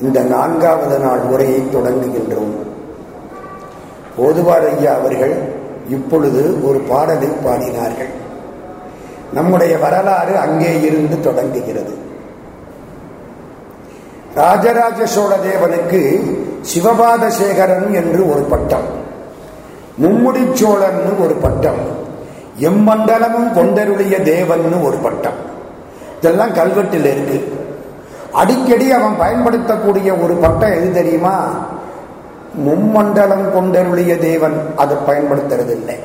இந்த நான்காவது நாள் உரையை தொடங்குகின்றோம். ஓதுவார் ஐயா அவர்கள் இப்பொழுது ஒரு பாடலை பாடினார்கள். நம்முடைய வரலாறு அங்கே இருந்து தொடங்குகிறது. ராஜராஜ சோழ தேவனுக்கு சிவபாத சேகரன் என்று ஒரு பட்டம் மும்முடி சோழன் ஒரு பட்டம் எம்மண்டலமும் கொண்டருடைய தேவன் ஒரு பட்டம். இதெல்லாம் கல்வெட்டில் இருக்கு. அடிக்கடி அவன் பயன்படுத்தக்கூடிய ஒரு பட்டம் எது தெரியுமா? மும்மண்டலம் கொண்டருளிய தேவன் அது பயன்படுத்துறது இல்லை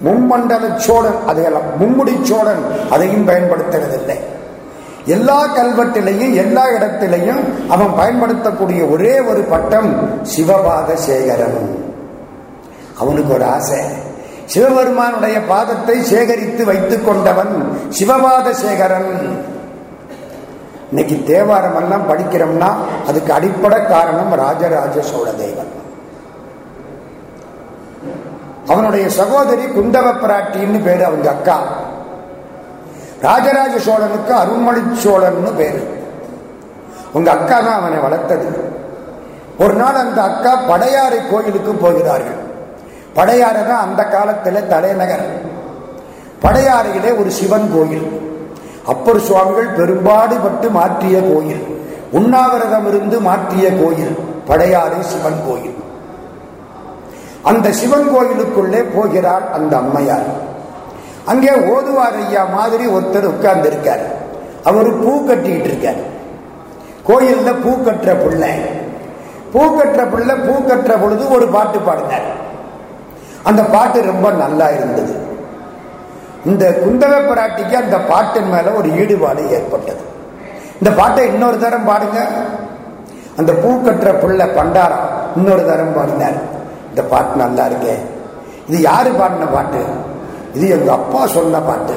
மும்மண்டல சோழன் அதையெல்லாம் மும்முடி சோழன் அதையும் பயன்படுத்துறது இல்லை எல்லா கல்வெட்டிலையும் எல்லா இடத்திலையும் அவன் பயன்படுத்தக்கூடிய ஒரே ஒரு பட்டம் சிவபாத சேகரன் அவனுக்கு ஒரு ஆசை. சிவபெருமானுடைய பாதத்தை சேகரித்து வைத்துக் கொண்டவன் சிவபாத சேகரன் இன்னைக்கு தேவாரம் எல்லாம் படிக்கிறோம்னா அதுக்கு அடிப்படை காரணம் ராஜராஜ சோழ தேவன் அவனுடைய சகோதரி குந்தவ பிராட்டின்னு பேரு அவங்க அக்கா. ராஜராஜ சோழனுக்கு அருண்மொழி சோழன்னு பேரு. உங்க அக்கா தான் அவனை வளர்த்தது. ஒரு நாள் அந்த அக்கா படையாறை கோயிலுக்கு போகிறார்கள். படையாறு தான் அந்த காலத்தில் தலைநகர். படையாறையிலே ஒரு சிவன் கோயில். அப்பர் சுவாமிகள் பெரும்பாடுபட்டு மாற்றிய கோயில் உண்ணாவிரதம் இருந்து மாற்றிய கோயில் படையாறு சிவன் கோயில். அந்த சிவன் கோயிலுக்குள்ளே போகிறார் அந்த அம்மையார். அங்கே ஓதுவார் ஐயா மாதிரி ஒருத்தர் உட்கார்ந்து இருக்கார் அவர் பூ கட்டிக்கிட்டு இருக்கார் கோயில்ல பூ கட்டுற பிள்ளை. பூ கட்டுற பிள்ளை பூ கட்டுற பொழுது ஒரு பாட்டு பாடினார். அந்த பாட்டு ரொம்ப நல்லா இருந்தது. இந்த குந்தவ பிராட்டிக்கு அந்த பாட்டின் மேல ஒரு ஈடுபாடு ஏற்பட்டது. இந்த பாட்டை இன்னொரு தரம் பாடுங்க. அந்த பூ கட்டுற பிள்ளை பண்டாரம் இன்னொரு தரம் பாடினார். இந்த பாட்டு நல்லா இருக்கே. இது யாரு பாடின பாட்டு? இது எங்க அப்பா சொன்ன பாட்டு.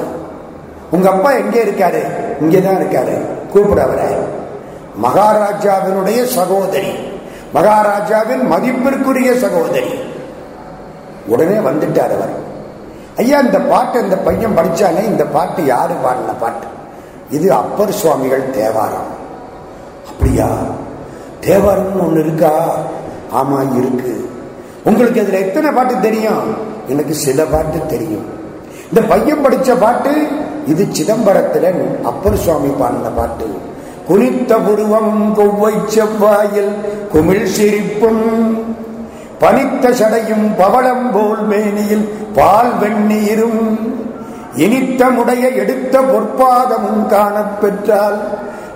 உங்க அப்பா எங்கே இருக்காரு? இங்கேதான் இருக்காரு. கூப்பிட அவர. மகாராஜாவினுடைய சகோதரி. மகாராஜாவின் மதிப்பிற்குரிய சகோதரி. உடனே வந்துட்டார் அவர். ஐயா இந்த பாட்டு இந்த பையன் படிச்சானே இந்த பாட்டு யாரு பாடின பாட்டு? இது அப்பர் சுவாமிகள் தேவாரம். அப்படியா? தேவாரம் ஒண்ணு இருக்கா? ஆமா இருக்கு. உங்களுக்கு இதுல எத்தனை பாட்டு தெரியும்? எனக்கு சில பாட்டு தெரியும். இந்த பையன் படிச்ச பாட்டு இது சிதம்பரத்துல அப்பர் சுவாமி பாடின பாட்டு. குனித்த புருவம் கொவ்வை செவ்வாயில் குமிழ் சிரிப்பும் பனித்த சடையும் பவளம் போல் மேனியில் பால் வெண்ணீரும் இனித்த முடைய எடுத்த பொற்பாதமும் காணப்பெற்றால்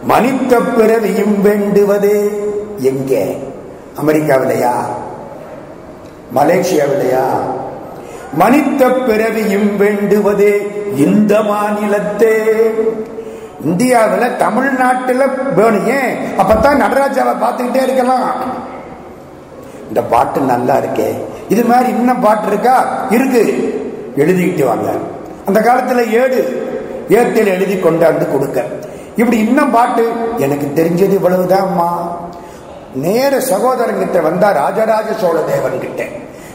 மனித்த பிறவியும் வேண்டுவதே எங்கே? அமெரிக்காவிலையா? மலேசியாவிலையா? மனித்த பிறவியும் வேண்டுவதே இந்த மாநிலத்தே. இந்தியாவில் தமிழ்நாட்டில் வேணும். ஏன்? அப்பத்தான் நடராஜாவை பார்த்துக்கிட்டே இருக்கலாம். இந்த பாட்டு நல்லா இருக்கே. இது மாதிரி இன்னும் பாட்டு இருக்கா? இருக்கு. எழுதிக்கிட்டு வாங்க. அந்த காலத்துல ஏடு. ஏத்தில் எழுதி கொண்டாந்து கொடுக்க. இப்படி இன்னும் பாட்டு எனக்கு தெரிஞ்சது இவ்வளவுதான்மா நேர சகோதரங்கிட்ட வந்தா ராஜராஜ சோழ தேவன் கிட்ட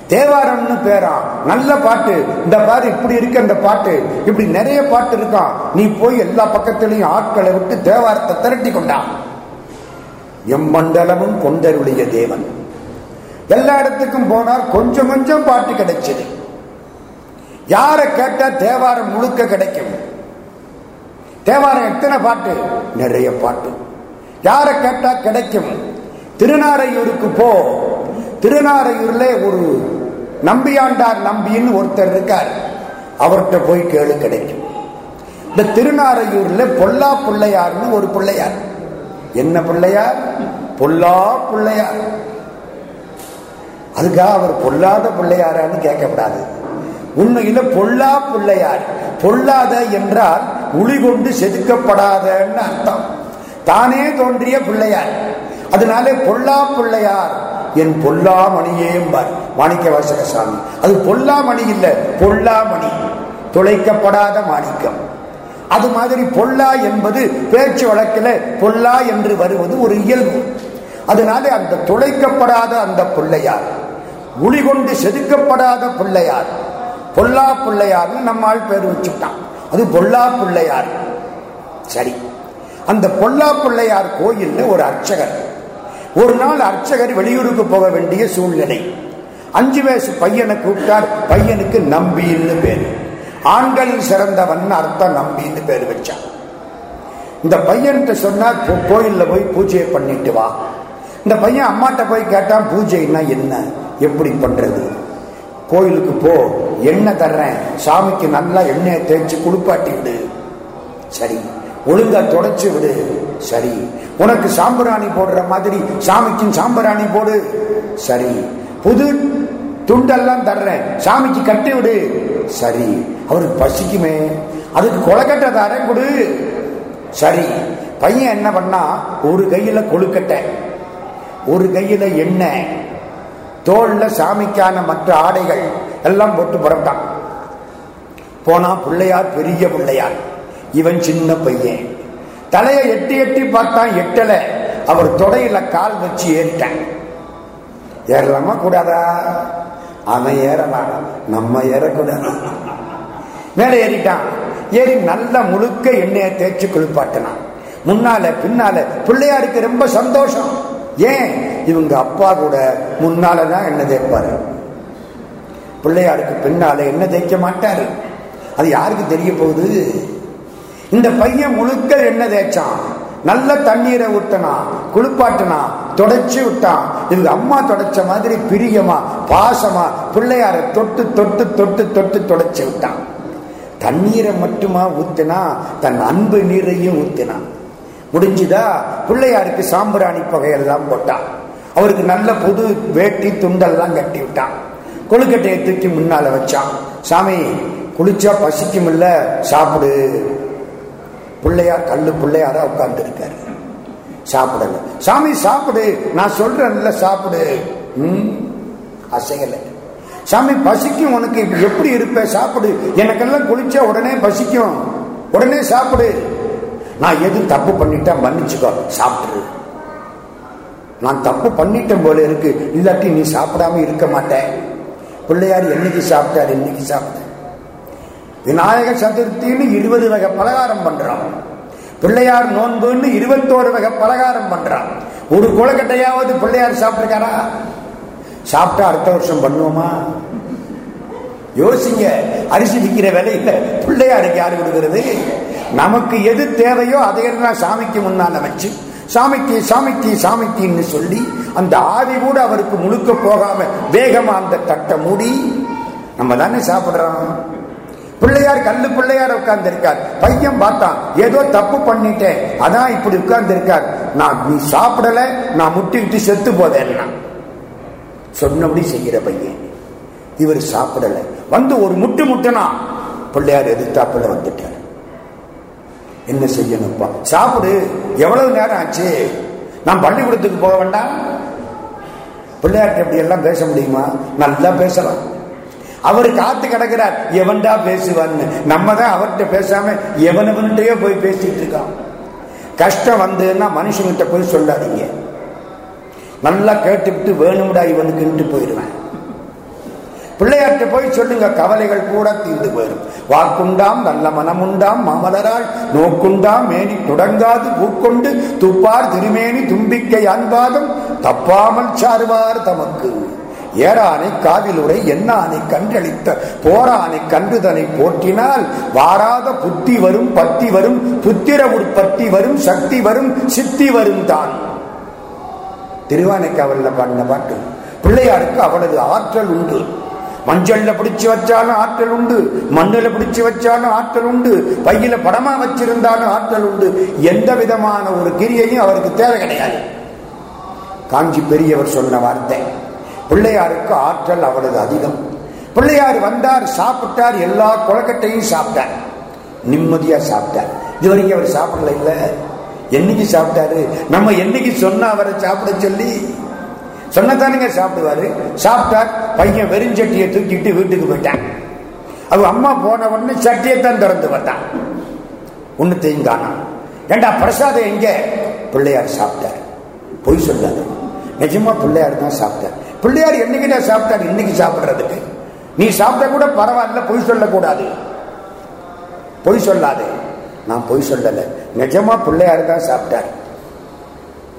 தேவாரம்னு பேரா நல்ல பாட்டு. இந்த பாரு இப்படி இருக்கு அந்த பாட்டு. இப்படி நிறைய பாட்டு இருக்கான் நீ போய் எல்லா பக்கத்திலையும் ஆட்களை விட்டு தேவாரத்தை திரட்டி கொண்டான் எம்மண்டலமும் கொண்டருடைய தேவன். எல்லா இடத்துக்கும் போனார் கொஞ்சம் கொஞ்சம் பாட்டு கிடைச்சது. யார கேட்டா தேவாரம் முழுக்க கிடைக்கும்? தேவாரம் எத்தனை பாட்டு? நிறைய பாட்டு. யார கேட்டா கிடைக்கும்? திருநாரையூருக்கு போ. திருநாரையூர்ல ஒரு நம்பியாண்டார் நம்பின்னு ஒருத்தர் இருக்கார். அவர்கிட்ட போய் கேளு கிடைக்கும். இந்த திருநாரையூர்ல பொல்லா பிள்ளையார்னு ஒரு பிள்ளையார். என்ன பிள்ளையார்? பொல்லா பிள்ளையார். அதுக்காக அவர் பொல்லாத பிள்ளையாரான்னு கேட்கக்கூடாது உண்மையில பொல்லா பிள்ளையார். பொல்லாத என்றால் உளி கொண்டு செதுக்கப்படாதன்னு அர்த்தம். தானே தோன்றிய பிள்ளையார். அதனாலே பொல்லா பிள்ளையார். என் பொல்லாமணியே என்பார் மாணிக்க வாசக சாமி. அது பொல்லாமணி இல்ல பொல்லாமணி துளைக்கப்படாத மாணிக்கம். அது மாதிரி பொல்லா என்பது பேச்சு வழக்கில் பொல்லா என்று வருவது ஒரு இயல்பு. அதனாலே அந்த துளைக்கப்படாத அந்த பிள்ளையார். உளி கொண்டு செதுக்கப்படாத பிள்ளையார். பொல்லா பிள்ளையார்னு நம்மால் பேர் வச்சுட்டான். அது பொல்லா பிள்ளையார். சரி. அந்த பொல்லா பிள்ளையார் கோயில்ல ஒரு அர்ச்சகர். ஒரு நாள் அர்ச்சகர் வெளியூருக்கு போக வேண்டிய சூழ்நிலை. அஞ்சு வயசு பையனை கூப்பிட்டார். பையனுக்கு நம்பின்னு பேரு. ஆண்களில் சிறந்தவன் அர்த்தம் நம்பின்னு பேர் வச்சான். இந்த பையன்கிட்ட சொன்னா கோயில்ல போய் பூஜையை பண்ணிட்டு வா. இந்த பையன் அம்மாட்ட போய் கேட்டான் பூஜைன்னா என்ன? எப்படி பண்றது? கோயிலுக்கு போ எண்ணெய் தர்றேன். சாமிக்கு நல்லா எண்ணெயை தேய்ச்சி குளிப்பாட்டி விடு. சரி. ஒழுங்கா தொடச்சு விடு. சரி. உனக்கு சாம்பிராணி போடுற மாதிரி சாமிக்கும் சாம்பிராணி போடு. சரி. புது துண்டெல்லாம் தர்றேன். சாமிக்கு கட்டி விடு. சரி. அவருக்கு பசிக்குமே. அதுக்கு கொலக்கட்டை தர கொடு. சரி. பையன் என்ன பண்ணா ஒரு கையில கொழுக்கட்டை ஒரு கையில எண்ணெய் தோல்ல சாமிக்கான மற்ற ஆடைகள் எல்லாம் போட்டு புறப்பட்டான் போனா பிள்ளையார் பெரிய பிள்ளையார் இவன் சின்ன பையன். தலையை எட்டி எட்டி பார்த்தான் எட்டல. அவர் தொடையில கால் வச்சு ஏறிட்டான். ஏறலாமா கூடாதா? அவன் ஏறலாம். நம்ம ஏறக்கூடாது? மேலே ஏறிட்டான். ஏறி நல்ல முழுக்க எண்ணெயை தேய்ச்சி குளிப்பாட்டினான். முன்னால பின்னால பிள்ளையாருக்கு ரொம்ப சந்தோஷம். ஏன்? இவங்க அப்பா கூட முன்னாலதான் என்ன தேய்ப்பாரு? பிள்ளையாருக்கு பின்னால எண்ணெய் தேய்க்க மாட்டாரு? அது யாருக்கு தெரிய போகுது? இந்த பையன் முழுக்க எண்ணெய் தேய்ச்சான்? நல்ல தண்ணீரை ஊத்தினான் குளிப்பாட்டினான் தொடச்சு விட்டான். இவங்க அம்மா தொடச்ச மாதிரி பிரியமா பாசமா பிள்ளையார தொட்டு தொட்டு தொட்டு தொட்டு தொடச்சி விட்டான். தண்ணீரை மட்டுமா ஊத்தினா? தன் அன்பு நீரையும் ஊத்தினான். முடிஞ்சுதா? பிள்ளையாருக்கு சாம்பிராணி பகையெல்லாம் போட்டான். அவருக்கு நல்ல புது வேட்டி துண்டெல்லாம் கட்டி விட்டான் கொழுக்கட்டையை தூக்கி முன்னால வச்சான். சாமி குளிச்சா பசிக்கும் இல்ல சாப்பிடு. பிள்ளையார் கல்லு பிள்ளையாரா உட்கார்ந்து இருக்காரு சாப்பிடல. சாமி சாப்பிடு. நான் சொல்றேன்ல சாப்பிடு. ம், அசையல. சாமி பசிக்கும். உனக்கு எப்படி இருப்ப? சாப்பிடு. எனக்கெல்லாம் குளிச்சா உடனே பசிக்கும். உடனே சாப்பிடு. நான் எது தப்பு பண்ணிட்டா மன்னிச்சுக்கோ. சாப்பிடு. நான் தப்பு பண்ணிட்டேன் போல இருக்கு. இல்லாட்டி நீ சாப்பிடாம இருக்க மாட்டேன். பிள்ளையார் என்னைக்கு சாப்பிட்டார்? இன்னைக்கு சாப்பிட்டேன் விநாயக சதுர்த்தின்னு இருபது வகை பலகாரம் பண்றான். பிள்ளையார் நோன்புன்னு இருபத்தோரு வகை பலகாரம் பண்றான். ஒரு குளக்கட்டையாவது பிள்ளையார் சாப்பிட்டிருக்காரா? சாப்பிட்டா அடுத்த வருஷம் பண்ணுவோமா? யோசிங்க. அரிசி விற்கிற விலையில பிள்ளையாருக்கு யார் கொடுக்கிறது? நமக்கு எது தேவையோ அதையெல்லாம் சாமிக்கு முன்னால் வச்சு சாமிக்கு சாமிக்கு சாமிக்குன்னு சொல்லி அந்த ஆவி கூட அவருக்கு முழுக்க போகாம வேகமா அந்த தட்டை மூடி நம்ம தானே சாப்பிடுறோம். பிள்ளையார் கல்லு பிள்ளையார் உட்கார்ந்து இருக்கார் பையன் பார்த்தான் ஏதோ தப்பு பண்ணிட்டேன் அதான் இப்படி உட்கார்ந்து இருக்கார் நான் நீ சாப்பிடல நான் முட்டிக்கிட்டு செத்து போதேன் சொன்னபடி செய்கிற பையன் இவர் சாப்பிடல. வந்து ஒரு முட்டு முட்டனா பிள்ளையார் எதிர்த்தாப்புல வந்துட்டார். என்ன செய்யணும்ப்பா? சாப்பிடு. எவ்வளவு நேரம் ஆச்சு? நான் பள்ளிக்கூடத்துக்கு போக வேண்டாம். பிள்ளையார்ட்ட எப்படி எல்லாம் பேச முடியுமா? நல்லா பேசலாம். அவர் காத்து கிடக்கிறார். எவன்டா பேசுவான்னு. நம்ம தான் அவர்கிட்ட பேசாம எவனவன்கிட்டயோ போய் பேசிட்டு இருக்கான். கஷ்டம் வந்ததுன்னா மனுஷங்கிட்ட போய் சொல்லாதீங்க. நல்லா கேட்டுவிட்டு வேணும்டா இவனுக்குன்ட்டு போயிடுவேன். பிள்ளையாட்டு போய் சொல்லுங்க கவலைகள் கூட தீர்ந்து போயிடும் வாக்குண்டாம் நல்ல மனமுண்டாம் மாமலரால் நோக்குண்டாம் மேனி தொடங்காது பூக்கொண்டு துப்பார் திருமேனி தும்பிக்கை அன்பாதம் தப்பாமல் சாருவார் தமக்கு. ஏறானை காதிலுரை என்னானை கன்றளித்த போரானை கன்றுதனை போற்றினால் வாராத புத்தி வரும் பத்தி வரும் புத்திர உற்பத்தி வரும் சக்தி வரும் சித்தி வரும் தான். திருவானைக்காவல்ல பாடின பாட்டு பிள்ளையாருக்கு அவளது ஆற்றல் உண்டு. மஞ்சள்ல பிடிச்சு வச்சாலும் ஆற்றல் உண்டு மண்ணில் பிடிச்சு வச்சாலும் ஆற்றல் உண்டு பையில படமா வச்சிருந்தாலும் ஆற்றல் உண்டு. எந்த விதமான ஒரு கிரியையும் அவருக்கு தேவை கிடையாது. காஞ்சி பெரியவர் சொன்ன வார்த்தை பிள்ளையாருக்கு ஆற்றல் அவரது அதிகம். பிள்ளையார் வந்தார் சாப்பிட்டார் எல்லா குளக்கட்டையும் சாப்பிட்டார். நிம்மதியா சாப்பிட்டார். இது வரைக்கும் அவர் சாப்பிடல இல்ல? என்னைக்கு சாப்பிட்டாரு? நம்ம என்னைக்கு சொன்ன அவரை சாப்பிட சொல்லி? சொன்னதானுங்க சாப்பிடுவாரு. சாப்பிட்டார் பையன் வெறிஞ்சட்டியை தூக்கிட்டு வீட்டுக்கு போயிட்டான். அவ அம்மா போன உடனே சட்டியை தான் திறந்து வந்தான் ஒண்ணு தேங்கானா ஏண்டா பிரசாதம் எங்க? பிள்ளையார் சாப்பிட்டார். பொய் சொல்லாது. நிஜமா பிள்ளையார் தான் சாப்பிட்டார். பிள்ளையார் என்னைக்கிட்ட சாப்பிட்டார்? இன்னைக்கு சாப்பிடுறதுக்கு. நீ சாப்பிட்ட கூட பரவாயில்ல பொய் சொல்லக்கூடாது. பொய் சொல்லாதே. நான் பொய் சொல்லலை. நிஜமா பிள்ளையார் தான் சாப்பிட்டார்.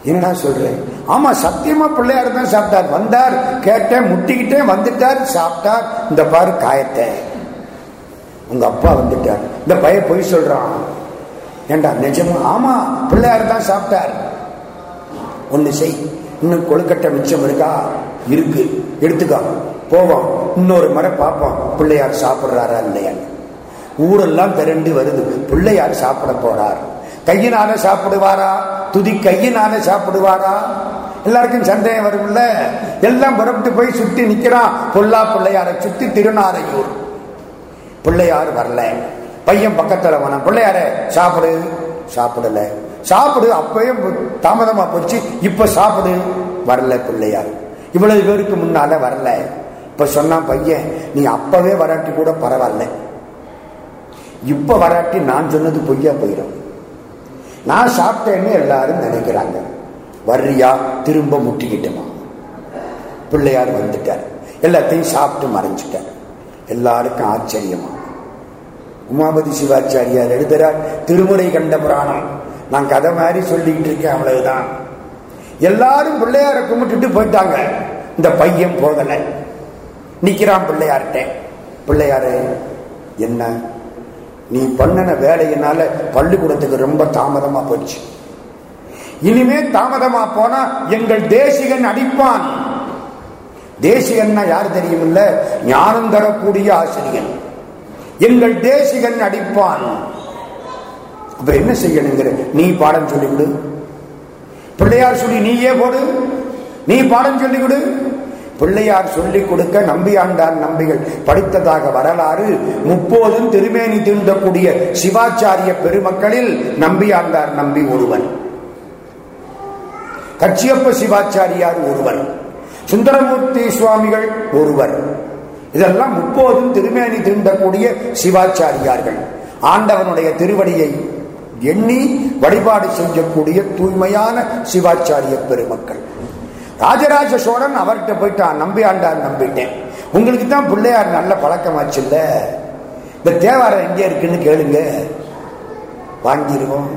என்னடா சொல்றேன் ஆமா சத்தியமா பிள்ளையார் தான் சாப்பிட்டார். வந்தார் கேட்டேன் முட்டிக்கிட்டேன் வந்துட்டார் சாப்பிட்டார். இந்த பாரு காயத்தை. உங்க அப்பா வந்துட்டார். இந்த பைய பொய் சொல்றான். ஏண்டா நிஜமா? ஆமா பிள்ளையார் தான் சாப்பிட்டார். ஒண்ணு செய். இன்னும் கொழுக்கட்டை மிச்சம் இருக்கா? இருக்கு. எடுத்துக்கோ. போவோம். இன்னொரு முறை பார்ப்போம். பிள்ளையார் சாப்பிடுறாரா இல்லையான்னு. ஊரெல்லாம் திரண்டு வருது. பிள்ளையார் சாப்பிட போறார். கையினால சாப்பிடுவாரா? துதி கையினால சாப்பிடுவாரா? எல்லாருக்கும் சந்தேகம் வரும்ல? எல்லாம் புறப்பட்டு போய் சுத்தி நிக்கிறான் பொல்லா பிள்ளையாரை சுத்தி திருநாரையூர். பிள்ளையார் வரல. பையன் பக்கத்துல போனான். பிள்ளையார சாப்பிடு. சாப்பிடல. சாப்பிடு அப்பயும் தாமதமா போச்சு. இப்ப சாப்பிடு. வரல பிள்ளையார். இவ்வளவு பேருக்கு முன்னால வரல. இப்ப சொன்னான் பையன் நீ அப்பவே வராட்டி கூட பரவாயில்ல. இப்ப வராட்டி நான் சொன்னது பொய்யா போயிடும். நான் சாப்பிட்டேன்னு எல்லாரும் நினைக்கிறாங்க. வர்றியா திரும்ப முட்டிக்கிட்டோமா? பிள்ளையார் வந்துட்டார். எல்லாத்தையும் சாப்பிட்டு மறைஞ்சிட்டார். எல்லாருக்கும் ஆச்சரியமா? உமாபதி சிவாச்சாரியார் எழுதுறார் திருமுறை கண்ட புராணம். நான் கதை மாதிரி சொல்லிக்கிட்டு இருக்கேன் அவ்வளவுதான். எல்லாரும் பிள்ளையார கும்பிட்டுட்டு போயிட்டாங்க. இந்த பையன் போகல. நிக்கிறான் பிள்ளையார்கிட்ட. பிள்ளையாரு என்ன? நீ பண்ணன வேலையினால பள்ளிக்கூடத்துக்கு ரொம்ப தாமதமா போச்சு. இனிமே தாமதமா போனா எங்கள் தேசிகன் அடிப்பான். தேசிகன்னா யார் தெரியும் இல்ல ஞானம் தரக்கூடிய ஆசிரியன். எங்கள் தேசிகன் அடிப்பான். அப்ப என்ன செய்யணுங்கிற? நீ பாடம் சொல்லிவிடு. பிள்ளையார் சொல்லி நீயே போடு. நீ பாடம் சொல்லிவிடு. பிள்ளையார் சொல்லிக் கொடுக்க நம்பியாண்டான் நம்பிகள். படித்ததாக வரலாறு முப்போதும் திருமேனி தீண்டக்கூடிய சிவாச்சாரிய பெருமக்களில் நம்பியாண்டார் நம்பி ஒருவன். கச்சியப்ப சிவாச்சாரியார் ஒருவர் சுந்தரமூர்த்தி சுவாமிகள் ஒருவர். இதெல்லாம் முப்போதும் திருமேனி தீண்டக்கூடிய சிவாச்சாரியார்கள். ஆண்டவனுடைய திருவடியை எண்ணி வழிபாடு செய்யக்கூடிய தூய்மையான சிவாச்சாரிய பெருமக்கள். ராஜராஜ சோழன் அவர்கிட்ட போயிட்டான் நம்பி ஆண்டார் நம்பிட்டேன். உங்களுக்கு தான் பிள்ளையார் நல்ல பழக்கமாச்சு இல்ல இந்த தேவாரம் எங்கே இருக்குன்னு கேளுங்க. வாங்கிடுவோம்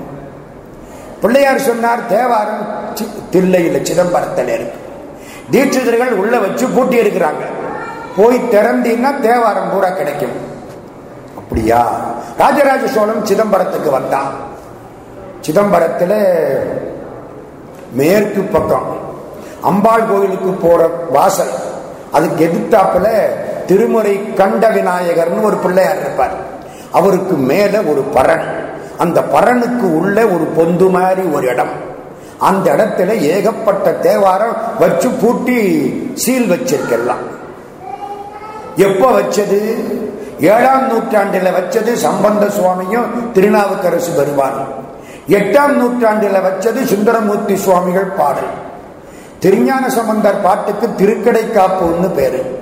பிள்ளையார் சொன்னார் தேவாரம் தில்லையில் சிதம்பரத்தில் இருக்கு. தீட்சிதர்கள் உள்ள வச்சு பூட்டி இருக்கிறாங்க போய் திறந்தீங்கன்னா தேவாரம் பூரா கிடைக்கும். அப்படியா? ராஜராஜ சோழன் சிதம்பரத்துக்கு வந்தான். சிதம்பரத்தில் மேற்கு பக்கம் அம்பாள் கோயிலுக்கு போற வாசல். அதுக்கு எதிர்த்தாப்புல திருமுறை கண்ட விநாயகர்னு ஒரு பிள்ளையார் இருப்பார். அவருக்கு மேல ஒரு பரண். அந்த பரனுக்கு உள்ள ஒரு பொந்து மாதிரி ஒரு இடம். அந்த இடத்துல ஏகப்பட்ட தேவாரம் வச்சு பூட்டி சீல் வச்சிருக்கலாம். எப்ப வச்சது? ஏழாம் நூற்றாண்டில் வச்சது சம்பந்த சுவாமியும் திருநாவுக்கரசு பெறுவாரும் எட்டாம் நூற்றாண்டில் வச்சது சுந்தரமூர்த்தி சுவாமிகள் பாடல். திருஞான சம்பந்தர் பாட்டுக்கு திருக்கடை காப்புன்னு பேரு.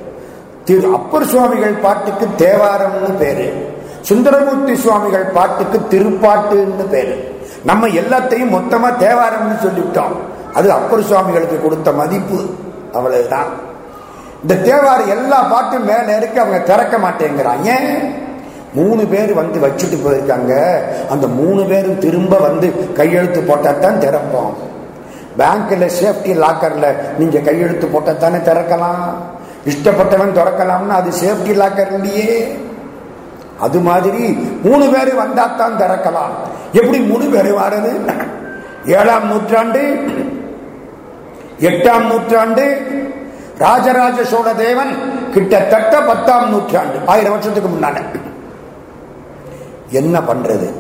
திரு அப்பர் சுவாமிகள் பாட்டுக்கு தேவாரம்னு பேரு. சுந்தரமூர்த்தி சுவாமிகள் பாட்டுக்கு திருப்பாட்டுன்னு பேரு. நம்ம எல்லாத்தையும் மொத்தமா தேவாரம்னு சொல்லிவிட்டோம் அது அப்பர் சுவாமிகளுக்கு கொடுத்த மதிப்பு. அவ்வளவுதான். இந்த தேவார எல்லா பாட்டும் மேல இருக்கு அவங்க திறக்க மாட்டேங்கிறாங்க ஏன்? மூணு பேர் வந்து வச்சுட்டு போயிருக்காங்க. அந்த மூணு பேரும் திரும்ப வந்து கையெழுத்து போட்டால் தான் திறப்போம். பேங்க்ல சேஃப்டி லாக்கர்ல நீங்க கையெழுத்து போட்டால் தானே திறக்கலாம். இஷ்டப்பட்டவன் திறக்கலாம்னு அது சேஃப்டி லாக்கர் இல்லையே. அது மாதிரி மூணு பேர் வந்தாத்தான் திறக்கலாம். எப்படி மூணு பேர் வாரது? ஏழாம் நூற்றாண்டு எட்டாம் நூற்றாண்டு ராஜராஜ சோழ தேவன் கிட்டத்தட்ட பத்தாம் நூற்றாண்டு. ஆயிரம் வருஷத்துக்கு முன்னால. என்ன பண்றது?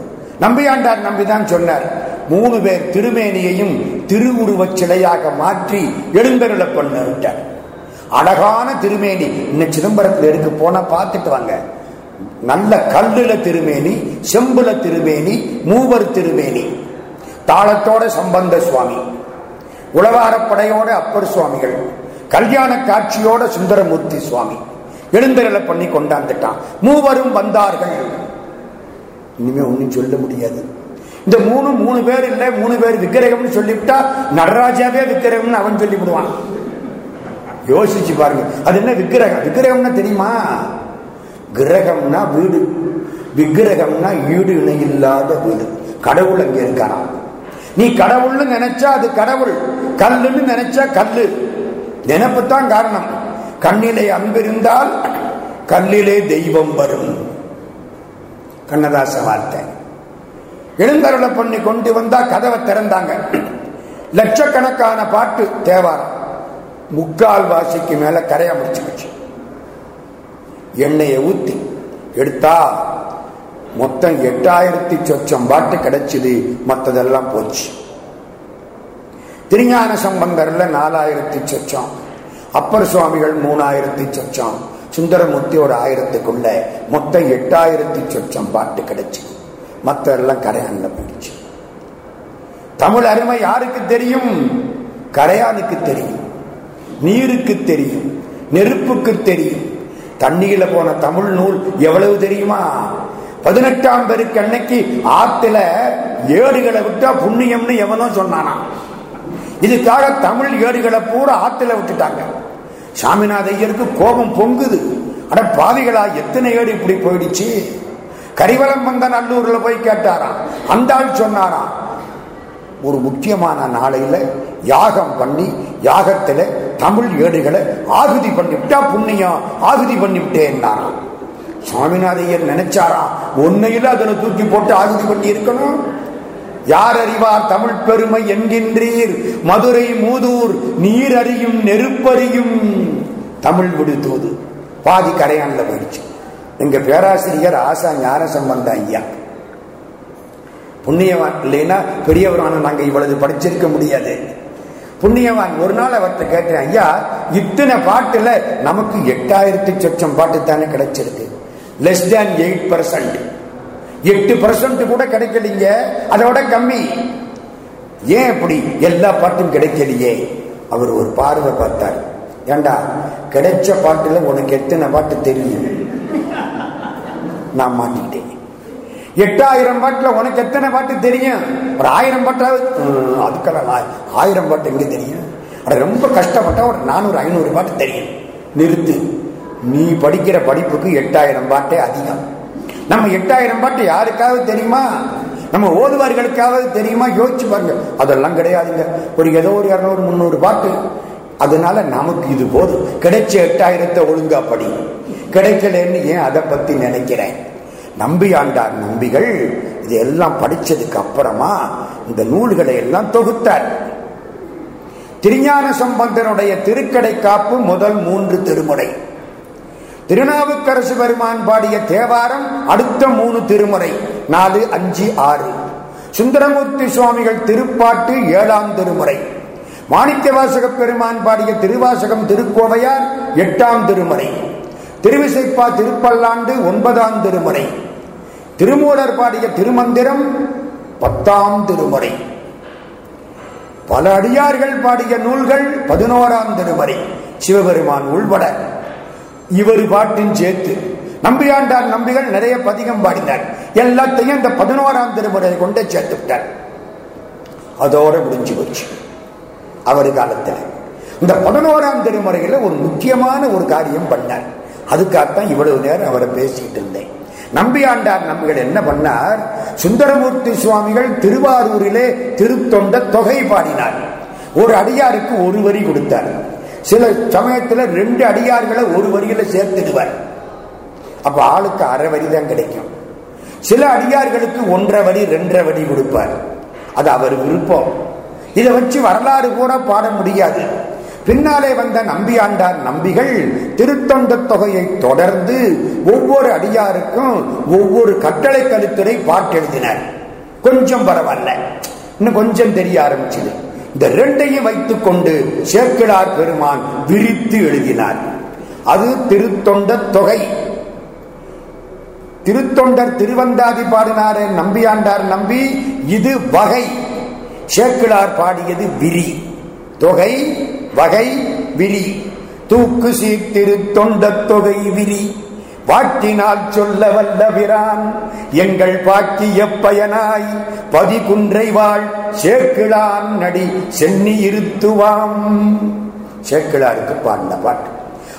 நம்பியாண்டார் நம்பிதான் சொன்னார் மூணு பேர் திருமேனியையும் திருவுருவச் சிலையாக மாற்றி எழுந்தருளை பண்ண விட்டார். அழகான திருமேனி. இன்னும் சிதம்பரத்தில் இருக்கு போனா பார்த்துட்டு வாங்க. நல்ல கல்லுல திருமேனி செம்புல திருமேனி மூவர் திருமேனி. தாளத்தோட சம்பந்த சுவாமி. உளவாரப்படையோட அப்பர் சுவாமிகள். கல்யாண காட்சியோட சுந்தரமூர்த்தி சுவாமி. எழுந்தரலை பண்ணி கொண்டாந்துட்டான். மூவரும் வந்தார்கள். இனிமே ஒன்றும் சொல்ல முடியாது. இந்த மூணு மூணு பேர் இல்ல மூணு பேர் விக்கிரகம்னு சொல்லிவிட்டா நடராஜாவே விக்கிரகம்னு அவன் சொல்லிவிடுவான். யோசிச்சு பாருங்க. அது என்ன விக்கிரகம்? விக்கிரகம்னா தெரியுமா? கிரகம்னா வீடு. விக்கிரகம்னா ஈடு இணை இல்லாத வீடு. கடவுள் அங்க இருக்காராம். நீ கடவுள்னு நினைச்சா அது கடவுள். கல்லுன்னு நினைச்சா கல்லு. நினைப்பு தான் காரணம். கண்ணிலே அன்பிருந்தால் கல்லிலே தெய்வம் வரும். கண்ணதாச வார்த்தை. எழுந்தருளை பண்ணி கொண்டு வந்தா கதவை திறந்தாங்க. லட்சக்கணக்கான பாட்டு தேவாரம். முக்கால் வாசிக்கு மேல கரையா முடிச்சுக்கிச்சு. எண்ணெயை ஊத்தி எடுத்தா மொத்தம் எட்டாயிரத்தி சொச்சம் பாட்டு கிடைச்சது. மற்றதெல்லாம் போச்சு. திருஞான சம்பந்தர்ல நாலாயிரத்தி சொச்சம். அப்பர் சுவாமிகள் மூணாயிரத்தி சொச்சம். சுந்தரமூர்த்தி ஒரு ஆயிரத்துக்குள்ள மொத்தம் எட்டாயிரத்தி சொச்சம் பாட்டு கிடைச்சு மற்றெல்லாம் கரையான்ல போயிடுச்சு. தமிழ் அருமை யாருக்கு தெரியும்? கரையானுக்கு தெரியும். நீருக்கு தெரியும். நெருப்புக்கு தெரியும். தண்ணியில போன தமிழ் நூல் எவ்வளவு தெரியுமா? பதினெட்டாம் பெருக்கு அன்னைக்கு ஆத்துல ஏடுகளை விட்டா புண்ணியம்னு எவனோ சொன்னானா. இதுக்காக தமிழ் ஏடுகளை பூரா ஆத்துல விட்டுட்டாங்க. சாமிநாத ஐயருக்கு கோபம் பொங்குது. அட பாவிகளா எத்தனை ஏடு இப்படி போயிடுச்சு? கரிவலம் வந்த நல்லூர்ல போய் கேட்டாராம். அந்த ஆள் சொன்னாராம் ஒரு முக்கியமான நாளையில யாகம் பண்ணி யாகத்துல தமிழ் ஏடுகளை ஆகுதி பண்ணிவிட்டா புண்ணியம் ஆகுதி பண்ணிவிட்டேன் சுவாமிநாதையர் நினைச்சாரா ஒன்னையில அதனை தூக்கி போட்டு ஆகுதி பண்ணி இருக்கணும் யார் அறிவார் தமிழ் பெருமை என்கின்றீர்? மதுரை மூதூர் நீர் அறியும் நெருப்பறியும் தமிழ் விடுத்தோது பாதி கரையான்ல போயிடுச்சு. எங்க பேராசிரியர் ஆசா ஞான சம்பந்த ஐயா. புண்ணியவான் இல்லைன்னா பெரியவரான நாங்க இவ்வளவு படிச்சிருக்க முடியாது. புண்ணியவான் ஒரு நாள் அவர்கிட்ட கேட்டேன் ஐயா இத்தனை பாட்டுல நமக்கு எட்டாயிரத்தி சொச்சம் பாட்டு தானே கிடைச்சிருக்கு. லெஸ் தேன் எயிட் பர்சன்ட் எட்டு பர்சன்ட் கூட கிடைக்கலீங்க அதோட கம்மி. ஏன் அப்படி எல்லா பாட்டும் கிடைக்கலையே. அவர் ஒரு பார்வை பார்த்தார். ஏண்டா கிடைச்ச பாட்டுல உனக்கு எத்தனை பாட்டு தெரியும்? நான் மாட்டிக்கிட்டேன். எட்டாயிரம் பாட்டுல உனக்கு எத்தனை பாட்டு தெரியும்? ஒரு ஆயிரம் பாட்டாவது அதுக்கெல்லாம் ஆயிரம் பாட்டு எங்க தெரியும்? அது ரொம்ப கஷ்டப்பட்டா ஒரு நானூறு ஐநூறு பாட்டு தெரியும். நிறுத்து. நீ படிக்கிற படிப்புக்கு எட்டாயிரம் பாட்டே அதிகம். நம்ம எட்டாயிரம் பாட்டு யாருக்காவது தெரியுமா? நம்ம ஓதுவார்களுக்காவது தெரியுமா? யோசிச்சு பாருங்க. அதெல்லாம் கிடையாதுங்க. ஒரு ஏதோ ஒரு இரநூறு முந்நூறு பாட்டு. அதனால நமக்கு இது போதும். கிடைச்ச எட்டாயிரத்தை ஒழுங்கா படி. கிடைக்கலன்னு ஏன் அதை பத்தி நினைக்கிறேன்? நம்பி ஆண்டார் நம்பிகள் இதெல்லாம் படிச்சதுக்கு அப்புறமா இந்த நூல்களை எல்லாம் தொகுத்தார். திருஞான சம்பந்தனுடைய திருக்கடை காப்பு முதல் மூன்று திருமுறை. திருநாவுக்கரசு பெருமான் பாடிய தேவாரம் அடுத்த மூணு திருமுறை நாலு அஞ்சு ஆறு. சுந்தரமூர்த்தி சுவாமிகள் திருப்பாட்டு ஏழாம் திருமுறை. மாணிக்க வாசக பெருமான் பாடிய திருவாசகம் திருக்கோவையார் எட்டாம் திருமுறை. திருவிசைப்பா திருப்பல்லாண்டு ஒன்பதாம் திருமுறை. திருமூலர் பாடிய திருமந்திரம் பத்தாம் திருமுறை. பல அடியார்கள் பாடிய நூல்கள் பதினோராம் திருமுறை. சிவபெருமான் உள்பட. இவர் பாட்டின் சேர்த்து நம்பியாண்டார் நம்பிகள் நிறைய பதிகம் பாடினார். எல்லாத்தையும் இந்த பதினோராம் திருமுறையை கொண்டு சேர்த்து விட்டார். அதோட முடிஞ்சு போச்சு. அவர் காலத்தில். இந்த பதினோராம் திருமுறையில் ஒரு முக்கியமான ஒரு காரியம் பண்ணார். அதுக்காகத்தான் இவ்வளவு நேரம் அவரை பேசிட்டு இருந்தேன். நம்பியாண்டார் நம்பிகள் என்ன பண்ணார்? சுந்தரமூர்த்தி சுவாமிகள் திருவாரூரிலே திருத்தொண்ட தொகை பாடினார். ஒரு அடியாருக்கு ஒரு வரி கொடுத்தார். சில சமயத்தில் ரெண்டு அடியார்களை ஒரு வரியில சேர்த்துடுவார். அப்ப ஆளுக்கு அரை வரி தான் கிடைக்கும். சில அடியார்களுக்கு ஒன்றரை வரி ரெண்டரை வரி கொடுப்பார். அது அவர் விருப்பம். இதை வச்சு வரலாறு கூட பாட முடியாது. பின்னாலே வந்த நம்பியாண்டார் நம்பிகள் திருத்தொண்ட தொகையை தொடர்ந்து ஒவ்வொரு அடியாருக்கும் ஒவ்வொரு கட்டளை கழுத்துறை பாட்டெழுதினர். கொஞ்சம் பரவாயில்ல. இன்னும் கொஞ்சம் தெரிய ஆரம்பிச்சது. இந்த ரெண்டையும் வைத்துக் கொண்டு சேர்க்கிடார் பெருமான் விரித்து எழுதினார். அது திருத்தொண்ட தொகை. திருத்தொண்டர் திருவந்தாதி பாடினாரே நம்பியாண்டார் நம்பி இது வகை. சேக்கிழார் பாடியது விரி. தொகை வகை விரி தூக்கு சீத்திரு தொண்ட தொகை விரி வாட்டினால் சொல்ல வல்லவிரான் எங்கள் பாக்கிய பயனாய் பதி குன்றை வாழ். சேர்க்கிழான் நடி சென்னி இருத்துவாம். சேக்கிழாருக்கு பாடின பாட்டு.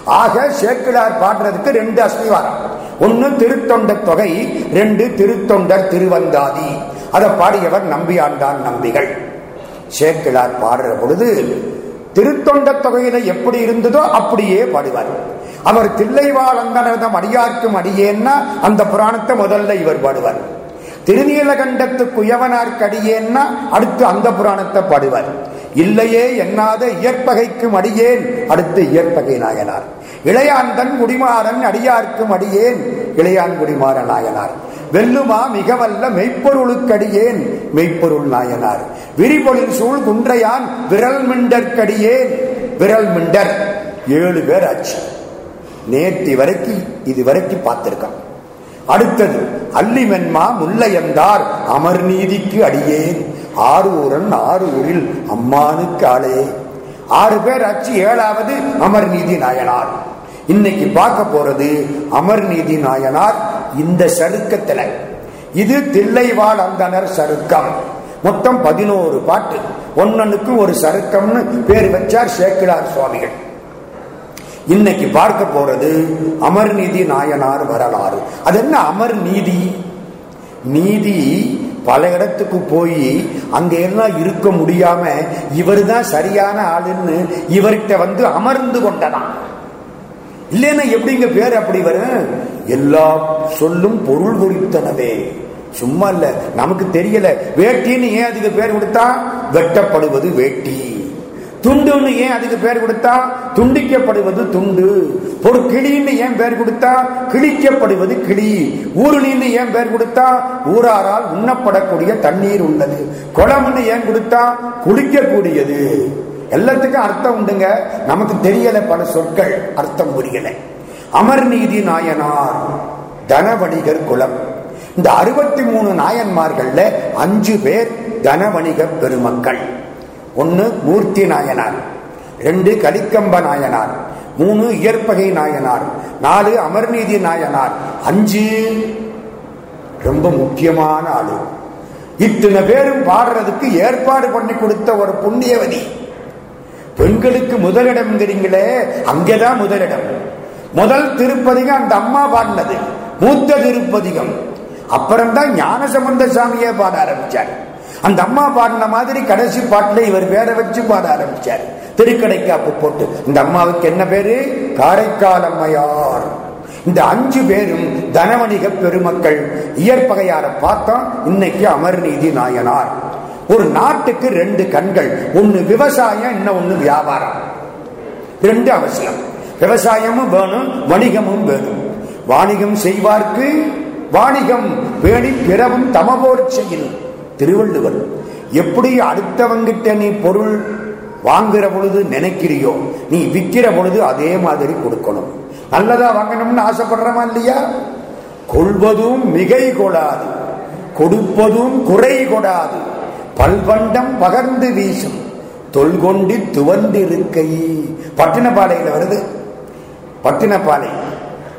ஆக சேக்கிழார் பாடுறதுக்கு ரெண்டு அஸ்திவாரம். ஒன்னு திருத்தொண்ட தொகை ரெண்டு திருத்தொண்டர் திருவந்தாதி. அதை பாடியவர் நம்பியாண்டான் நம்பிகள். சேக்கிழார் பாடுற பொழுது திருத்தொண்ட தொகையில எப்படி இருந்ததோ அப்படியே பாடுவார். அவர் தில்லைவாழ் அந்தனதம் அடியார்க்கும் அடியேன்னா அந்த புராணத்தை முதல்ல இவர் பாடுவார். திருநீலகண்டத்து குயவனார்க்கு அடியேன்னா அடுத்து அந்த புராணத்தை பாடுவார். இல்லையே எண்ணாத இயற்பகைக்கும் அடியேன் அடுத்து இயற்பகை நாயனார். இளையாந்தன் குடிமாறன் அடியார்க்கும் அடியேன் இளையான் குடிமாற நாயனார். வெல்லுமா மிகவல்ல மெய்ப்பொருளுக்கடியேன் மெய்ப்பொருள் நாயனார். விரிபொழில் சூழ் குன்றையான் விரல் மிண்டற்கடியேன். விரல் மிண்டர். ஏழு பேர் ஆச்சு. நேற்று வரைக்கும் இது வரைக்கும் பார்த்திருக்கான். அடுத்தது அல்லிமென்மா முல்லையந்தார் அமர் நீதிக்கு அடியேன். ஆறு ஊரன் ஆறு ஊரில் அம்மானுக்கு ஆளே. ஆறு பேர் ஆச்சு ஏழாவது அமர் நீதி நாயனார். இன்னைக்கு பார்க்க போறது அமர் நீதி நாயனார் இந்த சருக்கத்துல. இது தில்லைவாழ் அந்தனர் சருக்கம். மொத்தம் பதினோரு பாட்டு. ஒன்னனுக்கு ஒரு சருக்கம்னு பேர் வச்சார் சேக்கிழார் சுவாமிகள். இன்னைக்கு பார்க்க போறது அமர்நீதி நாயனார் வரலாறு. அது என்ன அமர் நீதி? நீதி பல இடத்துக்கு போய் அங்கெல்லாம் இருக்க முடியாம இவர் தான் சரியான ஆளுன்னு இவர்கிட்ட வந்து அமர்ந்து கொண்டதான் இல்லைன்னா எப்படிங்க பேர் அப்படி வரும்? எல்லா சொல்லும் பொருள் குறித்தனவே சும்மா இல்ல. நமக்கு தெரியல. வேட்டின்னு ஏன் அதுக்கு பேர் கொடுத்தா? வெட்டப்படுவது வேட்டி. துண்டுன்னு ஏன் அதுக்கு பேர் கொடுத்தா? துண்டிக்கப்படுவது துண்டு. ஒரு கிளின்னு ஏன் பேர் கொடுத்தா? கிழிக்கப்படுவது கிளி. ஊருளின்னு ஏன் பேர் கொடுத்தா? ஊராரால் உண்ணப்படக்கூடிய தண்ணீர் உள்ளது. குளம்னு ஏன் கொடுத்தா? குளிக்கக்கூடியது. எல்லாத்துக்கும் அர்த்தம் உண்டுங்க. நமக்கு தெரியல பல சொற்கள் அர்த்தம் புரியல. அமர்நீதி நாயனார் தனவணிகர் குலம். இந்த அறுபத்தி மூணு நாயன்மார்கள்ல அஞ்சு பேர் தனவணிக பெருமக்கள். ஒன்னு மூர்த்தி நாயனார் ரெண்டு கலிக்கம்ப நாயனார் மூணு இயற்பகை நாயனார் நாலு அமர்நீதி நாயனார். அஞ்சு ரொம்ப முக்கியமான ஆளு. இத்தனை பேரும் பாடுறதுக்கு ஏற்பாடு பண்ணி கொடுத்த ஒரு புண்ணியவதி. பெண்களுக்கு முதலிடம் தெரியுங்களே அங்கேதான் முதலிடம். முதல் திருப்பதிகம் அந்த அம்மா பாடினது மூத்த திருப்பதிகம். அப்புறம்தான் ஞானசம்பந்த சாமியே பாட ஆரம்பிச்சார். அந்த அம்மா பாடின மாதிரி கடைசி பாட்டுல இவர் பேரை வச்சு பாட ஆரம்பிச்சார். திருக்கடைக்காப்பு போட்டு இந்த அம்மாவுக்கு என்ன பேரு? காரைக்கால் அம்மையார் இந்த அஞ்சு பேரும் தனவணிக பெருமக்கள். இயற்பகையார பார்த்தோம் இன்னைக்கு அமர்நீதி நாயனார். ஒரு நாட்டுக்கு ரெண்டு கண்கள் ஒன்னு விவசாயம் இன்னும் ஒன்னு வியாபாரம். ரெண்டு அவசியம். விவசாயமும் வேணும் வணிகமும் வேணும். வாணிகம் செய்வார்க்கு வாணிகம் பேணி பிறவும் தமபோர் செய்யணும் திருவள்ளுவர். எப்படி அடுத்தவங்கிட்ட நீ பொருள் வாங்குற பொழுது நினைக்கிறியோ நீ விற்கிற பொழுது அதே மாதிரி கொடுக்கணும். நல்லதா வாங்கணும்னு ஆசைப்படுறமா இல்லையா? கொள்வதும் மிகை கொடாது கொடுப்பதும் குறை கொடாது பல்வண்டம் பகர்ந்து வீசும். தொல்கொண்டி துவண்டிருக்கை. பட்டினப்பாடையில் வருது. பட்டினப்பாலை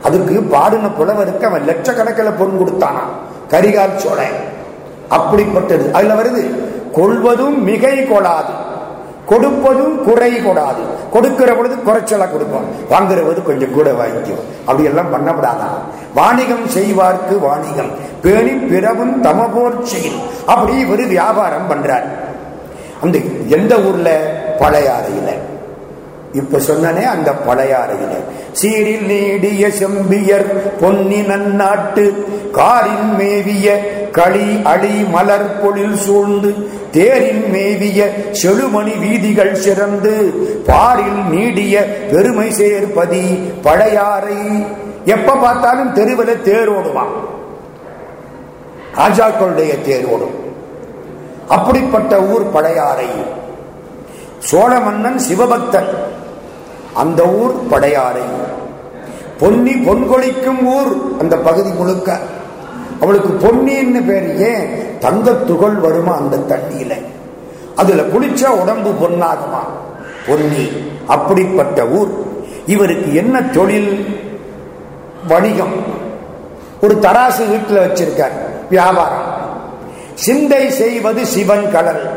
அதுக்கு பாடின புலவருக்கு அவன் லட்சக்கணக்கில் பொன் கொடுத்தானா. கரிகால் சோழை அப்படிப்பட்டது. அதுல வருது கொள்வதும் மிகை கொள்ளாது கொடுப்பதும் குறை கூடாது. கொடுக்கிற பொழுது குறைச்சலா கொடுப்போம். வாங்குறது கொஞ்சம் கூட வாங்கிக்கும் அப்படி எல்லாம் பண்ணப்படாதான் வாணிகம் செய்வார்க்கு வாணிகம். பேணி பிறவும் தமபோர் செய்யும். அப்படி இவர் வியாபாரம் பண்றார். அந்த எந்த ஊர்ல? பழையாறையில. இப்ப சொன்னனே அந்த பழையாறையில. சீரில் நீடிய செம்பியர் பொன்னி நன்னாட்டு காரின் மேவிய களி அடி மலர் பொழில் சூழ்ந்து தேரில் மேவிய செழுமணி வீதிகள் சிறந்து பாரில் நீடிய பெருமை சேர்ப்பதி பழையாறை. எப்ப பார்த்தாலும் தெருவில் தேர் ஓடுவான் ராஜாக்களுடைய தேர் ஓடும். அப்படிப்பட்ட ஊர் பழையாறை. சோழ மன்னன் சிவபக்தன் அந்த ஊர் படையாறை பொன்னி பொன்கொழிக்கும் ஊர் அந்த பகுதி முழுக்க. அவளுக்கு பொன்னின்னு பேர் ஏன்? தங்க துகள் வருமா அந்த தண்ணியில? அதுல குளிச்சா உடம்பு பொன்னாகுமா? பொன்னி. அப்படிப்பட்ட ஊர். இவருக்கு என்ன தொழில்? வணிகம். ஒரு தராசு வீட்டில் வச்சிருக்கார். வியாபாரம். சிந்தை செய்வது சிவன் கடல்.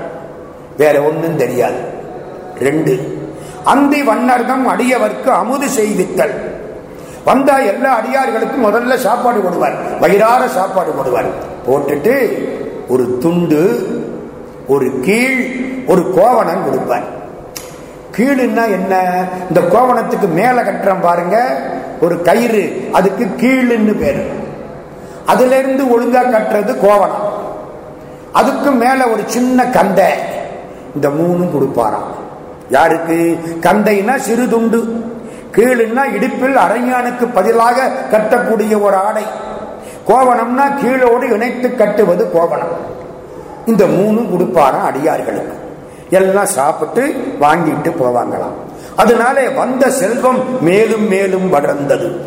வேற ஒன்றும் தெரியாது. ரெண்டு. அந்தி வண்ணர்தம் அடியவர்க்கு அமுது செய்வித்தல். வந்தா எல்லா அடியார்களுக்கும் முதல்ல சாப்பாடு போடுவார். வயிறார சாப்பாடு போடுவார். போட்டுட்டு ஒரு துண்டு ஒரு கீழ் ஒரு கோவணம் கொடுப்பார். கீழுன்னா என்ன? இந்த கோவணத்துக்கு மேல கட்டுறோம் பாருங்க. ஒரு கயிறு. அதுக்கு கீழுன்னு பேரு. அதுல இருந்து ஒழுங்கா கட்டுறது கோவணம். அதுக்கு மேல ஒரு சின்ன கந்தை. இந்த மூணும் கொடுப்பாராம். யாருக்கு? கந்தைனா சிறு துண்டு. கீழுன்னா இடுப்பில் அரஞானுக்கு பதிலாக கட்டக்கூடிய ஒரு ஆடை. கோவணம்னா கீழோடு இணைத்து கட்டுவது கோவணம். இந்த மூணும் கொடுப்பாராம் அடியார்களுக்கு. எல்லாம் சாப்பிட்டு வாங்கிட்டு போவாங்களாம். அதனாலே வந்த செல்வம் மேலும் மேலும் வளர்ந்தது.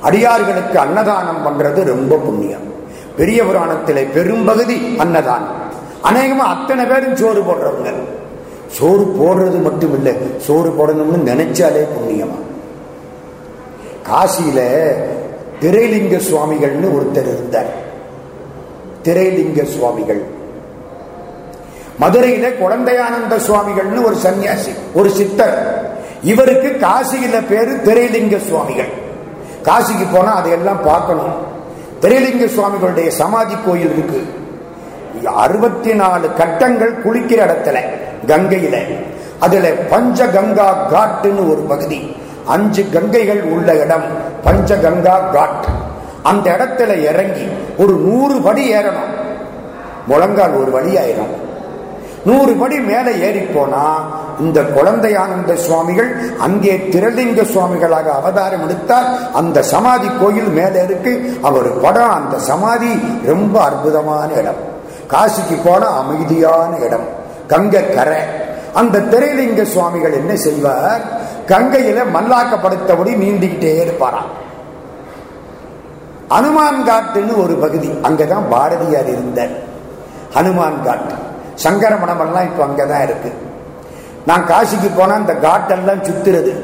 அடியார்களுக்கு அன்னதானம் பண்றது ரொம்ப புண்ணியம். பெரிய புராணத்திலே பெரும்பகுதி அன்னதானம். அநேகமா அத்தனை பேரும் சோறு போடுறவங்க. சோறு போடுறது மட்டும் இல்லை சோறு போடணும்னு நினைச்சாலே புண்ணியமா? காசியில திரைலிங்க சுவாமிகள்னு ஒருத்தர் இருந்தார். திரைலிங்க சுவாமிகள். மதுரையில குழந்தையானந்த சுவாமிகள்னு ஒரு சன்னியாசி ஒரு சித்தர். இவருக்கு காசியில பேரு திரைலிங்க சுவாமிகள். காசிக்கு போனா அதையெல்லாம் பார்க்கணும். திரைலிங்க சுவாமிகளுடைய சமாதி கோயில் இருக்கு. அறுபத்தி நாலு கட்டங்கள் குளிக்கிற இடத்துல. கங்கையில. அதுல பஞ்ச கங்கா காட்டுன்னு ஒரு பகுதி. அஞ்சு கங்கைகள் உள்ள இடம் பஞ்ச கங்கா காட். அந்த இடத்துல இறங்கி ஒரு நூறு படி ஏறணும். முழங்கால் ஒரு வழி ஆயிரும். நூறு படி மேல ஏறி போனா இந்த குழந்தையானந்த சுவாமிகள் அங்கே திரலிங்க சுவாமிகளாக அவதாரம் எடுத்தார். அந்த சமாதி கோயில் மேலே இருக்கு. அவர் படம் அந்த சமாதி ரொம்ப அற்புதமான இடம். காசிக்கு போன அமைதியான இடம். கங்கை கரை அந்த திரைலிங்க சுவாமிகள் என்ன செய்வார்? கங்கையில மல்லாக்கப்படுத்தபடி நீந்திக்கிட்டே இருப்பாராம். ஹனுமான் காட்டுன்னு ஒரு பகுதி. அங்கதான் பாரதியார் இருந்தார். ஹனுமான் காட்டு. சங்கர மடமெல்லாம் இப்ப அங்கதான் இருக்கு. நான் காசிக்கு போனா இந்த காட்டெல்லாம் சுத்துறது.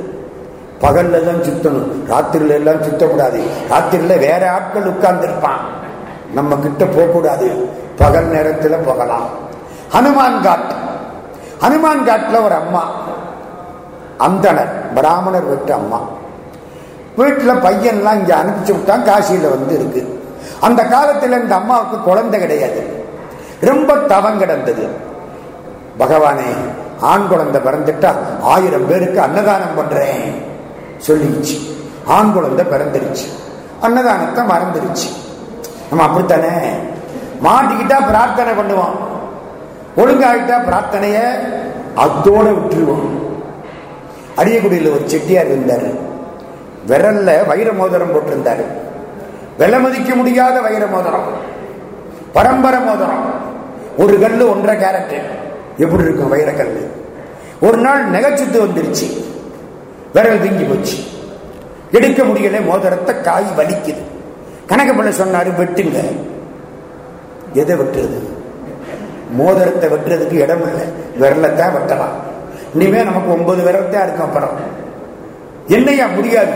பகல்ல எல்லாம் சுத்தணும். ராத்திரில எல்லாம் சுத்தக்கூடாது. ராத்திரில வேற ஆட்கள் உட்கார்ந்து இருப்பான் நம்ம கிட்ட போகக்கூடாது. பகல் நேரத்துல போகலாம். ஹனுமான் காட் ஹனுமான் காட்டில் ஒரு அம்மா. அந்தனர் பிராமணர் வீட்டு அம்மா. வீட்டுல பையன்லாம் இங்க அனுப்பிச்சு விட்டான் காசியில வந்து இருக்கு. அந்த காலத்தில் இந்த அம்மாவுக்கு குழந்தை கிடையாது. ரொம்ப தவம் கிடந்தது. பகவானே ஆண் குழந்தை பிறந்துட்டா ஆயிரம் பேருக்கு அன்னதானம் பண்றேன் சொல்லிடுச்சு ஆண் குழந்தை பிறந்துருச்சு. அன்னதானத்தை மறந்துருச்சு. நம்ம அப்படித்தானே? மாட்டிக்கிட்டா பிரார்த்தனை பண்ணுவோம் ஒழுங்காகிட்டா பிரார்த்தனைய அத்தோட விட்டுருவோம். அரியக்குடியில் ஒரு செட்டியார் இருந்தார். விரல்ல வைர மோதிரம் போட்டிருந்தாரு. விலை மதிக்க முடியாத வைர மோதிரம். பரம்பரை மோதிரம். ஒரு கல்லு ஒன்றரை கேரட் எப்படி இருக்கும் வைரக்கல் ஒரு நாள் நெகச்சுத்து வந்துருச்சு. விரல் வீங்கி போச்சு. எடுக்க முடியல மோதிரத்தை காய் வலிக்குது. கணக்கு பண்ண சொன்னாரு வெட்டுங்க. எதை வெட்டுறது? மோதிரத்தை வெட்டுறதுக்கு இடம் இல்லை. விரலத்தான் வெட்டலாம். இனிமே நமக்கு ஒன்பது விரலத்தான் இருக்கும் அப்புறம். என்னையா முடியாது?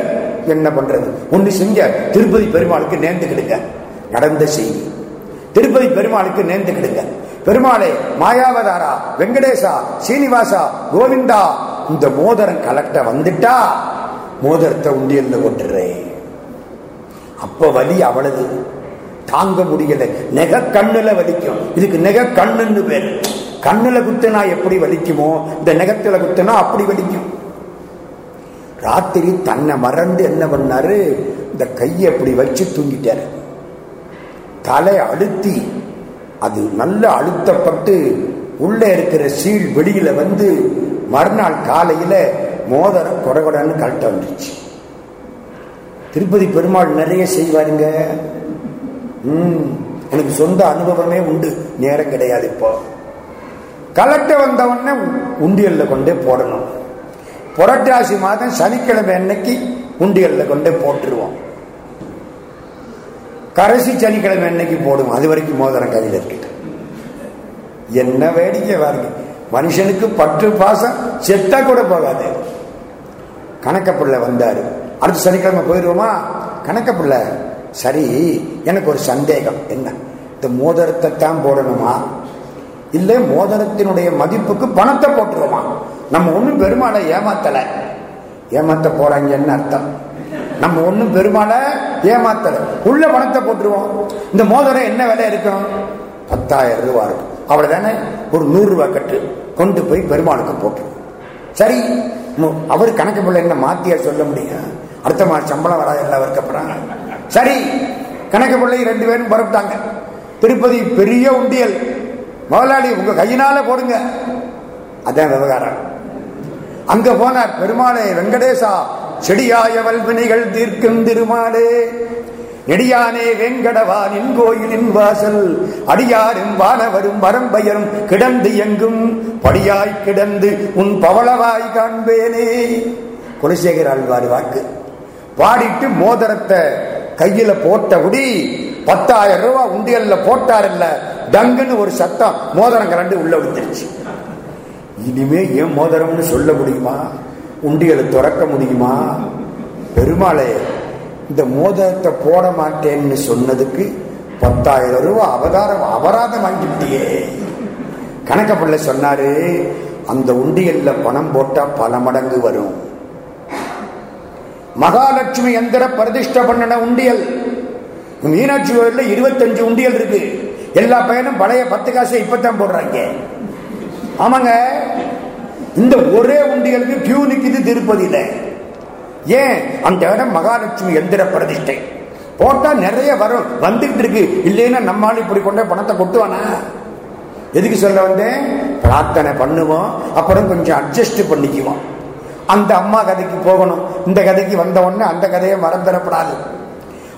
என்ன பண்றது? ஒண்ணு செஞ்ச திருப்பதி பெருமாளுக்கு நேர்ந்துக்கிடுங்க நடந்த செய்தி. திருப்பதி பெருமாளுக்கு நேர்ந்துக்கிடுங்க பெருமாளே மாயாவதாரா வெங்கடேசா சீனிவாசா கோவிந்தா இந்த மோதிரம் கலெக்ட வந்துட்டா மோதிரத்தை உண்டியல்ல கொட்டுறேன் அப்ப வலி அவ்வளவு தாங்க முடியல. நெக கண்ணுல வலிக்கும். இதுக்கு நெக கண்ணுன்னு பேர். கண்ணுல குத்துனா எப்படி வலிக்குமோ இந்த நெகத்துல குத்துனா அப்படி வலிக்கும். ராத்திரி தன்னை மறந்து என்ன பண்ணாரு? இந்த கையை அப்படி வச்சு தூங்கிட்டாரு. தலை அழுத்தி அது நல்ல அழுத்தப்பட்டு உள்ள இருக்கிற சீல் வெளியில வந்து மறுநாள் காலையில மோதிரம் கொடகொடன்னு கழட்ட வந்துருச்சு. திருப்பதி பெருமாள் நிறைய செய்வாருங்க. எனக்கு சொந்த அனுபவமே உண்டு. நேரம் கிடையாது இப்போ. கலெக்டர் வந்தவொடனே உண்டியல்ல கொண்டே போடணும். புரட்டாசி மாதம் சனிக்கிழமை அன்னைக்கு உண்டியல்ல கொண்டே போட்டுருவோம். கடைசி சனிக்கிழமை அன்னைக்கு போடுவோம். அது வரைக்கும் மோதிரம் கையில் இருக்கு. என்ன வேடிக்கை வாருங்க மனுஷனுக்கு பற்று பாசம் செத்தா கூட போகாது. கணக்கப்பிள்ளை வந்தாரு. அடுத்த சனிக்கிழமை போயிடுவோமா? கணக்கப்பிள்ளை. சரி எனக்கு ஒரு சந்தேகம். என்ன? இந்த மோதிரத்தை தான் போடணுமா? இல்ல மோதிரத்தினுடைய மதிப்புக்கு பணத்தை போட்டுருவோமா? நம்ம ஒன்றும் பெருமாளை ஏமாத்தல. ஏமாத்த போறாங்கன்னு அர்த்தம். நம்ம ஒன்றும் பெருமாளை ஏமாத்தல. உள்ள பணத்தை போட்டுருவோம். இந்த மோதிரம் என்ன விலை இருக்கும்? பத்தாயிரம் ரூபாய் இருக்கும். அவ்வளவுதானே? ஒரு நூறு ரூபாய் கட்டு கொண்டு போய் பெருமாளுக்கு போட்டு சரி மு- அவர் கணக்கு பிள்ளை என்ன மாத்தியா சொல்ல முடியும்? அடுத்த மாதம் சம்பளம் வராது எல்லாம் வர்க்கப்படுறாங்க சரி கணக்கு பிள்ளை ரெண்டு பேரும் புறப்பட்டாங்க திருப்பதி பெரிய உண்டியல். முதலாளி உங்க கையினால போடுங்க. அதான் விவகாரம். அங்க போனார் பெருமாளே வெங்கடேசா செடியாய வல்வினைகள் தீர்க்கும் திருமாலே. நெடியானே வெங்கடவானின் கோயிலின் வாசல். அடியாரும் வானவரும் வரம்பயரும் கிடந்து எங்கும். படியாய் கிடந்து உன் பவளவாய் காண்பேனே. குலசேகர் ஆழ்வார் வாக்கு. பாடிட்டு மோதிரத்தை கையில போட்டபடி பத்தாயிரம் ரூபாய் உண்டியல்ல போட்டார்ல டங்குன்னு ஒரு சத்தம். மோதிரம் கரண்டு உள்ள விழுந்துருச்சு. இனிமே ஏன் மோதிரம்னு சொல்ல முடியுமா? உண்டியலை திறக்க முடியுமா? பெருமாளே இந்த மோதிரத்தை போட மாட்டேன்னு சொன்னதுக்கு பத்தாயிரம் ரூபாய் அவதாரம் அபராதம் வாங்கிவிட்டியே. கணக்கப்பள்ள சொன்னாரு அந்த உண்டியல்ல பணம் போட்டா பல மடங்கு வரும். மகாலட்சுமி எந்திர பிரதிஷ்ட பண்ணின உண்டியல். மீனாட்சி கோயிலில் இருபத்தஞ்சு உண்டியல் இருக்கு. எல்லா பையனும் பழைய பத்து காசை இப்பத்தான் போடுறாங்க. ஆமாங்க. இந்த ஒரே உண்டியலுக்கு கியூ நிக்குது திருப்பதியில. ஏன்? அந்த இடம் மகாலட்சுமி எந்திர பிரதிஷ்டை. போட்டா நிறைய வரும். வந்துட்டு இருக்கு. இல்லைன்னா நம்மால் இப்படி கொண்டே பணத்தை கொட்டுவானா? எதுக்கு சொல்ல வந்தேன்? பிரார்த்தனை பண்ணுவோம். அப்புறம் கொஞ்சம் அட்ஜஸ்ட் பண்ணிக்குவோம். அந்த அம்மா கதைக்கு போகணும். இந்த கதைக்கு வந்த உடனே அந்த கதையை மறந்துடப்படாது.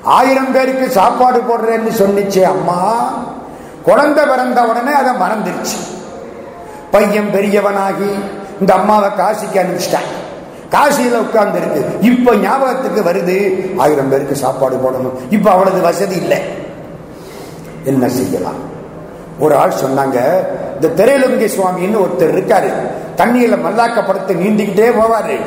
ஆயிரம் பேருக்கு சாப்பாடு போடுறேன்னு சொன்னிச்சு அம்மா. குழந்தை பிறந்த உடனே அதை மறந்துருச்சு. பையன் பெரியவனாகி இந்த அம்மாவை காசிக்கு அனுப்பிச்சிட்டான். காசியில உட்கார்ந்து இருக்கு இப்ப ஞாபகத்துக்கு வருது ஆயிரம் பேருக்கு சாப்பாடு போடணும். இப்ப அவளது வசதி இல்லை. என்ன செய்யலாம்? ஒரு ஆள் சொன்னாங்க இந்த திரையிலுங்கி சுவாமின்னு ஒருத்தர் இருக்காரு. தண்ணியில் மல்லாக்கப்படுத்து நீந்திக்கிட்டே போவாரு.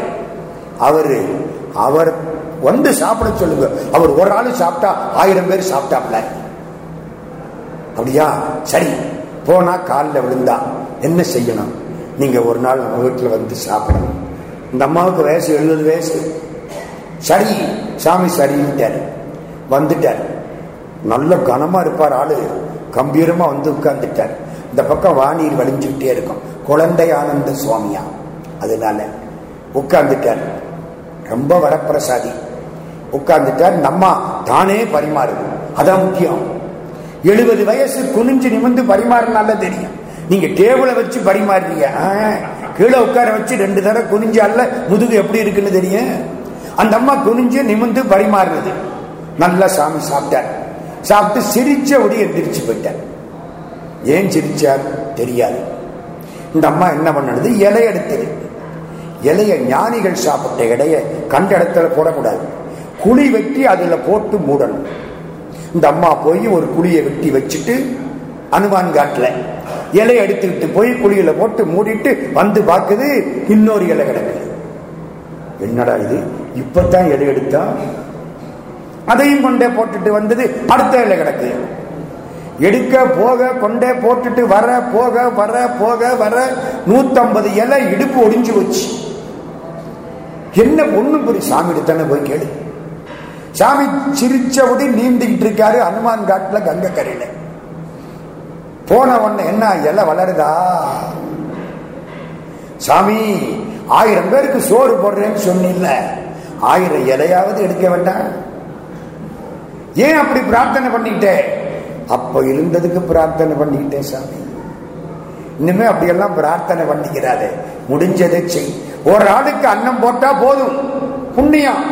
அவரு அவர் வந்து சாப்பிட சொல்லுங்க. அவர் ஒரு ஆளு சாப்பிட்டா ஆயிரம் பேர் சாப்பிட்டாப்ல. அப்படியா? சரி போனா காலில் விழுந்தா என்ன செய்யணும்? நீங்க ஒரு நாள் நம்ம வீட்டில் வந்து சாப்பிடணும். இந்த அம்மாவுக்கு வயசு எழுபது வயசு. சரி சாமி சரின்ட்டார். வந்துட்டார். நல்ல கனமா இருப்பார் ஆளு. கம்பீரமா வந்து உட்கார்ந்துட்டார். இந்த பக்கம் வாணியில் வலிஞ்சுக்கிட்டே இருக்கும். குழந்தை ஆனந்த சுவாமியா. அதனால உட்கார்ந்துட்டார். ரொம்ப வரப்பிரசாதி. உட்கார்ந்துட்டார். நம்ம தானே பரிமாறுது. அதான் முக்கியம். எழுபது வயசு குனிஞ்சு நிமிந்து பரிமாறினால தெரியும். நீங்க டேபிளை வச்சு பரிமாறுறீங்க. ஆ, கீழே உட்கார வச்சு ரெண்டு தடவை குனிஞ்சால முதுகு எப்படி இருக்குன்னு தெரியும்? அந்த அம்மா குனிஞ்சு நிமிந்து பரிமாறுறது. நல்லா சாமி சாப்பிட்டார். சாப்பிட்டு சிரிச்ச ஒடி எந்திரிச்சு போயிட்டார். ஏன் சிரிச்சார்? தெரியாது. இந்த அம்மா என்ன பண்ணது? இலை எடுத்தது இலைய ஞானிகள் சாப்பிட்ட இடைய கண்ட இடத்துல போடக்கூடாது. குழி வெட்டி அதுல போட்டு மூடணும். இந்த அம்மா போய் ஒரு குழியை வெட்டி வச்சுட்டு அனுமான் காட்டுல இலை எடுத்துக்கிட்டு போய் குழியில போட்டு மூடிட்டு வந்து பார்க்குது இன்னொரு இலை கிடக்குது என்னடா இது? இப்பதான் இலை எடுத்தா? அதையும் கொண்டே போட்டுட்டு வந்தது அடுத்த இலை கிடக்கு. எடுக்க போக கொண்டே போட்டுட்டு வர போக வர போக வர நூத்தம்பது இலை இடுப்பு ஒடிஞ்சு போச்சு. என்ன ஒண்ணு புரிய சாமி எடுத்தானே போய் கேளு. சாமி சிரிச்சபடி நீந்திக்கிட்டு இருக்காரு அனுமான் காட்டுல கங்கை கரையில. போன உடனே என்ன இலை வளருதா? சாமி ஆயிரம் பேருக்கு சோறு போடுறேன்னு சொன்னில்ல. ஆயிரம் இலையாவது எடுக்க வேண்டாம். ஏன் அப்படி பிரார்த்தனை பண்ணிக்கிட்டே? அப்ப இருந்ததுக்கு பிரார்த்தனை பண்ணிக்கிட்டேன் சாமி. இனிமே அப்படியெல்லாம் பிரார்த்தனை பண்ணிக்கிறாரு முடிஞ்சதை செய். ஒரு ஆளுக்கு அன்னம் போட்டா போதும். புண்ணியம்.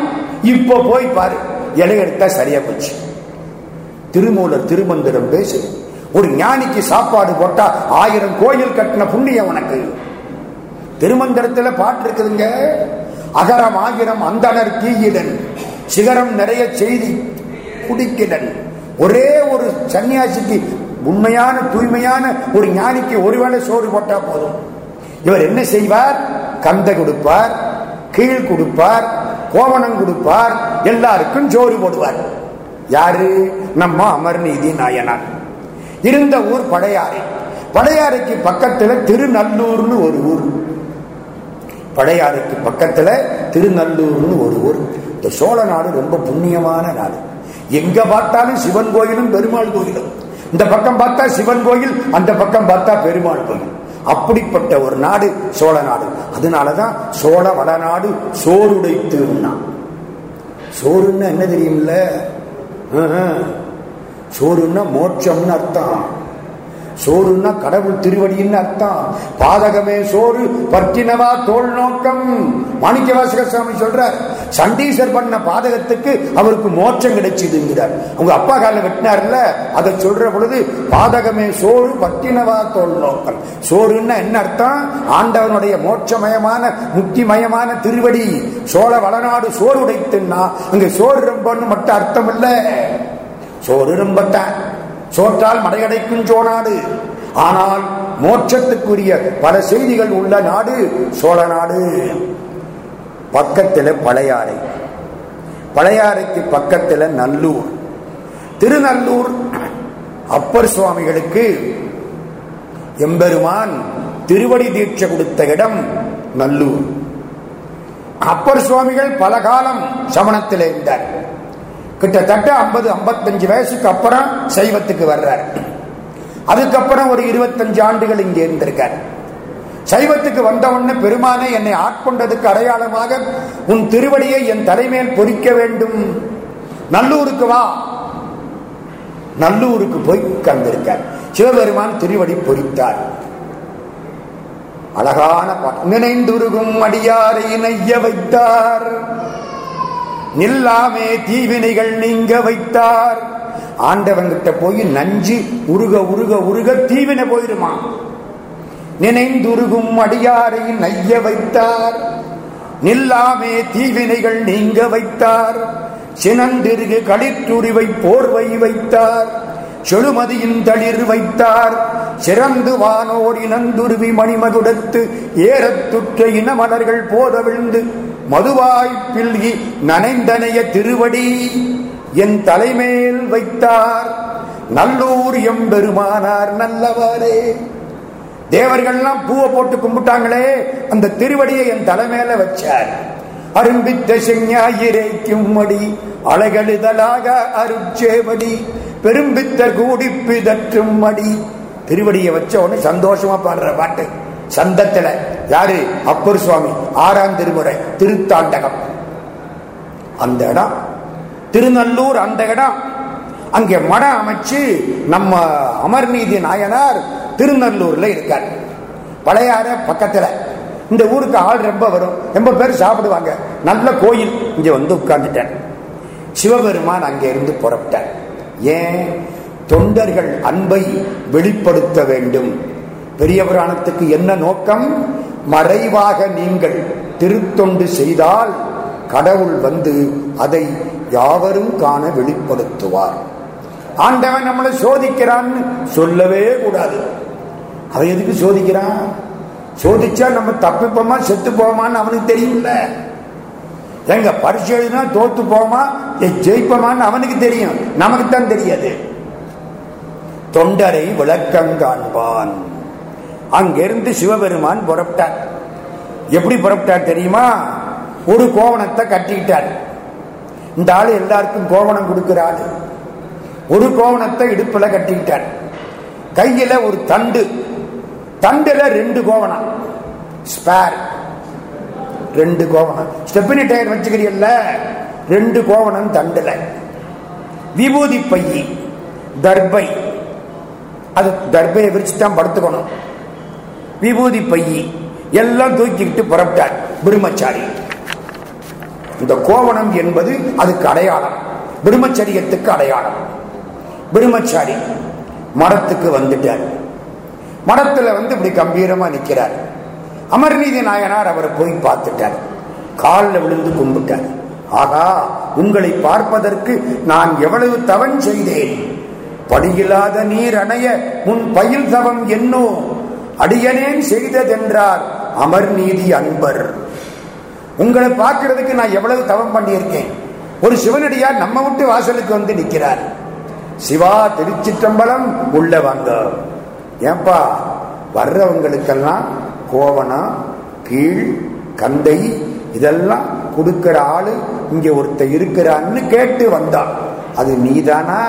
இப்போ போய் பாரு. இலை எடுத்தா சரியா போச்சு. திருமூலர் திருமந்திரம் பேசு ஒரு ஞானிக்கு சாப்பாடு போட்டா ஆயிரம் கோயில் கட்டின புண்ணியம் உனக்கு. திருமந்திரத்துல பாட்டு இருக்குதுங்க. அகரம் ஆயிரம் அந்தனர் தீயிடன். சிகரம் நிறைய செய்தி. குடிக்கிடன். ஒரே ஒரு சன்னியாசிக்கு உண்மையான தூய்மையான ஒரு ஞானிக்கு ஒருவேளை சோறு போட்டா போதும். இவர் என்ன செய்வார்? கந்த கொடுப்பார் கீழ் கொடுப்பார் கோவணம் கொடுப்பார் எல்லாருக்கும் சோறு போடுவார். யாரு? நம்ம அமர்நீதி நாயனார். இருந்த ஊர் படையாறை. படையாறைக்கு பக்கத்துல திருநல்லூர்னு ஒரு ஊர். படையாறைக்கு பக்கத்துல திருநல்லூர்னு ஒரு ஊர். இந்த சோழ நாடு ரொம்ப புண்ணியமான நாடு. எங்க பார்த்தாலும் சிவன் கோயிலும் பெருமாள் கோயிலும். இந்த பக்கம் பார்த்தா சிவன் கோயில் அந்த பக்கம் பார்த்தா பெருமாள் கோயில். அப்படிப்பட்ட ஒரு நாடு சோழ நாடு. அதனாலதான் சோழ வளநாடு சோறுடைத்து சோறுன்னா என்ன தெரியும்ல சோறுன்னா மோட்சம்னு அர்த்தம். சோறுன்னா கடவுள் திருவடின்னு அர்த்தம். பாதகமே சோறு பற்றினவா தோல் நோக்கம். மாணிக்க வாசக சுவாமி சொல்றார் சண்டீசர் பண்ண பாதகத்துக்கு அவருக்கு மோட்சம் கிடைச்சதுங்கிறார். உங்க அப்பா கால வெட்டினார்ல அதை சொல்ற பொழுது பாதகமே சோறு பற்றினவா தோல் நோக்கம். சோறுன்னா என்ன அர்த்தம்? ஆண்டவனுடைய மோட்சமயமான முக்திமயமான திருவடி. சோழ வளநாடு சோறு உடைத்துன்னா அங்க சோறு ரொம்பன்னு மட்டும் அர்த்தம் இல்ல சோறு ரொம்பத்தான் சோற்றால் மடையடைக்கும் சோநாடு ஆனால் மோட்சத்துக்குரிய பல செய்திகள் உள்ள நாடு சோழ நாடு. பக்கத்தில் பழையாறை. பழையாறைக்கு பக்கத்தில் நல்லூர். திருநல்லூர் அப்பர் சுவாமிகளுக்கு எம்பெருமான் திருவடி தீட்சை கொடுத்த இடம் நல்லூர். அப்பர் சுவாமிகள் பல காலம் சமணத்தில் இருந்தார். கிட்டத்தட்ட ஐம்பது ஐம்பத்தஞ்சு வயசுக்கு அப்புறம் சைவத்துக்கு வர்றார். அதுக்கப்புறம் ஒரு இருபத்தஞ்சு ஆண்டுகள் இங்கே இருந்திருக்கார். சைவத்துக்கு வந்தவுடனே பெருமானே என்னை ஆட்கொண்டதுக்கு அடையாளமாக உன் திருவடியை என் தலைமையில் பொறிக்க வேண்டும். நல்லூருக்கு வா. நல்லூருக்கு போய் உட்கார்ந்திருக்கார். சிவபெருமான் திருவடி பொறித்தார். அழகான பாட்டு. நினைந்துருகும் அடியாரை இணைய வைத்தார். எல்லாமே தீவினைகள் நீங்க வைத்தார். ஆண்டவங்கிட்ட போய் நஞ்சு உருக உருக உருக தீவினை போயிருமா நினைந்துருகும் அடியாரை நைய வைத்தார். நில்லாமே தீவினைகள் நீங்க வைத்தார். சினந்திருகு களிற்றுரிவை போர்வை வைத்தார். செழுமதியின் தளிர் வைத்தார். சிறந்து வானோர் இனந்துருவி மணிமகுடத்து ஏறத்துற்ற இனமலர்கள் போத விழுந்து மதுவாய் பில்கி நனைந்தனைய திருவடி என் தலைமேல் வைத்தார். நல்லூர் எம்பெருமானார் நல்லவாரே. தேவர்கள்லாம் பூவை போட்டு கும்பிட்டாங்களே அந்த திருவடியை என் தலைமையில வச்சார். அரும்பித்த செஞ்ஞாயிரைக்கும் மடி அழகெழுதலாக அருட்சேவடி பெரும்பித்தர் கூடி பிதற்றும் மடி திருவடியை வச்ச உடனே சந்தோஷமா பாடுற பாட்டு. சந்தத்துல. யாரு? அப்பர் சுவாமி. ஆறாம் திருமுறை. திருத்தாண்டகம். அந்த இடம். திருநல்லூர் அந்த இடம். அங்கே மடம் அமைச்சு நம்ம அமர்நீதி நாயனார் திருநல்லூர்ல இருக்கார். பழையாற பக்கத்துல. இந்த ஊருக்கு ஆள் ரொம்ப வரும். ரொம்ப பேர் சாப்பிடுவாங்க. நல்ல கோயில். இங்க வந்து உட்கார்ந்துட்டேன் சிவபெருமான் அங்கே இருந்து புறப்பட்டார். ஏன்? தொண்டர்கள் அன்பை வெளிப்படுத்த வேண்டும். பெரிய புராணத்துக்கு என்ன நோக்கம்? மறைவாக நீங்கள் திருத்தொண்டு செய்தால் கடவுள் வந்து அதை யாவரும் காண வெளிப்படுத்துவார். ஆண்டவன் நம்மளை சோதிக்கிறான்னு சொல்லவே கூடாது. அவன் எதுக்கு சோதிக்கிறான்? சோதிச்சா நம்ம தப்பிப்போமா செத்து போமான்னு அவனுக்கு தெரியும்ல. எங்க பரிசு எழுதினா தோத்து போமா ஜெயிப்போமான்னு அவனுக்கு தெரியும். நமக்கு தான் தெரியாது. தொண்டரை விளக்கம் காண்பான். அங்கிருந்து சிவபெருமான் புறப்பட்டார். எப்படி புறப்பட்டார் தெரியுமா? ஒரு கோவணத்தை கட்டிக்கிட்டார் இந்த ஆளு எல்லாருக்கும் கோவணம் கொடுக்கிற ஆளு. ஒரு கோவணத்தை இடுப்புல கட்டிக்கிட்டார் கையில ஒரு தண்டு. தண்டுல ரெண்டு கோவணம். ஸ்பேர் ரெண்டு கோவணம். ஸ்டெப்பினி டயர் வச்சுக்கிறீல்ல ரெண்டு கோவணம் தண்டுல. விபூதி பையி. தர்பை. அது தர்பையை விரிச்சு தான் படுத்துக்கணும். விபூதி பையி எல்லாம் தூக்கிக்கிட்டு புறப்பட்டார். பிரம்மச்சாரி. இந்த கோவணம் என்பது அதுக்கு அடையாளம். பிரம்மச்சரியத்துக்கு அடையாளம். பிரம்மச்சாரி மரத்துக்கு வந்துட்டார். மரத்துல வந்து இப்படி கம்பீரமா நிற்கிறார் அமர்நீதி நாயனார் அவரை போய் பார்த்துட்டார். காலில் விழுந்து கும்பிட்டார். ஆகா உங்களை பார்ப்பதற்கு நான் எவ்வளவு தவன் செய்தேன். படியில்லாத நீர் அணைய முன் பயில் தவம் என்னோ? அடியனேன் செய்ததென்றார் அமர் நீதி அன்பர். உங்களை பார்க்கறதுக்கு நான் எவ்வளவு தவம் பண்ணியிருக்கேன். ஒரு சிவனடியார் நம்ம விட்டு வாசலுக்கு வந்து நிற்கிறார். சிவா திருச்சிற்றம்பலம் உள்ள வாங்க ஏன்பா வர்றவங்களுக்கெல்லாம் கோவணம் கீழ் கந்தை இதெல்லாம் கொடுக்கிற ஆளு இங்க ஒருத்த இருக்கிறான்னு கேட்டு வந்தான் அது நீதானா?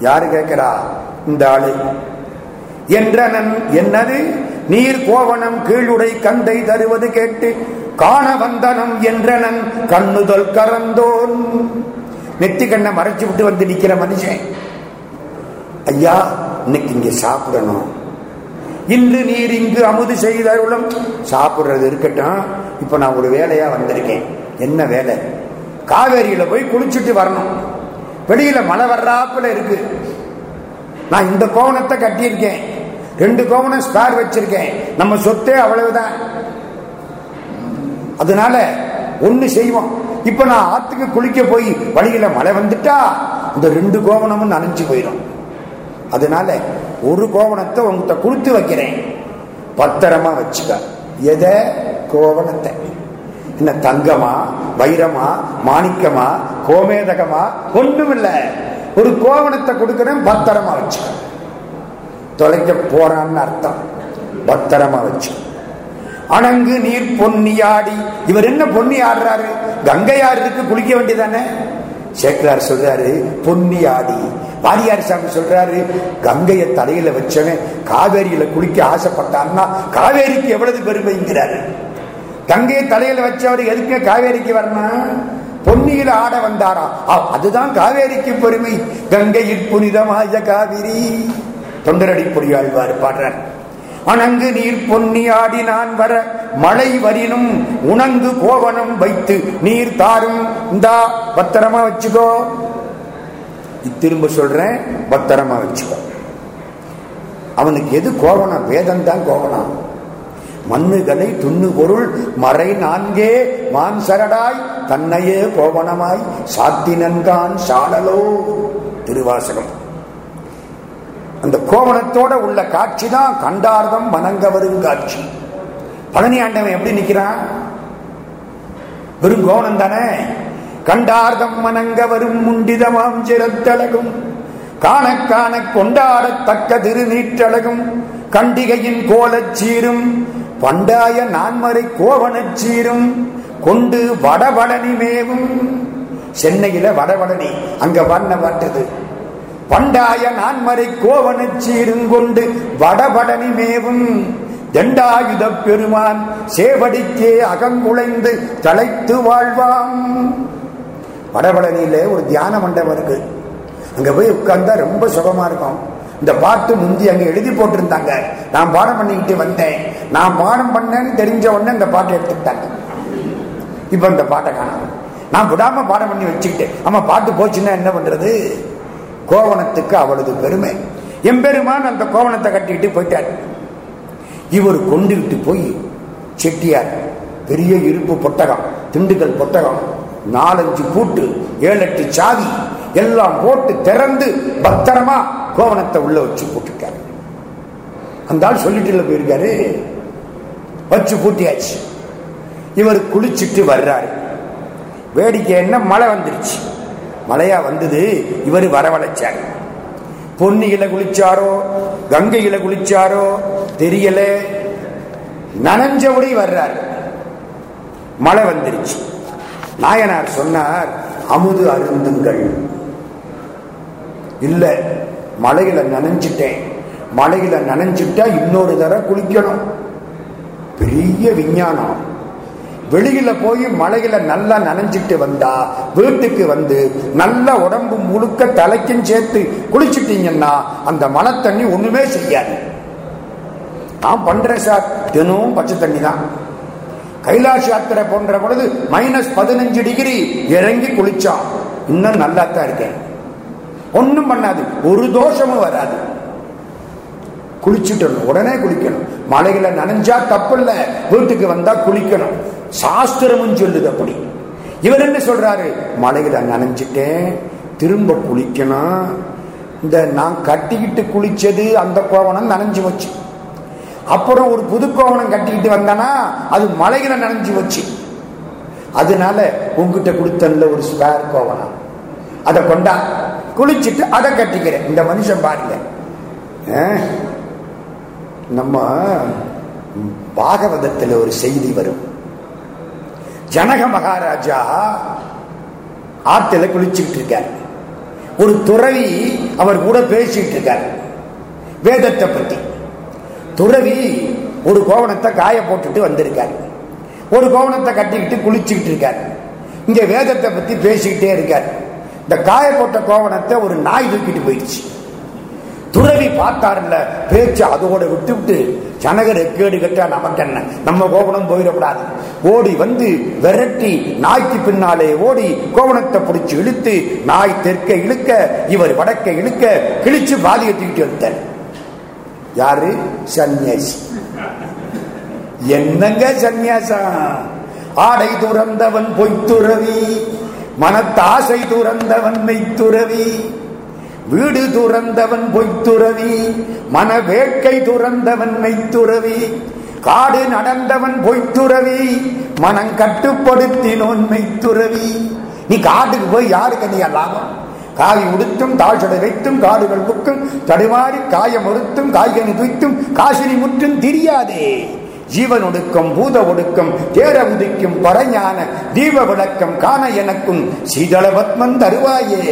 யாரு கேட்கிறா? இந்த ஆளு. என்றனன் என்னது? நீர் கோவணம் கீழுடை கந்தை தருவது கேட்டு காண வந்தனம் என்றனன் கண்ணுதல் கறந்தோன். நெத்தி கண்ணை மறைச்சு விட்டு வந்து நிக்கிற மனுஷன். ஐயா இன்னைக்கு இங்க சாப்பிடணும். இன்று நீர் இங்கு அமுது செய்தருளும் சாப்பிடுறது இருக்கட்டும். இப்ப நான் ஒரு வேலையா வந்திருக்கேன். என்ன வேலை? காவேரியில போய் குளிச்சுட்டு வரணும். வெளியில மழை வர்றாப்புல இருக்கு. நான் இந்த கோவணத்தை கட்டியிருக்கேன். ரெண்டு கோவணம் ஸ்பேர் வச்சிருக்கேன். நம்ம சொத்தே அவ்வளவுதான். அதனால ஒண்ணு செய்வோம். இப்ப நான் ஆத்துக்கு குளிக்க போய் வழியில மழை வந்துட்டா இந்த ரெண்டு கோவணமும் நனைஞ்சு போயிடும். அதனால ஒரு கோவணத்தை உங்ககிட்ட கொடுத்து வைக்கிறேன். பத்திரமா வச்சுக்க. எதை? கோவணத்தை. என்ன தங்கமா வைரமா மாணிக்கமா கோமேதகமா? ஒண்ணும் இல்லை ஒரு கோவணத்தை கொடுக்கிறேன் பத்திரமா வச்சுக்க. தொலைக்க போறான்னு அர்த்தம். பத்திரமா வச்சு. அணங்கு நீர் பொன்னியாடி இவர் என்ன பொன்னி ஆடுறாரு? கங்கையார் இருக்கு குளிக்க வேண்டியதானே? சேக்கலார் சொல்றாரு பொன்னி ஆடி. வாரியார் சாமி சொல்றாரு கங்கைய தலையில வச்சவன் காவேரியில குளிக்க ஆசைப்பட்டான்னா காவேரிக்கு எவ்வளவு பெருமைங்கிறாரு. கங்கையை தலையில வச்சவர் எதுக்கு காவேரிக்கு வரணும்? பொன்னியில ஆட வந்தாரா அதுதான் காவேரிக்கு பெருமை. கங்கையில் புனிதமாய காவிரி. தொண்டரடி பொடியாழ்வார் பாடுறார். அணங்கு நீர் பொன்னி ஆடி நான் வர மழை வரினும் உணங்கு கோவனம் வைத்து நீர் தாரும். இந்தா பத்திரமா வச்சுக்கோ. திரும்ப சொல்றேன் பத்திரமா வச்சுக்கோ. அவனுக்கு எது கோவனம் வேதம் தான் கோவனம் மண்ணுகளை துண்ணு பொருள் மறை நான்கே மான் சரடாய் தன்னையே கோவனமாய் சாத்தினன்கான் சாடலோ திருவாசகம். அந்த கோவணத்தோட உள்ள காட்சி தான் கண்டார்தம் வணங்க வரும் காட்சி. பழனி ஆண்டவன் எப்படி நிக்கிறான்? வெறும் கோவணம் தானே? கண்டார்தம் வணங்க வரும் முண்டிதமாம் சிறத்தழகும். காண காண கொண்டாடத்தக்க திருநீற்றழகும். கண்டிகையின் கோலச்சீரும் பண்டாய நான்மறை கோவணச் சீரும் கொண்டு வடபழனி மேவும். சென்னையில வடபழனி அங்க வண்ண வட்டது பண்டாய நான்மறை கோவனு சீருங்கொண்டு வடபடனி மேவும். தண்டாயுத பெருமான் சேவடிக்கே அகங்குலைந்து தலைத்து வாழ்வாம். வடபழனியில ஒரு தியான மண்டபம் இருக்கு. அங்க போய் உட்கார்ந்தா ரொம்ப சுகமா இருக்கும். இந்த பாட்டு முந்தி அங்க எழுதி போட்டிருந்தாங்க. நான் பாடம் பண்ணிக்கிட்டு வந்தேன். நான் பாடம் பண்ணேன்னு தெரிஞ்ச உடனே இந்த பாட்டை எடுத்துக்கிட்டாங்க. இப்ப இந்த பாட்டை காணும். நான் விடாம பாடம் பண்ணி வச்சுக்கிட்டேன். ஆமா பாட்டு போச்சுன்னா என்ன பண்றது? கோவணத்துக்கு அவளது பெருமை. எம்பெருமான் அந்த கோவணத்தை கட்டிக்கிட்டு போயிட்டார். இவர் கொண்டுகிட்டு போய் செட்டியார் பெரிய இருப்பு பொட்டகம் திண்டுக்கல் பொட்டகம் நாலஞ்சு பூட்டு ஏழு எட்டு சாவி எல்லாம் போட்டு திறந்து பத்திரமா கோவணத்தை உள்ள வச்சு போட்டுட்டாரு. அந்த ஆள் சொல்லிட்டு போயிருக்காரு. வச்சு பூட்டியாச்சு. இவர் குளிச்சுட்டு வர்றாரு. வேடிக்கை என்ன? மழை வந்துருச்சு. மழையா வந்தது இவர் வரவழைச்சார். பொன்னியில குளிச்சாரோ கங்கையில குளிச்சாரோ தெரியல. நனஞ்சபடி வர்றார். மழை வந்துருச்சு. நாயனார் சொன்னார் அமுது அருந்துங்கள். இல்ல மலையில நனைஞ்சிட்டேன். மலையில நனைஞ்சிட்டா இன்னொரு தடவை குளிக்கணும். பெரிய விஞ்ஞானம். வெளியில போய் மழையில நல்லா நனைஞ்சிட்டு வந்தா வீட்டுக்கு வந்து நல்ல உடம்பு முழுக்க தலைக்கும் சேர்த்து குளிச்சுட்டீங்கன்னா அந்த மழை தண்ணி ஒண்ணுமே செய்யாது. நான் பண்றேன் சார். தினமும் பச்சை தண்ணி தான் கைலாஷ் யாத்திரை போன்ற பொழுது மைனஸ் பதினஞ்சு டிகிரி இறங்கி குளிச்சான் இன்னும் நல்லா தான் இருக்கேன். ஒன்னும் பண்ணாது. ஒரு தோஷமும் வராது. குளிச்சுட்டணும். உடனே குளிக்கணும். மலைகளை நனைஞ்சா தப்பு இல்லை வீட்டுக்கு வந்தா குளிக்கணும். சாஸ்திரமும் சொல்லுது அப்படி. இவர் என்ன சொல்றாரு? மலையில நனைஞ்சிட்டேன் திரும்ப குளிக்கணும். இந்த நான் கட்டிக்கிட்டு குளிச்சது அந்த கோவணம் நனைஞ்சு வச்சு அப்புறம் ஒரு புது கோவணம் கட்டிக்கிட்டு வந்தானா அது மலையில நனைஞ்சு வச்சு அதனால உங்ககிட்ட கொடுத்தன்ல ஒரு ஸ்பேர் கோவணம். அதை கொண்டா குளிச்சுட்டு அதை கட்டிக்கிறேன். இந்த மனுஷன் பாருங்க. நம்ம பாகவதத்தில் ஒரு செய்தி வரும். ஜனக மகாராஜா ஆத்துல குளிச்சுக்கிட்டு இருக்கார். ஒரு துறவி அவர் கூட பேசிட்டு இருக்கார். வேதத்தை பத்தி. துறவி ஒரு கோவணத்தை காய போட்டுட்டு வந்திருக்கார். ஒரு கோவணத்தை கட்டிக்கிட்டு குளிச்சுக்கிட்டு இருக்கார். இங்க வேதத்தை பத்தி பேசிக்கிட்டே இருக்கார். இந்த காய போட்ட கோவணத்தை ஒரு நாய் தூக்கிட்டு போயிடுச்சு. துறவி பார்த்தாருல்ல பேச்சு அதோட விட்டு விட்டு ஜனகர் எக்கேடு கட்டா நமக்கு என்ன? நம்ம கோவணம் போயிடக்கூடாது. ஓடி வந்து விரட்டி நாய்க்கு பின்னாலே ஓடி கோபணத்தை பிடிச்சி இழுத்து நாய் தெற்க இழுக்க இவர் வடக்க இழுக்க கிழிச்சு பாதி கட்டிக்கிட்டு யாரு? சன்னியாசி. என்னங்க சந்நியாசம் ஆடை துறந்தவன் பொய்த்துறவி மனத்தாசை துறந்தவன் மெய்த்துறவி. வீடு துறந்தவன் பொய்த்துறவி மன வேட்கை துறந்தவன் மெய்த்துறவி காடு நடந்தவன் பொய்த்துறவி மனம் கட்டுப்படுத்தினோன் மெய்த்துறவி. நீ காட்டுக்கு போய் யாருக்கு நீ லாபம்? காவி உடுத்தும் தாழ்சடை வைத்தும் காடுகள் புக்கும் தடுமாறி காயம் ஒருத்தும் காய்கனி துய்த்தும் காசினி முற்றும் தெரியாதே. ஜீவன் ஒடுக்கம் பூத ஒடுக்கம் தேர உதிக்கும் பரஞான தீப விளக்கம் காண எனக்கும் சீதள பத்மன் தருவாயே.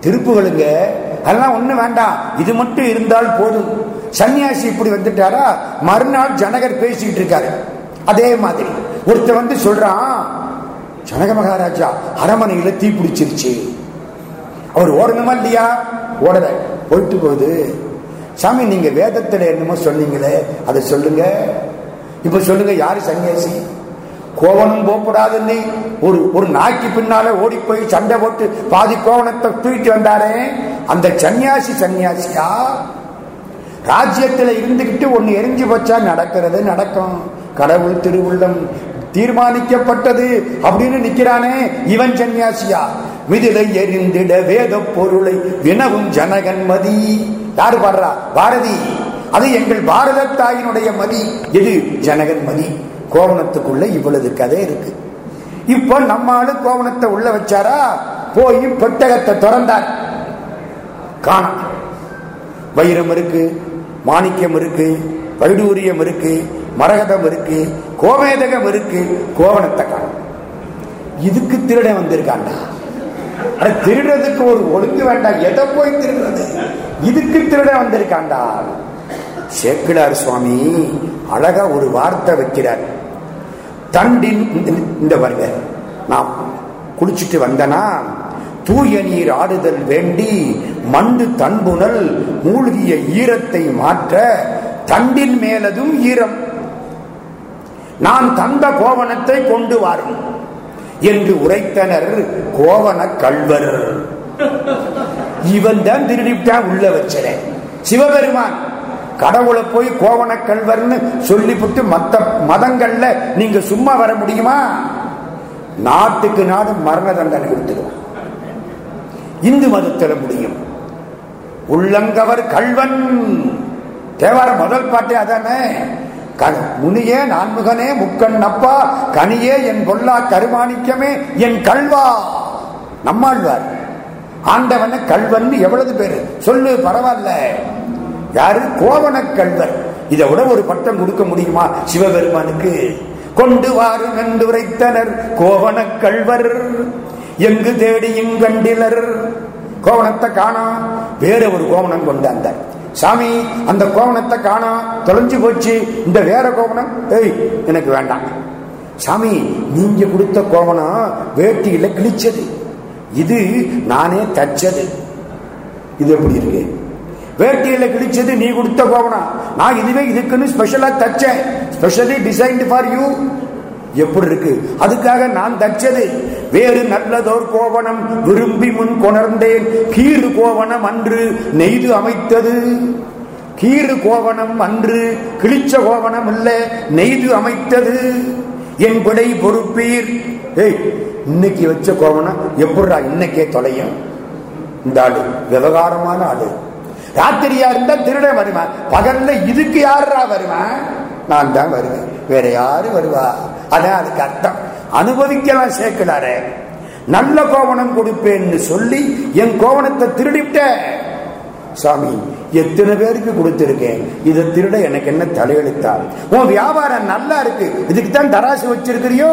திருப்புகளுங்க. அதெல்லாம் ஒண்ணு வேண்டாம். இது மட்டும் இருந்தால் போதும். சன்னியாசி இப்படி வந்துட்டாரா? மறுநாள் ஜனகர் பேசிக்கிட்டு இருக்காரு. அதே மாதிரி. ஒருத்தர் வந்து சொல்றான் ஜனக மகாராஜா அரமனையில தீ பிடிச்சிருச்சு. அவர் ஓடணுமா இல்லையா? ஓடல. போயிட்டு போகுது. சாமி நீங்க வேதத்துல என்னமோ சொன்னீங்களே அதை சொல்லுங்க. இப்ப சொல்லுங்க யாரு சன்னியாசி? கோவணம் போகக்கூடாதுன்னு ஒரு ஒரு நாய்க்கு பின்னால ஓடி போய் சண்டை போட்டு பாதி கோவணத்தை தூக்கிட்டு வந்தாரே. அந்த சன்னியாசி சன்னியாசியா? ராஜ்யத்தில் இருந்துகிட்டு ஒன்னு எரிஞ்சு வச்சா நடக்கிறது நடக்கும். கடவுள் திருவுள்ளம் தீர்மானிக்கப்பட்டது அப்படின்னு நிக்கிறானே இவன் சன்னியாசியா. விதிலை எரிந்திட வேத பொருளை வினவும் ஜனகன் மதி. யாரு பாடுறா? பாரதி. அது எங்கள் பாரத தாயினுடைய மதி. எது? ஜனகன்மதி கோவணத்துக்குள்ள இவ்வளவு கதை இருக்கு. இப்ப நம்ம ஆளு கோவணத்தை உள்ள வச்சாரா? போய் பெட்டகத்தை திறந்தார். காண வைரம் இருக்கு மாணிக்கம் இருக்கு வைடூரியம் இருக்கு மரகதம் இருக்கு கோமேதகம் இருக்கு கோவணத்தை காணும். இதுக்கு திருடன் வந்திருக்காண்டா திருடுறதுக்கு ஒரு ஒழுங்கு வேண்டாம். எதை போய் திருடுறது? இதுக்கு திருட வந்திருக்காண்டா சேக்கிழார் சுவாமி அழகா ஒரு வார்த்தை வைக்கிறார். தண்டின் இந்த வருக. நான் குளிச்சுட்டு வந்தனா தூய நீர் ஆடுதல் வேண்டி மண்டு தன்புணல் மூழ்கிய ஈரத்தை மாற்ற தண்டின் மேலதும் ஈரம். நான் தந்த கோவணத்தை கொண்டு வாரும் என்று உரைத்தனர் கோவண கல்வர் இவன் தான் திருடிவிட்டான் உள்ள வச்சனேன் சிவபெருமான் கடவுளை போய் கோவண கல்வர்னு சொல்லிவிட்டு மத்த மதங்கள்ல நீங்க சும்மா வர முடியுமா? நாட்டுக்கு நாடு மரண தண்டனை கொடுத்துருவான் இந்து மதத்தில் முடியும். உள்ளங்கவர் கல்வன் தேவார முதல் பாட்டே அதானே? முனியே நான்முகனே முக்கன் அப்பா கனியே என் கொல்லா கருமாணிக்கமே என் கல்வா நம்மாழ்வார். ஆண்டவன கல்வன் எவ்வளவு பேரு? சொல்லு பரவாயில்ல. யாரு? கோவண கல்வர் இதை விட ஒரு பட்டம் கொடுக்க முடியுமா? சிவபெருமானுக்கு. கொண்டு வாரு என்று உரைத்தனர் கோவண கல்வர் எங்கு தேடியும் கண்டிலர். கோவணத்தை காணா. வேற ஒரு கோவணம் கொண்டு வந்தார். சாமி அந்த கோவணத்தை காணா. தொலைஞ்சு போச்சு. இந்த வேற கோவணம்? ஏய் எனக்கு வேண்டாம். சாமி நீங்க கொடுத்த கோவணம் வேட்டியில கிழிச்சது. இது நானே தச்சது. இது எப்படி இருக்கு? வேட்டியில கிழிச்சது நீ கொடுத்த கோவணம் நான் இதுவே இதுக்குன்னு ஸ்பெஷலா தச்சேன். ஸ்பெஷலி டிசைன்டு ஃபார் யூ எப்படி இருக்கு? அதுக்காக நான் தச்சது. வேறு நல்லதோர் கோவணம் விரும்பி முன் கொணர்ந்தேன். கீறு கோவணம் அன்று நெய்து அமைத்தது. கீறு கோவணம் அன்று கிழிச்ச கோவணம் இல்ல நெய்து அமைத்தது. என் பிடை பொறுப்பீர். ஏய் இன்னைக்கு வச்ச கோவணம் எப்படா இன்னைக்கே தொலையும்? இந்த ஆளு விவகாரமான ஆளு. ராத்திரியா இருந்தா திருட வருவான். பகல்ல இதுக்கு யாரா வருவான்? நான் தான் வருவேன். வேற யாரு வருவா? அதான் அதுக்கு அர்த்தம். அனுபவிக்கலாம் சேர்க்கலாரே நல்ல கோவணம் கொடுப்பேன்னு சொல்லி என் கோவணத்தை திருடிவிட்ட. சாமி எத்தனை பேருக்கு கொடுத்திருக்கேன்? இதை திருட எனக்கு என்ன தலையெழுத்தால்? உன் வியாபாரம் நல்லா இருக்கு. இதுக்கு தான் தராசு வச்சிருக்கிறியோ?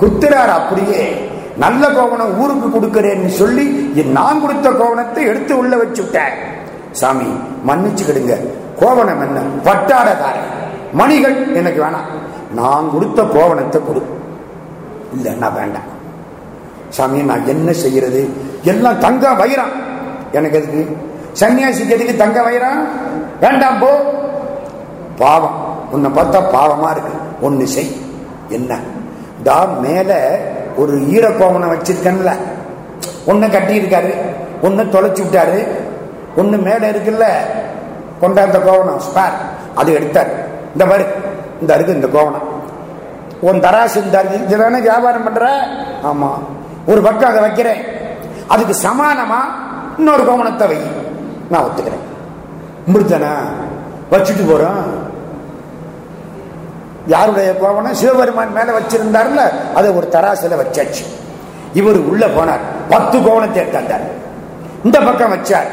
குத்துறார் அப்படியே. நல்ல கோவணம் ஊருக்கு கொடுக்கிறேன்னு சொல்லி நான் கொடுத்த கோவணத்தை எடுத்து உள்ள வச்சுட்டேன் சாமி மன்னிச்சுக்கிடுங்க. கோவணம் என்ன? பட்டாடக்காரன் மணிகள் எனக்கு வேணாம். நான் கொடுத்த கோவணத்தை கொடு. இல்லைன்னா வேண்டாம். சாமி நான் என்ன செய்யறது? எல்லாம் தங்க வைரம். எனக்கு எதுக்கு? சன்னியாசிக்கு எதுக்கு தங்க வைரம்? வேண்டாம் போ. பாவம். உன்னை பார்த்தா பாவமா இருக்கு. ஒன்னு செய். என்ன? டா மேல ஒரு ஈரக்கோவனம் வச்சிருக்கேன்ல. ஒண்ணு கட்டி இருக்காரு ஒண்ணு தொலைச்சு விட்டாரு ஒன்று மேல இருக்குல்ல கொண்டாந்த கோவணம் ஸ்பேர் அது எடுத்தாரு. இந்த மாதிரி இந்த இருக்கு இந்த கோவணம். உன் தராசு இந்த இதுதானே வியாபாரம் பண்ற? ஆமா. ஒரு பக்கம் அதை வைக்கிறேன். அதுக்கு சமானமா இன்னொரு கோவணத்தை வை. நான் ஒத்துக்கிறேன். முடித்தானா வச்சுட்டு போறோம். யாருடைய கோவணம் சிவபெருமான் மேல வச்சிருந்தார்ல அதை ஒரு தராசில வச்சாச்சு. இவர் உள்ள போனார். பத்து கோவணத்தை எடுத்தார் இந்த பக்கம் வச்சார்.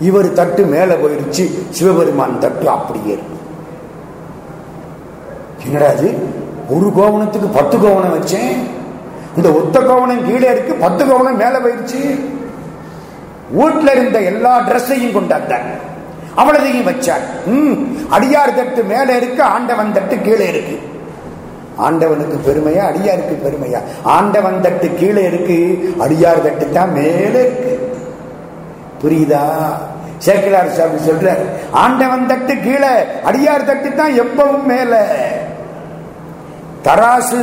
இவர் தட்டு மேல போயிடுச்சு சிவபெருமான் தட்டு அப்படியே என்னடாது என்னடா இது? ஒரு கோவணத்துக்கு பத்து கோவணம் வச்சேன். இந்த ஒத்த கோவணம் கீழே இருக்கு பத்து கோவணம் மேல போயிடுச்சு வீட்டில் இருந்த எல்லா ட்ரெஸ்ஸையும் கொண்டாந்தார் அவ்வளதையும் வச்சார் உம் அடியார் தட்டு மேல இருக்கு ஆண்டவன் தட்டு கீழே இருக்கு. ஆண்டவனுக்கு பெருமையா அடியாருக்கு பெருமையா? ஆண்டவன் தட்டு கீழே இருக்கு அடியார் தட்டு தான் மேலே இருக்கு. புரியுதா? சேக்கிலார் சாமி சொல்றாரு. ஆண்டவன் தட்டு கீழே அடியார் தட்டு தான் எப்பவும் மேல. தராசு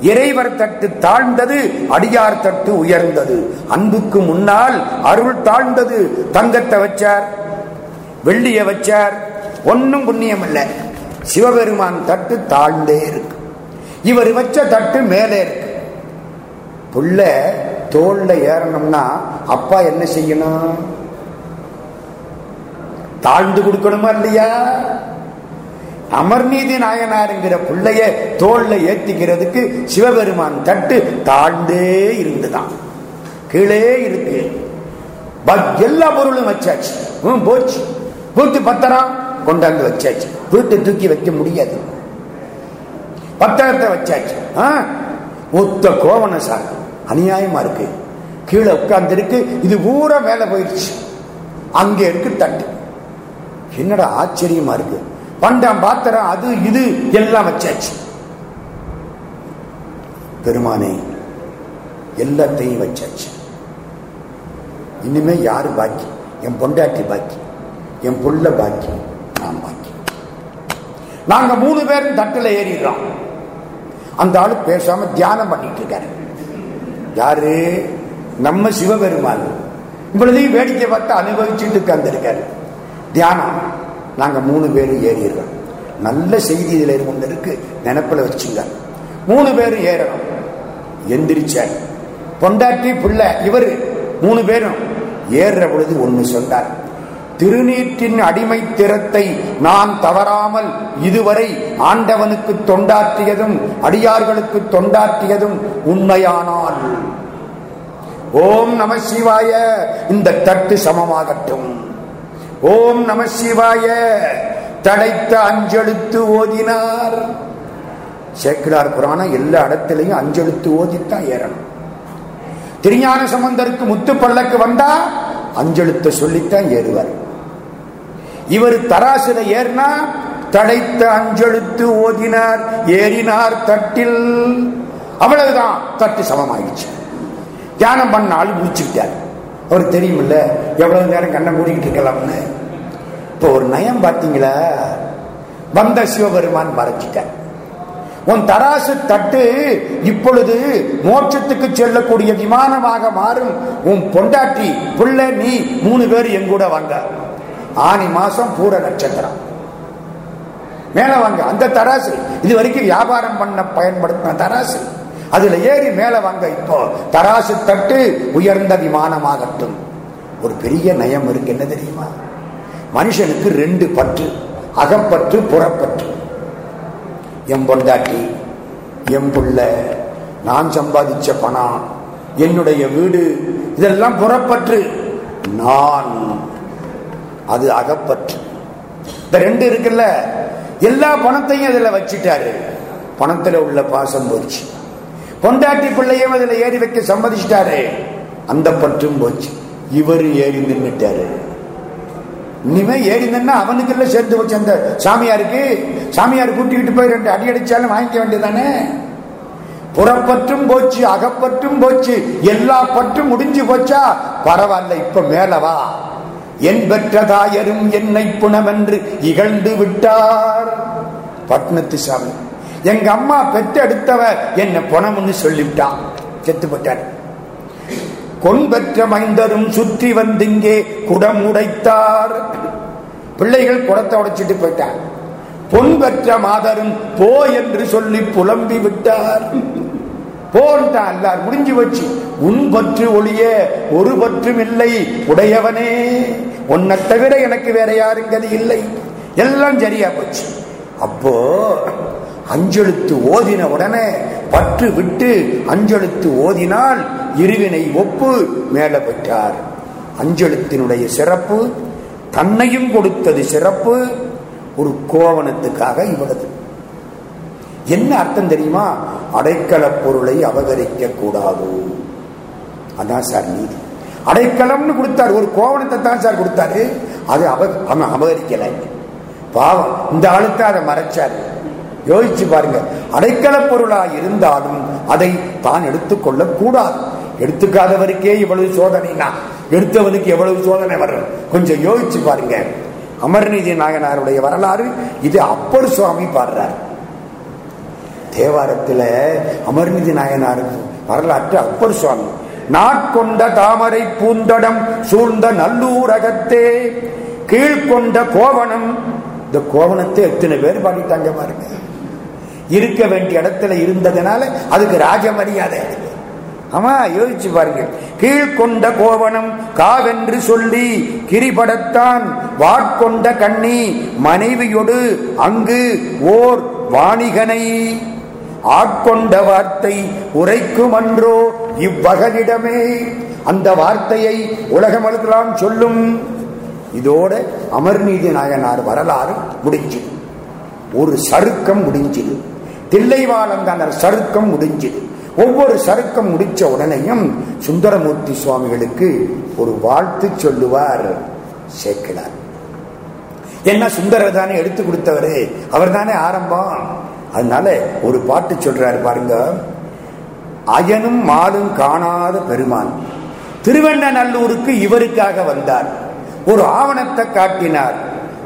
இறைவர் தட்டு தாழ்ந்தது அடியார் தட்டு உயர்ந்தது. அன்புக்கு முன்னால் அருள் தாழ்ந்தது. தங்கத்தை வச்சார். வெள்ளிய வச்சார். ஒன்னும் புண்ணியம் இல்லை. சிவபெருமான் தட்டு தாழ்ந்தே இருக்கு. இவர் வச்ச தட்டு மேலே இருக்கு. புள்ள தோல்ல ஏறணும்னா அப்பா என்ன செய்யணும்? தாழ்ந்து கொடுக்கணுமா இல்லையா? அமர்நீதி நாயனாருங்கிற பிள்ளைய தோல்ல ஏத்திக்கிறதுக்கு சிவபெருமான் தட்டு தாழ்ந்தே இருந்துதான். கீழே இருக்கு. எல்லா பொருளும் வச்சாச்சு. போச்சு. வீட்டு பத்திரம் கொண்டாந்து வச்சாச்சு. வீட்டு தூக்கி வைக்க முடியாது. பத்திரத்தை வச்சாச்சு. ஒத்த கோவன சார். அநியாயமா இருக்கு. கீழே உட்கார்ந்து இருக்கு இது பூரா மேல போயிடுச்சு. அங்கே இருக்கு தட்டு. என்னடா ஆச்சரியமா இருக்கு. பண்டம் பாத்திரம் அது இது எல்லாம் வச்சாச்சு. பெருமானே எல்லாத்தையும் வச்சாச்சு. இனிமே யாரு பாக்கி? என் பொண்டாட்டி பாக்கி. என் புள்ள பாக்கி நான் பாக்கி நாங்க மூணு பேரும் தட்டில் ஏறிடுறோம். அந்த ஆளு பேசாம தியானம் பண்ணிட்டு இருக்காரு. யாரு? நம்ம சிவபெருமான். இவ்வளதையும் வேடிக்கை பார்த்து அனுபவிச்சுட்டு உட்கார்ந்துருக்காரு. தியானம். நாங்க மூணு பேரும் ஏறிடுறோம். நல்ல செய்தி இதுல ஒன்று இருக்கு. நினப்புல வச்சுங்க. மூணு பேரும் ஏறணும். எந்திரிச்சார். பொண்டாட்டி பிள்ளை இவரு மூணு பேரும் ஏறுற பொழுது ஒண்ணு சொன்னார். திருநீற்றின் அடிமை திறத்தை நான் தவறாமல் இதுவரை ஆண்டவனுக்கு தொண்டாற்றியதும் அடியார்களுக்கு தொண்டாற்றியதும் உண்மையானால். ஓம் நம சிவாய இந்த தட்டு சமமாகட்டும். ஓம் நம சிவாய தடைத்த அஞ்செழுத்து ஓதினார். சேக்கிலார் புராணம் எல்லா இடத்திலையும் அஞ்செழுத்து ஓதித்தான் ஏறணும். திருஞான சம்பந்தருக்கு முத்து பல்லக்கு வந்தா அஞ்செழுத்த சொல்லித்தான் ஏறுவார். இவர் தராசில ஏறினா தடைத்த அஞ்செழுத்து ஓதினார் ஏறினார் தட்டில். அவ்வளவுதான் தட்டு சமமாயிடுச்சு தியானம் பண்ண ஆள் முடிச்சுக்கிட்டார். அவர் தெரியுமில்ல எவ்வளவு நேரம் கண்ணை மூடிக்கிட்டு இருக்கலாம்னு. இப்போ ஒரு நயம் பார்த்தீங்களா? வந்த சிவபெருமான் மறைச்சிட்டார் உன் தராசு தட்டு இப்பொழுது மோட்சத்துக்கு செல்லக்கூடிய விமானமாக மாறும். உன் பொண்டாட்டி புள்ள நீ மூணு பேர் எங்கூட வந்தார் ஆனி மாசம் பூர நட்சத்திரம். மேல வாங்க அந்த தராசு. இது வரைக்கும் வியாபாரம் பண்ண பயன்படுத்தின தராசு. அதுல ஏறி மேல வாங்க இப்போ தராசு தட்டு உயர்ந்த விமானமாகட்டும். ஒரு பெரிய நயம் இருக்கு என்ன தெரியுமா? மனுஷனுக்கு ரெண்டு பற்று அகப்பற்று புறப்பற்று. எம்பொண்டாட்டி என் புள்ள நான் சம்பாதிச்ச பணம் என்னுடைய வீடு இதெல்லாம் புறப்பற்று. நான் அது அகப்பற்று. இந்த ரெண்டு இருக்குல்ல எல்லா பணத்தையும் அதுல வச்சுட்டாரு. பணத்துல உள்ள பாசம் போச்சு. பொண்டாட்டி பிள்ளையும் அதுல ஏறி வைக்க சம்மதிச்சிட்டாரு. அந்த பற்றும் போச்சு. இவர் ஏறி நின்றுட்டாரு இனிமே ஏறி நின்னா அவனுக்கு எல்லாம் சேர்ந்து வச்சு அந்த சாமியாருக்கு சாமியார் கூட்டிக்கிட்டு போய் ரெண்டு அடி அடிச்சாலும் வாங்கிக்க வேண்டியதானே புறப்பற்றும் போச்சு அகப்பற்றும் போச்சு. எல்லா பற்றும் முடிஞ்சு போச்சா? பரவாயில்ல இப்ப மேலவா என் பெற்ற தாயரும் என்னை புணமென்று இகழ்ந்து விட்டார். பட்னத்து சாமி எங்க அம்மா பெற்றெடுத்தவர் என்ன புனம்னு சொல்லிவிட்டான் செத்து போட்டார் பெற்ற மைந்தரும் சுற்றி வந்திங்கே குடம் உடைத்தார். பிள்ளைகள் குடத்தை உடைச்சிட்டு போயிட்டார். பொன் பெற்ற மாதரும் போ என்று சொல்லி புலம்பி விட்டார். போன்ட்டான் எல்லார் முடிஞ்சு வச்சு உன் பற்று ஒளிய ஒரு பற்றும் இல்லை. உடையவனே உன்னை தவிர எனக்கு வேற யாரும் கதி இல்லை. எல்லாம் சரியா போச்சு. அப்போ அஞ்செழுத்து ஓதின உடனே பற்று விட்டு அஞ்செழுத்து ஓதினால் இருவினை ஒப்பு மேல பெற்றார் அஞ்செழுத்தினுடைய சிறப்பு தன்னையும் கொடுத்தது சிறப்பு ஒரு கோவணத்துக்காக இவ்வளவு. என்ன அர்த்தம் தெரியுமா? அடைக்கல பொருளை அபகரிக்க கூடாது அதான் சார் நீதி. அடைக்கலம்னு கொடுத்தாரு. ஒரு கோவணத்தை தான் சார் கொடுத்தாரு. அது அப அவன் அபகரிக்கல. பாவம். இந்த ஆளுத்த அதை மறைச்சாரு. யோசிச்சு பாருங்க. அடைக்கல பொருளா இருந்தாலும் அதை தான் எடுத்துக்கொள்ள கூடாது எடுத்துக்காதவருக்கே இவ்வளவு சோதனைனா எடுத்தவனுக்கு எவ்வளவு சோதனை வரும்? கொஞ்சம் யோசிச்சு பாருங்க. அமர்நீதி நாயனாருடைய வரலாறு இது அப்பர் சுவாமி பாடுறார். தேவாரத்தில் அமர்நிதி நாயனாருக்கு வரலாற்று அப்பர் சுவாமி. நாட்கொண்ட தாமரை பூந்தடம் சூழ்ந்த நல்லூரகத்தே கீழ்கொண்ட கோவணம். இந்த கோவணத்தை எத்தனை பேர் பாடிட்டாங்க பாருங்க. இருக்க வேண்டிய இடத்துல இருந்ததுனால அதுக்கு ராஜ மரியாதை ஆமா யோசிச்சு பாருங்க. கீழ்கொண்ட கோவணம் காவென்று சொல்லி கிரிபடத்தான் வாட்கொண்ட கண்ணி மனைவியொடு அங்கு ஓர் வாணிகனை. ஆட்கொண்ட வார்த்தை உரைக்கும் அன்றோ இவ்வகனிடமே அந்த வார்த்தையை உலகமெல்லாம் சொல்லும். இதோட அமர்நீதி நாயனார் வரலாறு முடிஞ்சு ஒரு சருக்கம் முடிஞ்சது. தில்லைவாளந்தனர் சருக்கம் முடிஞ்சது. ஒவ்வொரு சருக்கம் முடிச்ச உடனேயும் சுந்தரமூர்த்தி சுவாமிகளுக்கு ஒரு வாழ்த்து சொல்லுவார் சேர்க்கிறார் என்ன சுந்தரர் தானே எடுத்து கொடுத்தவரு. அவர் தானே ஆரம்பம். அதனால ஒரு பாட்டு சொல்றாரு பாருங்க. அயனும் மாலும் காணாத பெருமான் திருவண்ணநல்லூருக்கு இவருக்காக வந்தார். ஒரு ஆவணத்தை காட்டினார்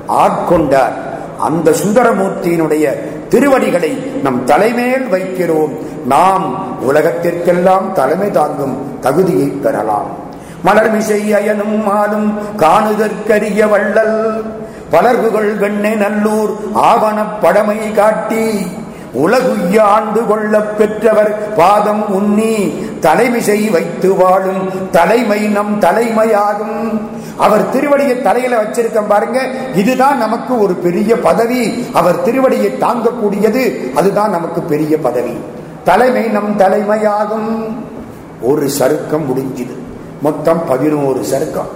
ஆட்கொண்டார். அந்த சுந்தரமூர்த்தியினுடைய திருவடிகளை நம் தலைமேல் வைக்கிறோம். நாம் உலகத்திற்கெல்லாம் தலைமை தாங்கும் தகுதியை பெறலாம். மலர்மிசை அயனும் மாலும் காணுதற்கரிய வள்ளல் வளர்வுகள் வெண்ணை நல்லூர் ஆவண படமை காட்டி உலகுய்ய ஆண்டு கொள்ள பெற்றவர் பாதம் உன்னி தலைமிசை வைத்து வாழும் தலைமை நம் தலைமையாகும். அவர் திருவடியை தலையில வச்சிருக்க பாருங்க இதுதான் நமக்கு ஒரு பெரிய பதவி. அவர் திருவடியை தாங்கக்கூடியது அதுதான் நமக்கு பெரிய பதவி. தலைமை நம் தலைமையாகும். ஒரு சருக்கம் முடிஞ்சது. மொத்தம் பதினோரு சருக்கம்.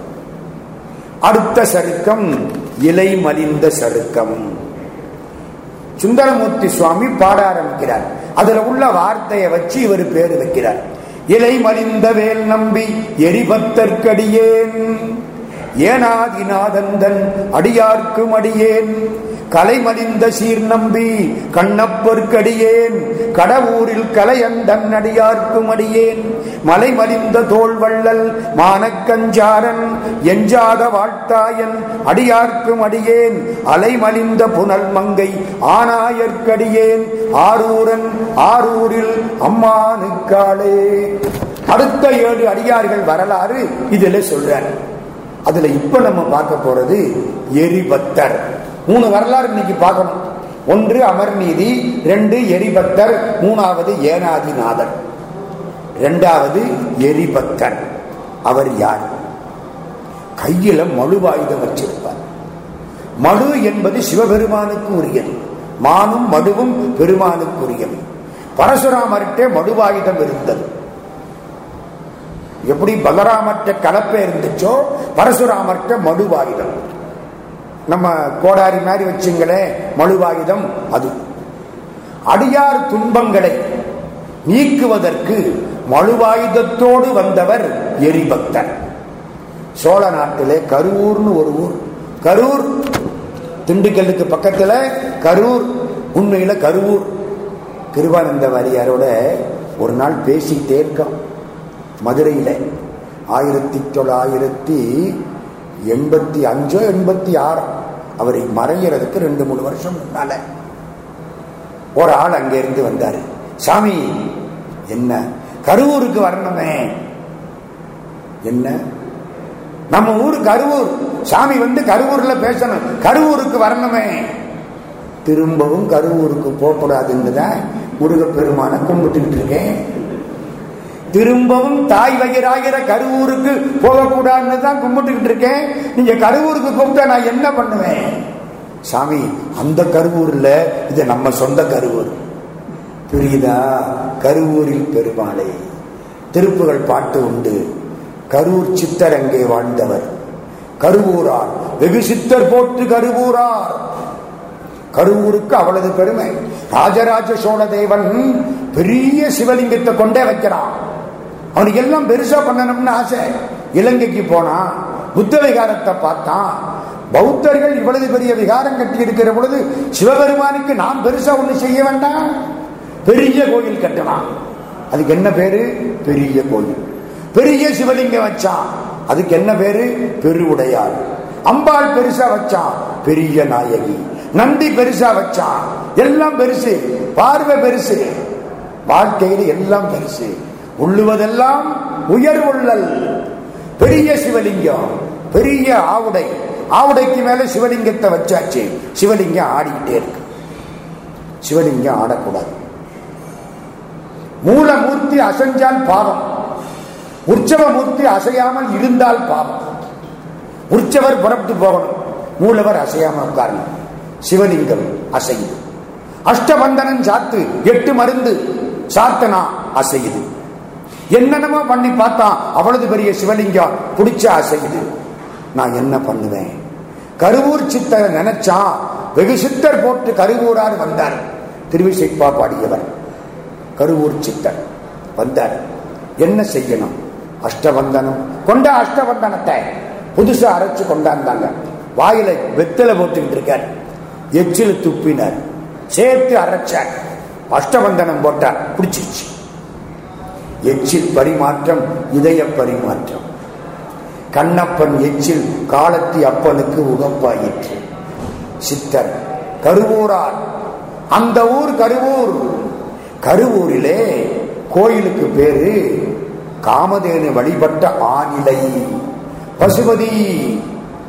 அடுத்த சருக்கம் இலை மலிந்த சருக்கம். சுந்தரமூர்த்தி சுவாமி பாட ஆரம்பிக்கிறார். அதுல உள்ள வார்த்தையை வச்சு இவர் பேர் வைக்கிறார். இலை மலிந்த வேல் நம்பி எரிபத்தற்கடியேன். ஏனாதிநாதந்தன் அடியார்க்கும் அடியேன். கலைமலிந்த சீர் நம்பி கண்ணப்பொற்கடியேன். கடவுரில் கலையண்டன் அடியார்க்கும் அடியேன் மலைமலிந்த தோல்வள்ளல் மானக்கஞ்சாரன் எஞ்சாத வாழ்த்தாயன் அடியார்க்கும் அடியேன் அலைமலிந்த புனல் மங்கை ஆனாயற்கடியேன் ஆரூரன் ஆரூரில் அம்மானுக்காளே. அடுத்த ஏழு அடியார்கள் வரலாறு இதில் சொல்றார். அதுல இப்ப நம்ம பார்க்க போறது எரிபத்தர். மூணு வரலாறு இன்னைக்கு பார்க்கணும். ஒன்று அமர்நீதி ரெண்டு எரிபக்தர் மூணாவது ஏனாதிநாதர். இரண்டாவது எரிபக்தர். அவர் யார்? கையில மழுவாயுதம் வச்சிருப்பார். மழு என்பது சிவபெருமானுக்கு உரியது. மானும் மடுவும் பெருமானுக்கு உரியது. பரசுராமர்கிட்ட மடுவாயுதம் இருந்தது. எப்படி பலராமற்ற கலப்பை இருந்துச்சோ பரசுராமர்கிட்ட மடுவாயுதம் நம்ம கோடாரி மாதிரி வச்சுங்களே மழுவாயுதம் அது. அடியார் துன்பங்களை நீக்குவதற்கு மழுவாயுதத்தோடு வந்தவர் எரிபக்தர். சோழ நாட்டிலே கரூர்னு ஒரு ஊர். கரூர் திண்டுக்கல்லுக்கு பக்கத்தில் கரூர் உண்மையில் கரூர். கிருபானந்த வாரியாரோட ஒரு நாள் பேசிக்கிட்டே இருக்கோம் மதுரையில் ஆயிரத்தி தொள்ளாயிரத்தி எண்பத்தி அஞ்சோ எண்பத்தி ஆறோ. அவரை மறைகிறதுக்கு ரெண்டு மூணு வருஷம் முன்னால ஒரு ஆள் அங்கேருந்து வந்தார். வந்தாரு சாமி என்ன? கருவூருக்கு வரணுமே. என்ன? நம்ம ஊரு கருவூர் சாமி வந்து கருவூர்ல பேசணும். கருவூருக்கு வரணுமே. திரும்பவும் கருவூருக்கு போகக்கூடாதுன்னுதான் முருகப்பெருமான கும்பிட்டுக்கிட்டு இருக்கேன். திரும்பவும் தாய் வயிறாகிற கருவூருக்கு போகக்கூடாதுன்னு தான் கும்பிட்டுக்கிட்டு இருக்கேன். நீங்க கருவூருக்கு கும்பிட்டா நான் என்ன பண்ணுவேன்? சாமி அந்த கருவூர்ல இது நம்ம சொந்த கருவூர். புரியுதா கருவூரில் பெருமாளை திருப்புகள் பாட்டு உண்டு. கரூர் சித்தர் அங்கே வாழ்ந்தவர். கருவூரார் வெகு சித்தர் போட்டு கருவூரார். கருவூருக்கு அவ்வளவு பெருமை. ராஜராஜ சோழ தேவன் பெரிய சிவலிங்கத்தை கொண்டே வைக்கிறான் அவனுக்கு எல்லாம் பெருசா பண்ணணும்னு ஆசை. இலங்கைக்கு போனான் புத்த விகாரத்தை பார்த்தான் பௌத்தர்கள் இவ்வளவு பெரிய விகாரம் கட்டி இருக்கிற பொழுது சிவபெருமானுக்கு நாம் பெருசா ஒண்ணு செய்ய வேண்டாம். பெரிய கோயில் கட்டலாம். அதுக்கு என்ன பேரு? பெரிய கோயில். பெரிய சிவலிங்கம் வச்சான். அதுக்கு என்ன பேரு? பெருவுடையார் அம்பாள் பெருசா வச்சான். பெரிய நாயகி. நந்தி பெருசா வச்சான். எல்லாம் பெருசு. பார்வை பெருசு. வாழ்க்கையில் எல்லாம் பெருசு. உள்ளுவதெல்லாம் உயர் உள்ளல். பெரிய சிவலிங்கம் பெரிய ஆவுடை. ஆவுடைக்கு மேல சிவலிங்கத்தை வச்சாச்சு. சிவலிங்கம் ஆடிக்கிட்டே இருக்கு. சிவலிங்கம் ஆடக்கூடாது. மூலமூர்த்தி அசைஞ்சால் பாவம். உற்சவ மூர்த்தி அசையாமல் இருந்தால் பாவம். உற்சவர் புறப்பட்டு போகணும். மூலவர் அசையாமல் உட்காரணும். சிவலிங்கம் அசையுது. அஷ்டபந்தனன் சாத்து எட்டு மருந்து சாத்தனா அசையுது. என்னென்னமோ பண்ணி பார்த்தான் அவ்வளவு பெரிய சிவலிங்கம் பிடிச்ச ஆசைக்குது நான் என்ன பண்ணுவேன்? கருவூர் சித்தரை நினைச்சா வெகு சித்தர் போட்டு கருவூரார் வந்தார். திருவிசைப்பா பாடியவர். கருவூர் சித்தர் வந்தார். என்ன செய்யணும்? அஷ்டவந்தனம். கொண்ட அஷ்டவந்தனத்தை புதுசா அரைச்சு கொண்டாந்தாங்க. வாயில வெத்தலை போட்டுக்கிட்டு இருக்கார். எச்சில் துப்பினார். சேர்த்து அரைச்சார். அஷ்டவந்தனம் போட்டார். பிடிச்சிருச்சு எச்சில் பரிமாற்றம் இதய பரிமாற்றம். கண்ணப்பன் எச்சில் காலத்தி அப்பனுக்கு உகப்பாயிற்று. சித்தர் கருவூரார் அந்த ஊர் கருவூர். கருவூரிலே கோயிலுக்கு பேரு காமதேனு வழிபட்ட ஆநிலை. பசுபதி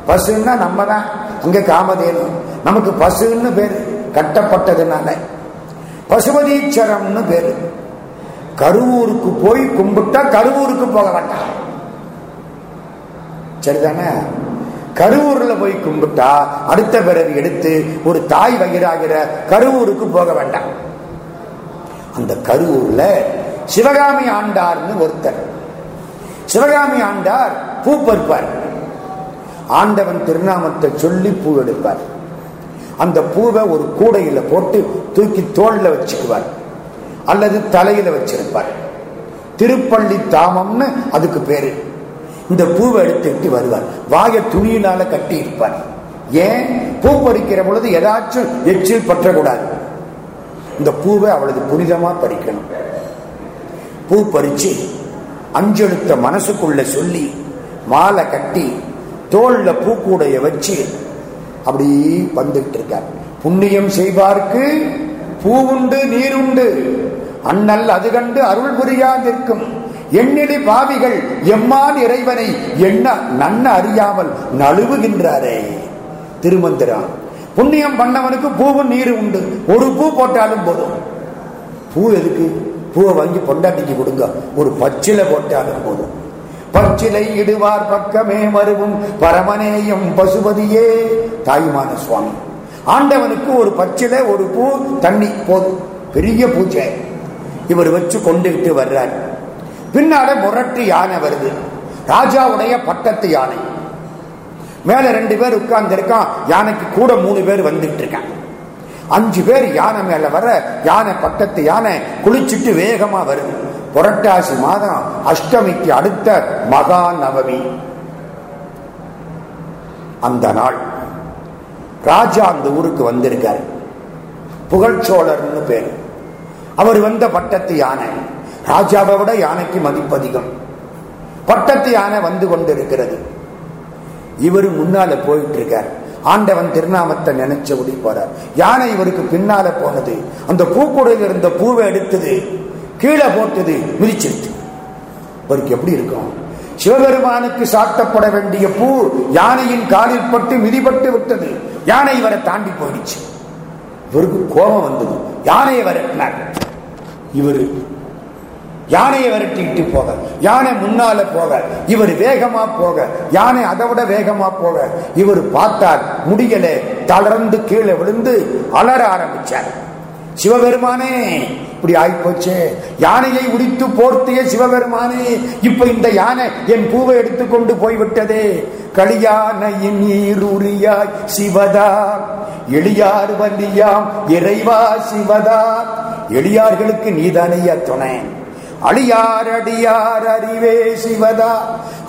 பசுன்னா நம்ம தான் அங்க காமதேனு. நமக்கு பசுன்னு பேரு கட்டப்பட்டதுனால. பசுபதீச்சரம்னு பேரு. கருவூருக்கு போய் கும்பிட்டா கருவூருக்கு போக வேண்டாம் சரிதானே? கருவூர்ல போய் கும்பிட்டா அடுத்த பிறகு எடுத்து ஒரு தாய் வயிறாகிற கருவூருக்கு போக வேண்டாம். அந்த கருவூர்ல சிவகாமி ஆண்டார்னு ஒருத்தர். சிவகாமி ஆண்டார் பூ பறிப்பார். ஆண்டவன் திருநாமத்தை சொல்லி பூ எடுப்பார். அந்த பூவை ஒரு கூடையில போட்டு தூக்கி தோல்ல வச்சுக்குவார். அல்லது தலையில வச்சிருப்பார். திருப்பள்ளி தாமம்னு அதுக்கு பேரு. இந்த பூவை எடுத்துட்டு வருவார். வாய துணியினால கட்டி இருப்பார். ஏன்? பூ பறிக்கிற பொழுது ஏதாச்சும் எச்சில் பற்றக்கூடாது. இந்த பூவை அவளது புனிதமா பறிக்கணும். பூ பறிச்சு அஞ்செழுத்த மனசுக்குள்ள சொல்லி மாலை கட்டி தோல்ல பூக்கூடைய வச்சு அப்படி வந்துட்டு இருக்கார். புண்ணியம் செய்வார்க்கு பூ உண்டு உண்டு அண்ணல் அது கண்டு அருள் புரியாதிருக்கும் எண்ணிலி பாவிகள் எம்மான் இறைவனை என்ன நன்ன அறியாமல் நழுவுகின்றாரே. திருமந்திரம் புண்ணியம் பண்ணவனுக்கு பூவும் நீர் உண்டு. ஒரு பூ போட்டாலும் போதும். பூ எதுக்கு? பூவை வாங்கி பொண்டாட்டிக்கு கொடுங்க. ஒரு பச்சிலை போட்டாலும் போதும். பச்சிலை இடுவார் பக்கமே மருவும் பரமனேயம் பசுபதியே. தாயுமான சுவாமி. ஆண்டவனுக்கு ஒரு பச்சில ஒரு பூ தண்ணி போதும். பெரிய பூஜை. இவர் வச்சு கொண்டுகிட்டு வர்றார். பின்னால முரட்டு யானை வருது. ராஜாவுடைய பட்டத்து யானை. மேல ரெண்டு பேர் உட்கார்ந்து இருக்கான் யானைக்கு கூட மூணு பேர் வந்துட்டு இருக்கான் அஞ்சு பேர் யானை மேல வர யானை பட்டத்து யானை குளிச்சுட்டு வேகமா வருது. புரட்டாசி மாதம் அஷ்டமிக்கு அடுத்த மகா நவமி அந்த நாள். ராஜா அந்த ஊருக்கு வந்திருக்காரு. புகழ்ச்சோழர்னு பேர். அவர் வந்த பட்டத்து யானை ராஜாவை விட யானைக்கு மதிப்பு அதிகம். பட்டத்து யானை வந்து கொண்டிருக்கிறது. இவர் முன்னால போயிட்டு இருக்கார் ஆண்டவன் திருநாமத்தை நினைச்சபடி போறார். யானை இவருக்கு பின்னால போனது அந்த பூக்கூடையில் இருந்த பூவை எடுத்தது கீழே போட்டது மிதிச்சிருச்சு. இவருக்கு எப்படி இருக்கும்? சிவபெருமானுக்கு சாட்டப்பட வேண்டிய பூ யானையின் காலில் பட்டு மிதிப்பட்டு விட்டது. யானை இவரை தாண்டி போயிடுச்சு. இவருக்கு கோபம் வந்தது. யானையை விரட்டினார். இவரு யானையை விரட்டிட்டு போக யானை முன்னால போக இவர் வேகமா போக யானை அதை விட வேகமா போக இவர் பார்த்தார் முடியல தளர்ந்து கீழே விழுந்து அலற ஆரம்பிச்சார். சிவபெருமானே இப்படி ஆயிப்போச்சு. யானையை உடித்து போர்த்திய சிவபெருமானே இப்ப இந்த யானை என் பூவை எடுத்துக்கொண்டு போய்விட்டதே. களியானையின் நீருரியாய் சிவதா எளியார் வலியாம் இறைவா சிவதா எளியார்களுக்கு நீதானையா துணை. அடியார் அடியார் அறிவே சிவதா.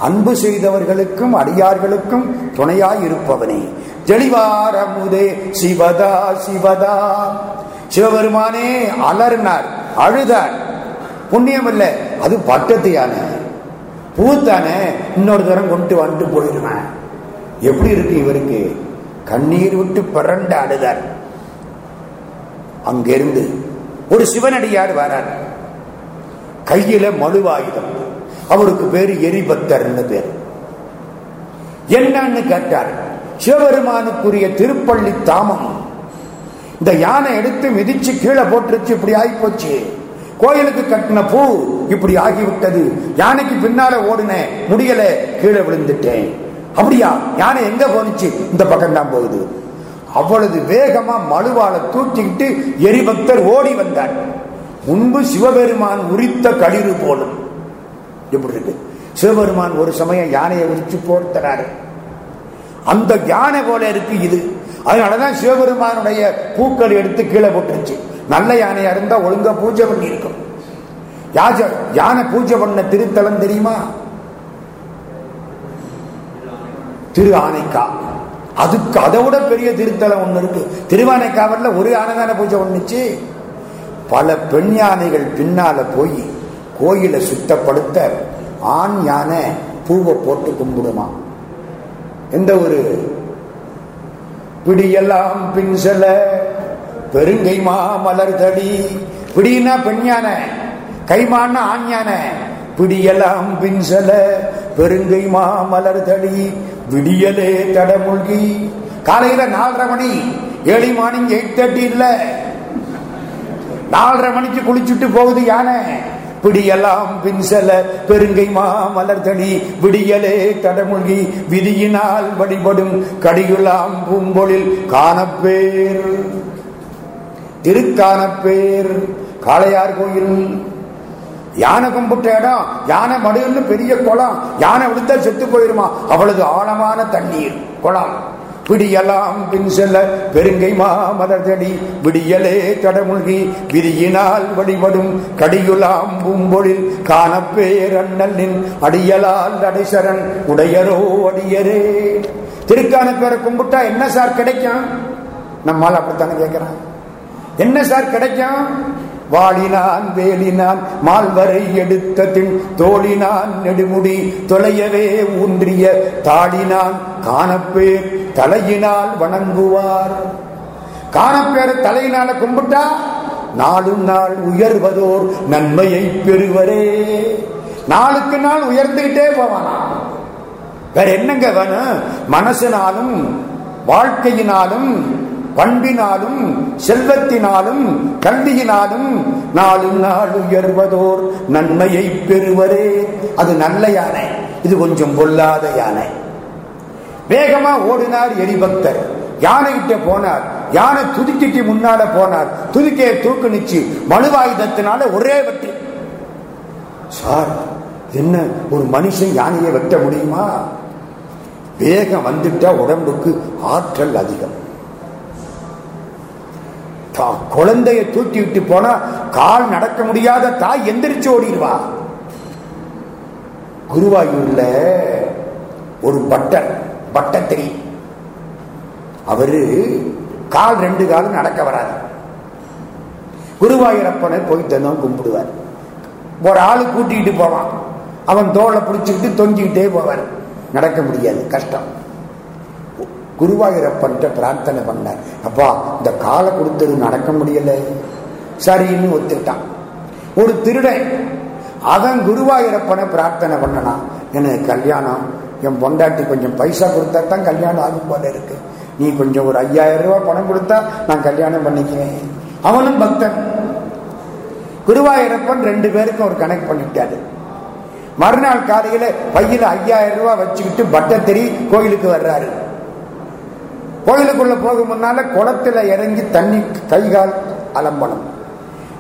அன்பு செய்தவர்களுக்கும் அடியார்களுக்கும் துணையாய் இருப்பவனே. தெளிவாரமுதே சிவதா சிவதா. சிவபெருமானே அலர்னார் அழுதார். புண்ணியம் இல்லை அது பட்டத்து யானை பூத்தானே இன்னொரு தரம் கொண்டு வந்துட்டு போயிடுவேன். எப்படி இருக்கு இவருக்கு? கண்ணீர் விட்டு பிறண்டு அழுதார். அங்கிருந்து ஒரு சிவனடியார் வரார். கையில மழுவாயுதம். அவருக்கு பேரு எரிபத்தர்னு பேர். என்னன்னு கேட்டார். சிவபெருமானுக்குரிய திருப்பள்ளி தாமம் இந்த யானை எடுத்து மிதிச்சு கீழே போட்டுருச்சு இப்படி ஆகி போச்சு கோயிலுக்கு கட்டின பூ இப்படி ஆகிவிட்டது. யானைக்கு பின்னால ஓடுனேன் முடியல கீழே விழுந்துட்டேன். அப்படியா? யானை எங்க போனுச்சு? இந்த பக்கம் தான் போகுது. அவ்வளவு வேகமா மழுவால தூக்கிக்கிட்டு எரிபக்தர் ஓடி வந்தார். முன்பு சிவபெருமான் உரித்த களிறு போலும். எப்படி இருக்கு? சிவபெருமான் ஒரு சமயம் யானையை உரிச்சு போர்த்தனாரு. அந்த யானை போல இருக்கு இது. அதனாலதான் சிவபெருமானுடைய பூக்கள் எடுத்து கீழே போட்டுருச்சு. நல்ல யானையா இருந்தா ஒழுங்கா பூஜை பண்ணி இருக்கும் யாஜ யானை பூஜை பண்ண திருத்தலம் தெரியுமா? திரு ஆனைக்கா. அதுக்கு அதை விட பெரிய திருத்தலம் ஒண்ணு இருக்கு. திருவானைக்காவல்ல ஒரு யானை தானே பூஜை பண்ணுச்சு? பல பெண் யானைகள் பின்னால போய் கோயிலை சுத்தப்படுத்த ஆண் யானை பூவை போட்டு கும்பிடுமா? எந்த ஒரு பிடியெல்லாம் பின் செல்ல பெருங்கை மா மலர்தடி பிடினா பெண் யானை கைமான்னா ஆண் யானை பிடியெல்லாம் பின் செல பெருங்கை மா மலர்தடி விடியலே தடமுழ்கி காலையில நாலரை மணி ஏழி மார்னிங் எயிட் தேர்ட்டி இல்ல. நாலரை மணிக்கு குளிச்சுட்டு போகுது யானை. பிடியெல்லாம் பின்சல பெருங்கை மாமலர்தனி விடியலே தடமுழ்கி விதியினால் வழிபடும் கடியுலாம் பூம்பொழில் காணப்பேர். திருக்கானப்பேர் காளையார் கோயில். யானை கும்பிட்ட இடம் யானை மடுன்னு பெரிய குளம் யானை விழுந்தா செத்து போயிருமா? அவ்வளவு ஆழமான தண்ணீர் குளம். பிடியலாம் பின் செல்ல பெருங்கை மாமலர்தடி விடியலே தடமுழ்கி விரியினால் வழிபடும் கடியுலாம் பூம்பொழில் காணப்பேரண்ணலின் அடியலால் அடைசரன் உடையரோ அடியரே. திருக்கான பேரை கும்பிட்டா என்ன சார் கிடைக்கும்? நம்மால் அப்படித்தானே கேட்கிறான். என்ன சார் கிடைக்கும்? வாழினான் வேலினான் மால்வரை எடுத்த தின் தோழினான் நெடுமுடி தொலையவே ஊன்றிய தாடினான் காணப்பேர் தலையினால் வணங்குவார். காணப்பேர் தலையினால கும்பிட்டா நாளும் நாள் உயர்வதோர் நன்மையை பெறுவரே. நாளுக்கு நாள் உயர்ந்துகிட்டே போவானா? வேற என்னங்க வேணும்? மனசினாலும் வாழ்க்கையினாலும் பண்பினாலும் செல்வத்தினாலும் கல்வியினாலும் நாளும் நாள் உயர்வதோர் நன்மையை பெறுவரே. அது நல்ல யானை. இது கொஞ்சம் பொல்லாத யானை. வேகமா ஓடினார் எரிபக்தர். யானைகிட்ட போனார். யானை துதிக்கிட்டு முன்னால போனார். துதிக்கையை தூக்குனிச்சு மனுவாயுதத்தினால ஒரே வெற்றி சார் என்ன ஒரு மனுஷன் யானையை வெட்ட முடியுமா? வேகம் வந்துட்டா உடம்புக்கு ஆற்றல் அதிகம். குழந்தைய தூக்கி விட்டு போனா கால் நடக்க முடியாத தாய் எந்திரிச்சு ஓடிடுவா. குருவாயூர்ல ஒரு பட்டர் பட்டத்திரி. அவரு கால் ரெண்டு காலம் நடக்க வராது. குருவாயூரப்பனை போய் தினம் கும்பிடுவார். ஒரு ஆள் கூட்டிகிட்டு போவான். அவன் தோலை பிடிச்சிக்கிட்டு தொங்கிக்கிட்டே போவார். நடக்க முடியாது கஷ்டம். குருவாயூரப்பன்ட்ட பிரார்த்தனை பண்ணார் அப்பா இந்த காலை கொடுத்தது நடக்க முடியல. சரின்னு ஒத்துக்கிட்டான். ஒரு திருடன் அவன் குருவாயூரப்பனை பிரார்த்தனை பண்ணனான் எனக்கு கல்யாணம். என் பொண்டாட்டி கொஞ்சம் பைசா கொடுத்தா தான் கல்யாணம் ஆகும் போல இருக்கு. நீ கொஞ்சம் ஒரு ஐயாயிரம் ரூபாய் பணம் கொடுத்தா நான் கல்யாணம் பண்ணிக்குவேன் அவனும் பக்தன். குருவாயூரப்பன் ரெண்டு பேருக்கும் ஒரு கனெக்ட் பண்ணிட்டாரு. மறுநாள் காலையில பையில ஐயாயிரம் ரூபாய் வச்சுக்கிட்டு பட்டத்தெரி கோயிலுக்கு வர்றாரு. கோயிலுக்குள்ள போக முன்னால குளத்துல இறங்கி தண்ணி கை கால் அலம்பணும்.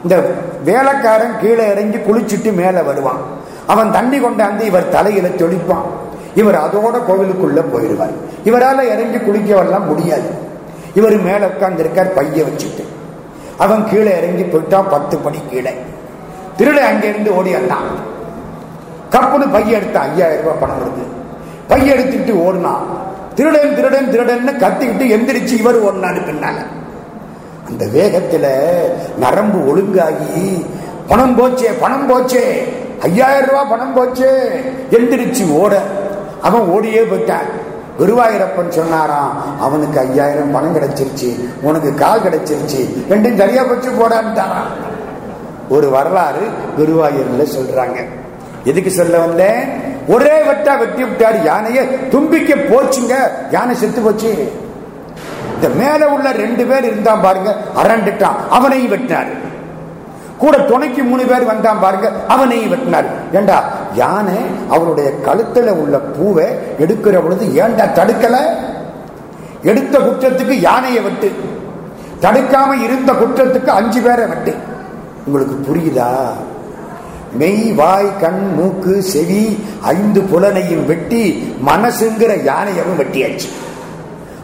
இந்த வேலைக்காரன் கீழே இறங்கி குளிச்சுட்டு மேல வருவான். அவன் தண்ணி கொண்டாந்து இவர் தலையில தெளிப்பான். இவர் அதோட கோவிலுக்குள்ள போயிடுவார். இவரால இறங்கி குளிக்க வரலாம் முடியாது. இவர் மேல உட்கார்ந்து இருக்கார் பைய வச்சுட்டு. அவன் கீழே இறங்கி போயிட்டான் பத்து படி கீழே. திருட அங்கிருந்து ஓடி அண்ணான் கப்புன்னு பைய எடுத்தான் ஐயாயிரம் ரூபாய் பணம் இருக்கு பைய எடுத்துட்டு ஓடினான் திருடன் திருடன் திருடன்னு கத்திக்கிட்டு எந்திரிச்சு இவர் ஓடினாரு பின்னால. அந்த வேகத்துல நரம்பு ஒழுங்காகி பணம் போச்சே பணம் போச்சே ஐயாயிரம் ரூபாய் பணம் போச்சே எந்திரிச்சு ஓட. அவன் ஓடியே போயிட்டான். குருவாயிரப்பன் சொன்னாராம் அவனுக்கு ஐயாயிரம் பணம் கிடைச்சிருச்சு உனக்கு கால் கிடைச்சிருச்சு ரெண்டும் சரியா போச்சு போடான்ட்டாராம். ஒரு வரலாறு குருவாயூர்ல சொல்றாங்க. எதுக்கு சொல்ல வந்தேன்? ஒரே வெட்டா வெட்டி விட்டார். யானையை தும்பிக்க போச்சுங்க. யானை செத்து போச்சு. இந்த மேல உள்ள ரெண்டு பேர் இருந்தான் பாருங்க அரண்டுட்டான். அவனையும் வெட்டினார். கூட துணைக்கு மூணு பேர் வந்தான் பாருங்க அவனையும் வெட்டினார். ஏண்டா யானை அவருடைய கழுத்துல உள்ள பூவை எடுக்கிற பொழுது ஏண்டா தடுக்கல? எடுத்த குற்றத்துக்கு யானையை வெட்டு. தடுக்காம இருந்த குற்றத்துக்கு அஞ்சு பேரை வெட்டு. உங்களுக்கு புரியுதா? மெய் வாய் கண் மூக்கு செவி ஐந்து புலனையும் வெட்டி மனசுங்கிற யானையவும் வெட்டியாச்சு.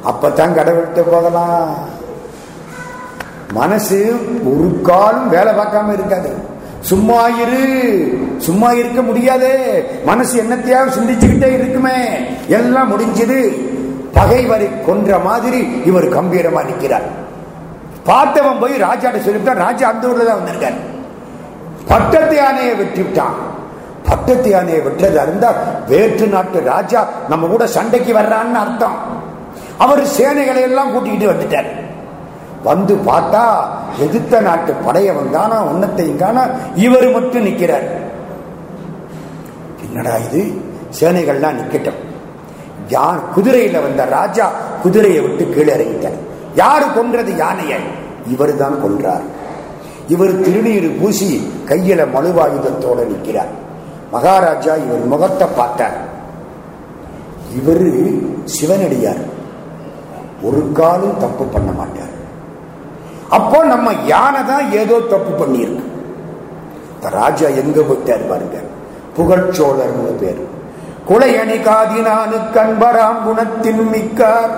அப்பத்தான் கடவுள்கிட்ட போகலாம். மனசு ஒரு காலம் வேலை பார்க்காம இருக்காது. சும்மா இரு. சும்மா இருக்க முடியாது. மனசு என்னத்தையாவது சிந்திச்சுக்கிட்டே இருக்குமே. எல்லாம் முடிஞ்சது. பகைவரை கொன்ற மாதிரி இவர் கம்பீரமா நிற்கிறார். பார்த்தவன் போய் ராஜாட்ட சொல்லிவிட்டான். ராஜா அந்த ஊர்ல தான் வந்திருக்காரு. பட்டத்து யானையை வெட்டி விட்டான் பட்டத்து யானையை வெற்றதா இருந்தா வேற்று நாட்டு ராஜா நம்ம கூட சண்டைக்கு வர்றான்னு அர்த்தம். அவர் சேனைகளை எல்லாம் கூட்டிக்கிட்டு வந்துட்டார். வந்து பார்த்தா எதிர்த்த நாட்டு படையவன் காணா ஒன்னத்தையும் காணா இவர் மட்டும் நிக்கிறார். என்னடா இது? சேனைகள்லாம் நிக்கட்டும். யார் குதிரையில வந்த ராஜா குதிரையை விட்டு கீழே இறங்கிட்டார். யாரு கொன்றது யானையை? இவர் தான் கொன்றார். இவர் திருநீர் பூசி கையில மலுவாயுதத்தோட நிற்கிறார். மகாராஜா இவர் முகத்தை பார்த்தார். இவர் சிவனடியார். ஒரு காலம் தப்பு பண்ண மாட்டார். அப்போ நம்ம யானை தான் ஏதோ தப்பு பண்ணியிருக்கு. ராஜா எங்க போயிட்டார் பாருங்க. புகழ்ச்சோழர்னு பேர். குலையணி காதினானு கண்பராம் குணத்தின் மிக்கார்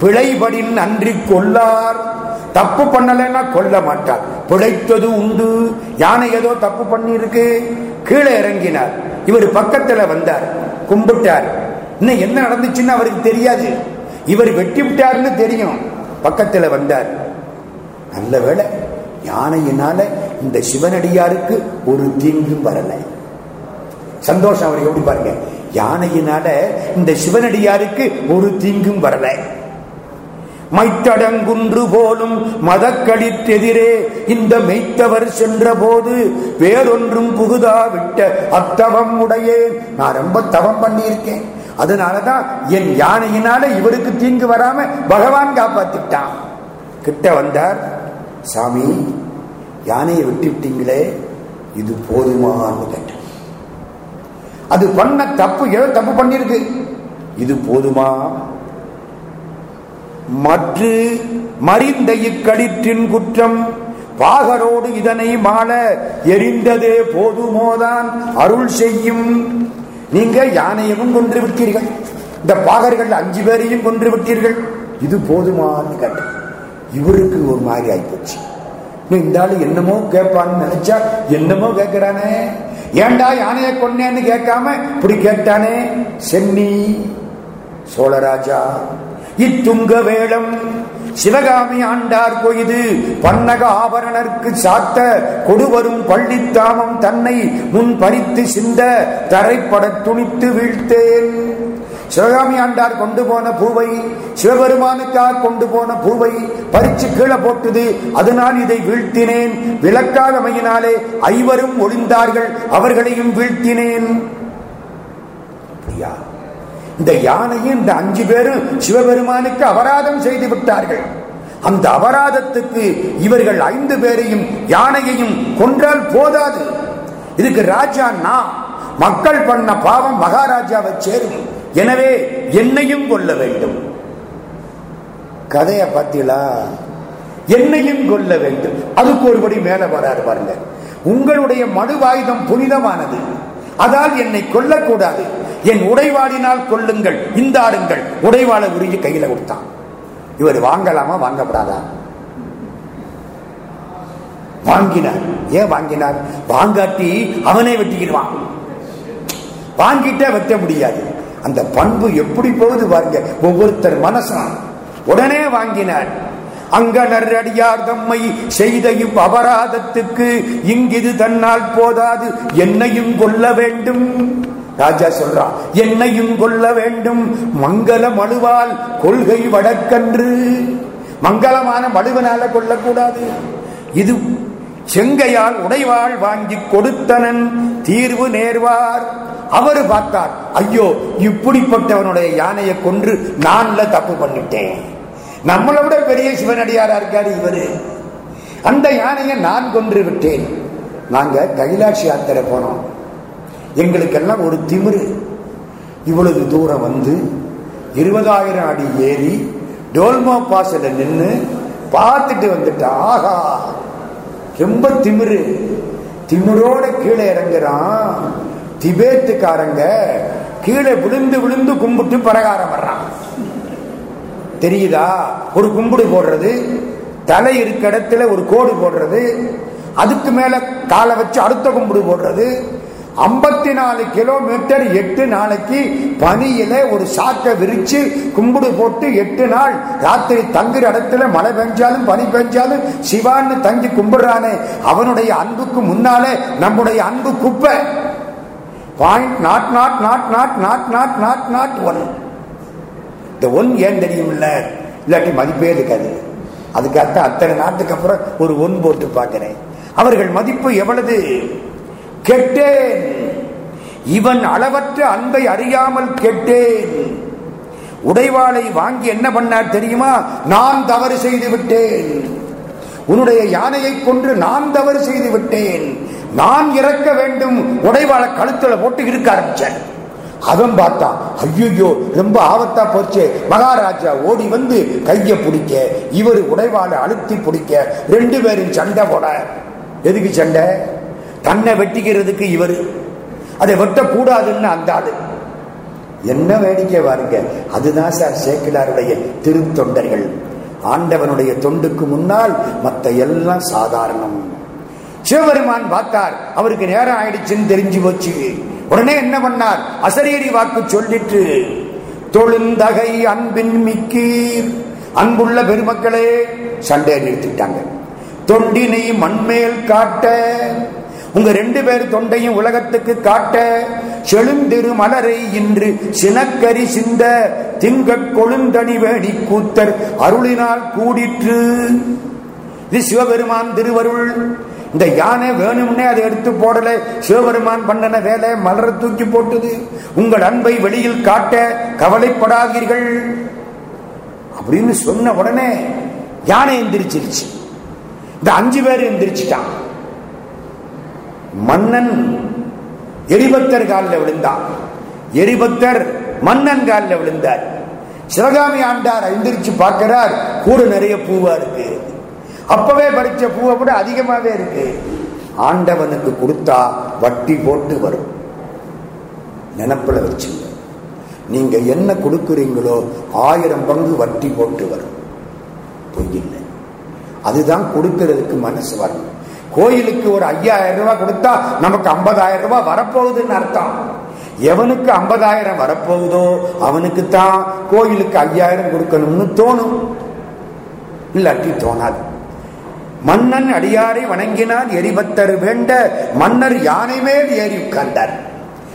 பிழைபடின் நன்றி கொள்ளார். தப்பு பண்ணலைன்னா கொல்ல மாட்டார். பிழைத்தது உண்டு. யானை ஏதோ தப்பு பண்ணியிருக்கு? கீழே இறங்கினார். இவர் பக்கத்துல வந்தார். கும்பிட்டார். இன்னும் என்ன நடந்துச்சுன்னு அவருக்கு தெரியாது. இவர் வெட்டி விட்டாருன்னு தெரியும். பக்கத்துல வந்தார். நல்ல வேளை யானையினால இந்த சிவனடியாருக்கு ஒரு தீங்கும் வரல. சந்தோஷம் அவர் எப்படி பாருங்க? யானையினால இந்த சிவனடியாருக்கு ஒரு தீங்கும் வரலை. மைத்தடங்குன்று போலும் மதக்களித்தெதிரே இந்த மெய்த்தவர் சென்ற போது வேறொன்றும் புகுதா விட்ட அத்தவம் உடையேன். நான் ரொம்ப தவம் பண்ணியிருக்கேன். அதனாலதான் என் யானையினால இவருக்கு தீங்கு வராம பகவான் காப்பாத்திட்டான். கிட்ட வந்தார் சாமி யானையை விட்டு விட்டீங்களே இது போதுமான்னு கேட்டேன் அது பண்ண தப்பு ஏதோ தப்பு பண்ணிருக்கு இது போதுமா? மற்ற மறிந்த இக்கடிற்றின் குற்றம் பாகரோடு இதனை மாள எரிந்ததே போதுமோதான் அருள் செய்யும். நீங்க யானையவும் கொன்று விட்டீர்கள். இந்த பாகர்கள் அஞ்சு பேரையும் கொன்று விட்டீர்கள். இது போதுமான்னு கேட்டேன். இவருக்கு ஒரு மாதிரி ஆயிப்போச்சு. இந்த ஆளு என்னமோ கேட்பான்னு நினைச்சா என்னமோ கேட்கிறானே. ஏண்டா யானையை கொன்னேன்னு கேட்காம இப்படி கேட்டானே? சென்னி சோழராஜா இத்துங்க வேளம் சிவகாமி ஆண்டார் கொய்து பன்னக ஆபரணர்க்கு சாத்த கொடுவரும் பள்ளித்தாமம் தன்னை முன் பறித்து சிந்த தரைப்பட துணித்து வீழ்த்தேன். சிவகாமி ஆண்டார் கொண்டு போன பூவை சிவபெருமானுக்காக கொண்டு போன பூவை பறிச்சு கீழே போட்டது அதனால் இதை வீழ்த்தினேன். விளக்காக மையினாலே ஐவரும் ஒளிந்தார்கள் அவர்களையும் வீழ்த்தினேன். இந்த யானையும் இந்த அஞ்சு பேரும் சிவபெருமானுக்கு அபராதம் செய்து விட்டார்கள். அந்த அபராதத்துக்கு இவர்கள் ஐந்து பேரையும் யானையையும் கொன்றால் போதாது. இதுக்கு ராஜா நான் மக்கள் பண்ண பாவம் மகாராஜாவை சேரும். எனவே என்னையும் கொல்ல வேண்டும். கதையை பார்த்தீங்களா என்னையும் கொல்ல வேண்டும். அதுக்கு ஒருபடி மேல வராரு பாருங்க. உங்களுடைய மனுவாயுதம் புனிதமானது. அதால் என்னை கொல்லக்கூடாது. என் உடைவாடினால் கொல்லுங்கள் இந்த ஆடுங்கள் உடைவாளை உருகி கையில கொடுத்தான். இவர் வாங்கலாமா வாங்கப்படாதா? வாங்கினார். ஏன் வாங்கினார்? வாங்காட்டி அவனே வெட்டிக்கிடுவான். வாங்கிட்டே வெட்ட முடியாது. அந்த பண்பு எப்படி போகுது பாருங்க. ஒவ்வொருத்தர் மனசா உடனே வாங்கினார். அங்கனர் அடியார் தம்மை செய்த இவ் அபராதத்துக்கு இங்கிது தன்னால் போதாது. என்னையும் கொல்ல வேண்டும். ராஜா சொல்றான் என்னையும் கொல்ல வேண்டும். மங்கள மழுவால் கொள்கை வடக்கன்று. மங்களமான மழுவனால கொள்ளக்கூடாது இது செங்கையால் உடைவாள் வாங்கி கொடுத்தனன் தீர்வு நேர்வார். அவரு பார்த்தார் ஐயோ இப்படிப்பட்டவனுடைய யானையை கொன்று நான்ல தப்பு பண்ணிட்டேன். நம்மளை விட பெரிய சிவனடியாரா இருக்காரு இவரு. அந்த யானையை நான் கொன்று விட்டேன். நாங்க கைலாஷ் யாத்திரை போனோம். எங்களுக்கெல்லாம் ஒரு திமிரு. இவ்வளவு தூரம் வந்து இருபதாயிரம் அடி ஏறி டோல்மோ பாசல நின்று பார்த்துட்டு வந்துட்டா. ஆகா ரொம்ப திமிரு. திமிரோட கீழே இறங்குறான். திபேத்துக்காரங்க கீழே விழுந்து விழுந்து கும்பிட்டு பரகாரம் வர்றான். தெரியுதா? ஒரு கும்பிடு போடுறது தலை இருக்க இடத்துல ஒரு கோடு போடுறது அதுக்கு மேல காலை வச்சு அடுத்த கும்பிடு போடுறது ஐம்பத்தி நாலு கிலோமீட்டர் எட்டு நாளைக்கு பனியில ஒரு சாக்கை விரிச்சு கும்பிடு போட்டு எட்டு நாள் ராத்திரி தங்குற இடத்துல மழை பெஞ்சாலும் பனி பெஞ்சாலும் சிவான்னு தங்கி கும்பிடுறானே. அவனுடைய அன்புக்கு முன்னாலே நம்முடைய அன்பு குப்பை. Point naught naught naught naught naught naught naught naught one இந்த ஒன் ஏன் தெரியும் இல்ல இல்லாட்டி மதிப்பே இருக்காது. அதுக்காக அத்தனை நாட்டுக்கு அப்புறம் ஒரு ஒன் போட்டு பார்க்கிறேன். அவர்கள் மதிப்பு எவ்வளவு? கெட்டேன். இவன் அளவற்ற அன்பை அறியாமல் கெட்டேன். உடைவாளை வாங்கி என்ன பண்ணார் தெரியுமா? நான் தவறு செய்து விட்டேன். உன்னுடைய யானையை கொன்று நான் தவறு செய்து விட்டேன். நான் இறக்க வேண்டும். உடைவாளை கழுத்துல போட்டு இருக்க ஆரம்பிச்சேன் அவன் பார்த்தான் ஐயோ ரொம்ப ஆபத்தா போச்சு. மகாராஜா ஓடி வந்து கைய பிடிக்க இவர் உடைவாளை அழுத்தி பிடிக்க ரெண்டு பேரும் சண்டை போட. எதுக்கு சண்டை? தன்னை வெட்டிக்கிறதுக்கு இவர் அதை வெட்டக்கூடாதுன்னு அந்த ஆளு. என்ன வேடிக்கை பாருங்க. அதுதான் சார் சேக்கிலாருடைய திருத்தொண்டர்கள். ஆண்டவனுடைய தொண்டுக்கு முன்னால் மற்ற எல்லாம் சாதாரணம். சிவபெருமான் பார்த்தார் அவருக்கு நேரம் ஆயிடுச்சுன்னு தெரிஞ்சு போச்சு. உடனே என்ன பண்ணார்? அசரேரி வாக்கு சொல்லிட்டு தொழுந்தகை அன்பின் மிக்கீர் அன்புள்ள பெருமக்களே சண்டையை நிறுத்திட்டாங்க. தொண்டினை மண்மேல் காட்ட உங்க ரெண்டு பேர் தொண்டையும் உலகத்துக்கு காட்ட செழுந்திரு மலரை இன்று சினக்கரி சிந்த திங்கட் கொழுந்தணி வேணி கூத்தர் அருளினால் கூடிற்று. இது சிவபெருமான் திருவருள். இந்த யானை வேணும்னே அதை எடுத்து போடல. சிவபெருமான் பண்ணன வேலை மலர தூக்கி போட்டது. உங்கள் அன்பை வெளியில் காட்ட கவலைப்படாதீர்கள். அப்படின்னு சொன்ன உடனே யானை எந்திரிச்சிருச்சு. இந்த அஞ்சு பேர் எந்திரிச்சிட்டான் மன்னன் எரிபக்தர் காலில் விழுந்தான். எரிபக்தர் மன்னன் காலில் விழுந்தார். சிவகாமி ஆண்டார் எந்திரிச்சு பார்க்கிறார் கூட நிறைய பூவா இருக்கு. அப்பவே பறிச்ச பூவை கூட அதிகமாவே இருக்கு. ஆண்டவனுக்கு கொடுத்தா வட்டி போட்டு வரும். நினப்பில் வச்சுங்க. நீங்க என்ன கொடுக்குறீங்களோ ஆயிரம் பங்கு வட்டி போட்டு வரும். பொய்யில்லை அதுதான் கொடுக்கிறதுக்கு மனசு வரணும். கோயிலுக்கு ஒரு ஐயாயிரம் ரூபாய் கொடுத்தா நமக்கு ஐம்பதாயிரம் ரூபாய் வரப்போகுதுன்னு அர்த்தம். எவனுக்கு ஐம்பதாயிரம் வரப்போகுதோ அவனுக்கு தான் கோயிலுக்கு ஐயாயிரம் கொடுக்கணும்னு தோணும். இல்லாட்டி தோணாது. மன்னன் அடியாரை வணங்கினால் எரிபக்தர் வேண்ட மன்னர் யானை மேல் ஏறி உட்கார்ந்தார்.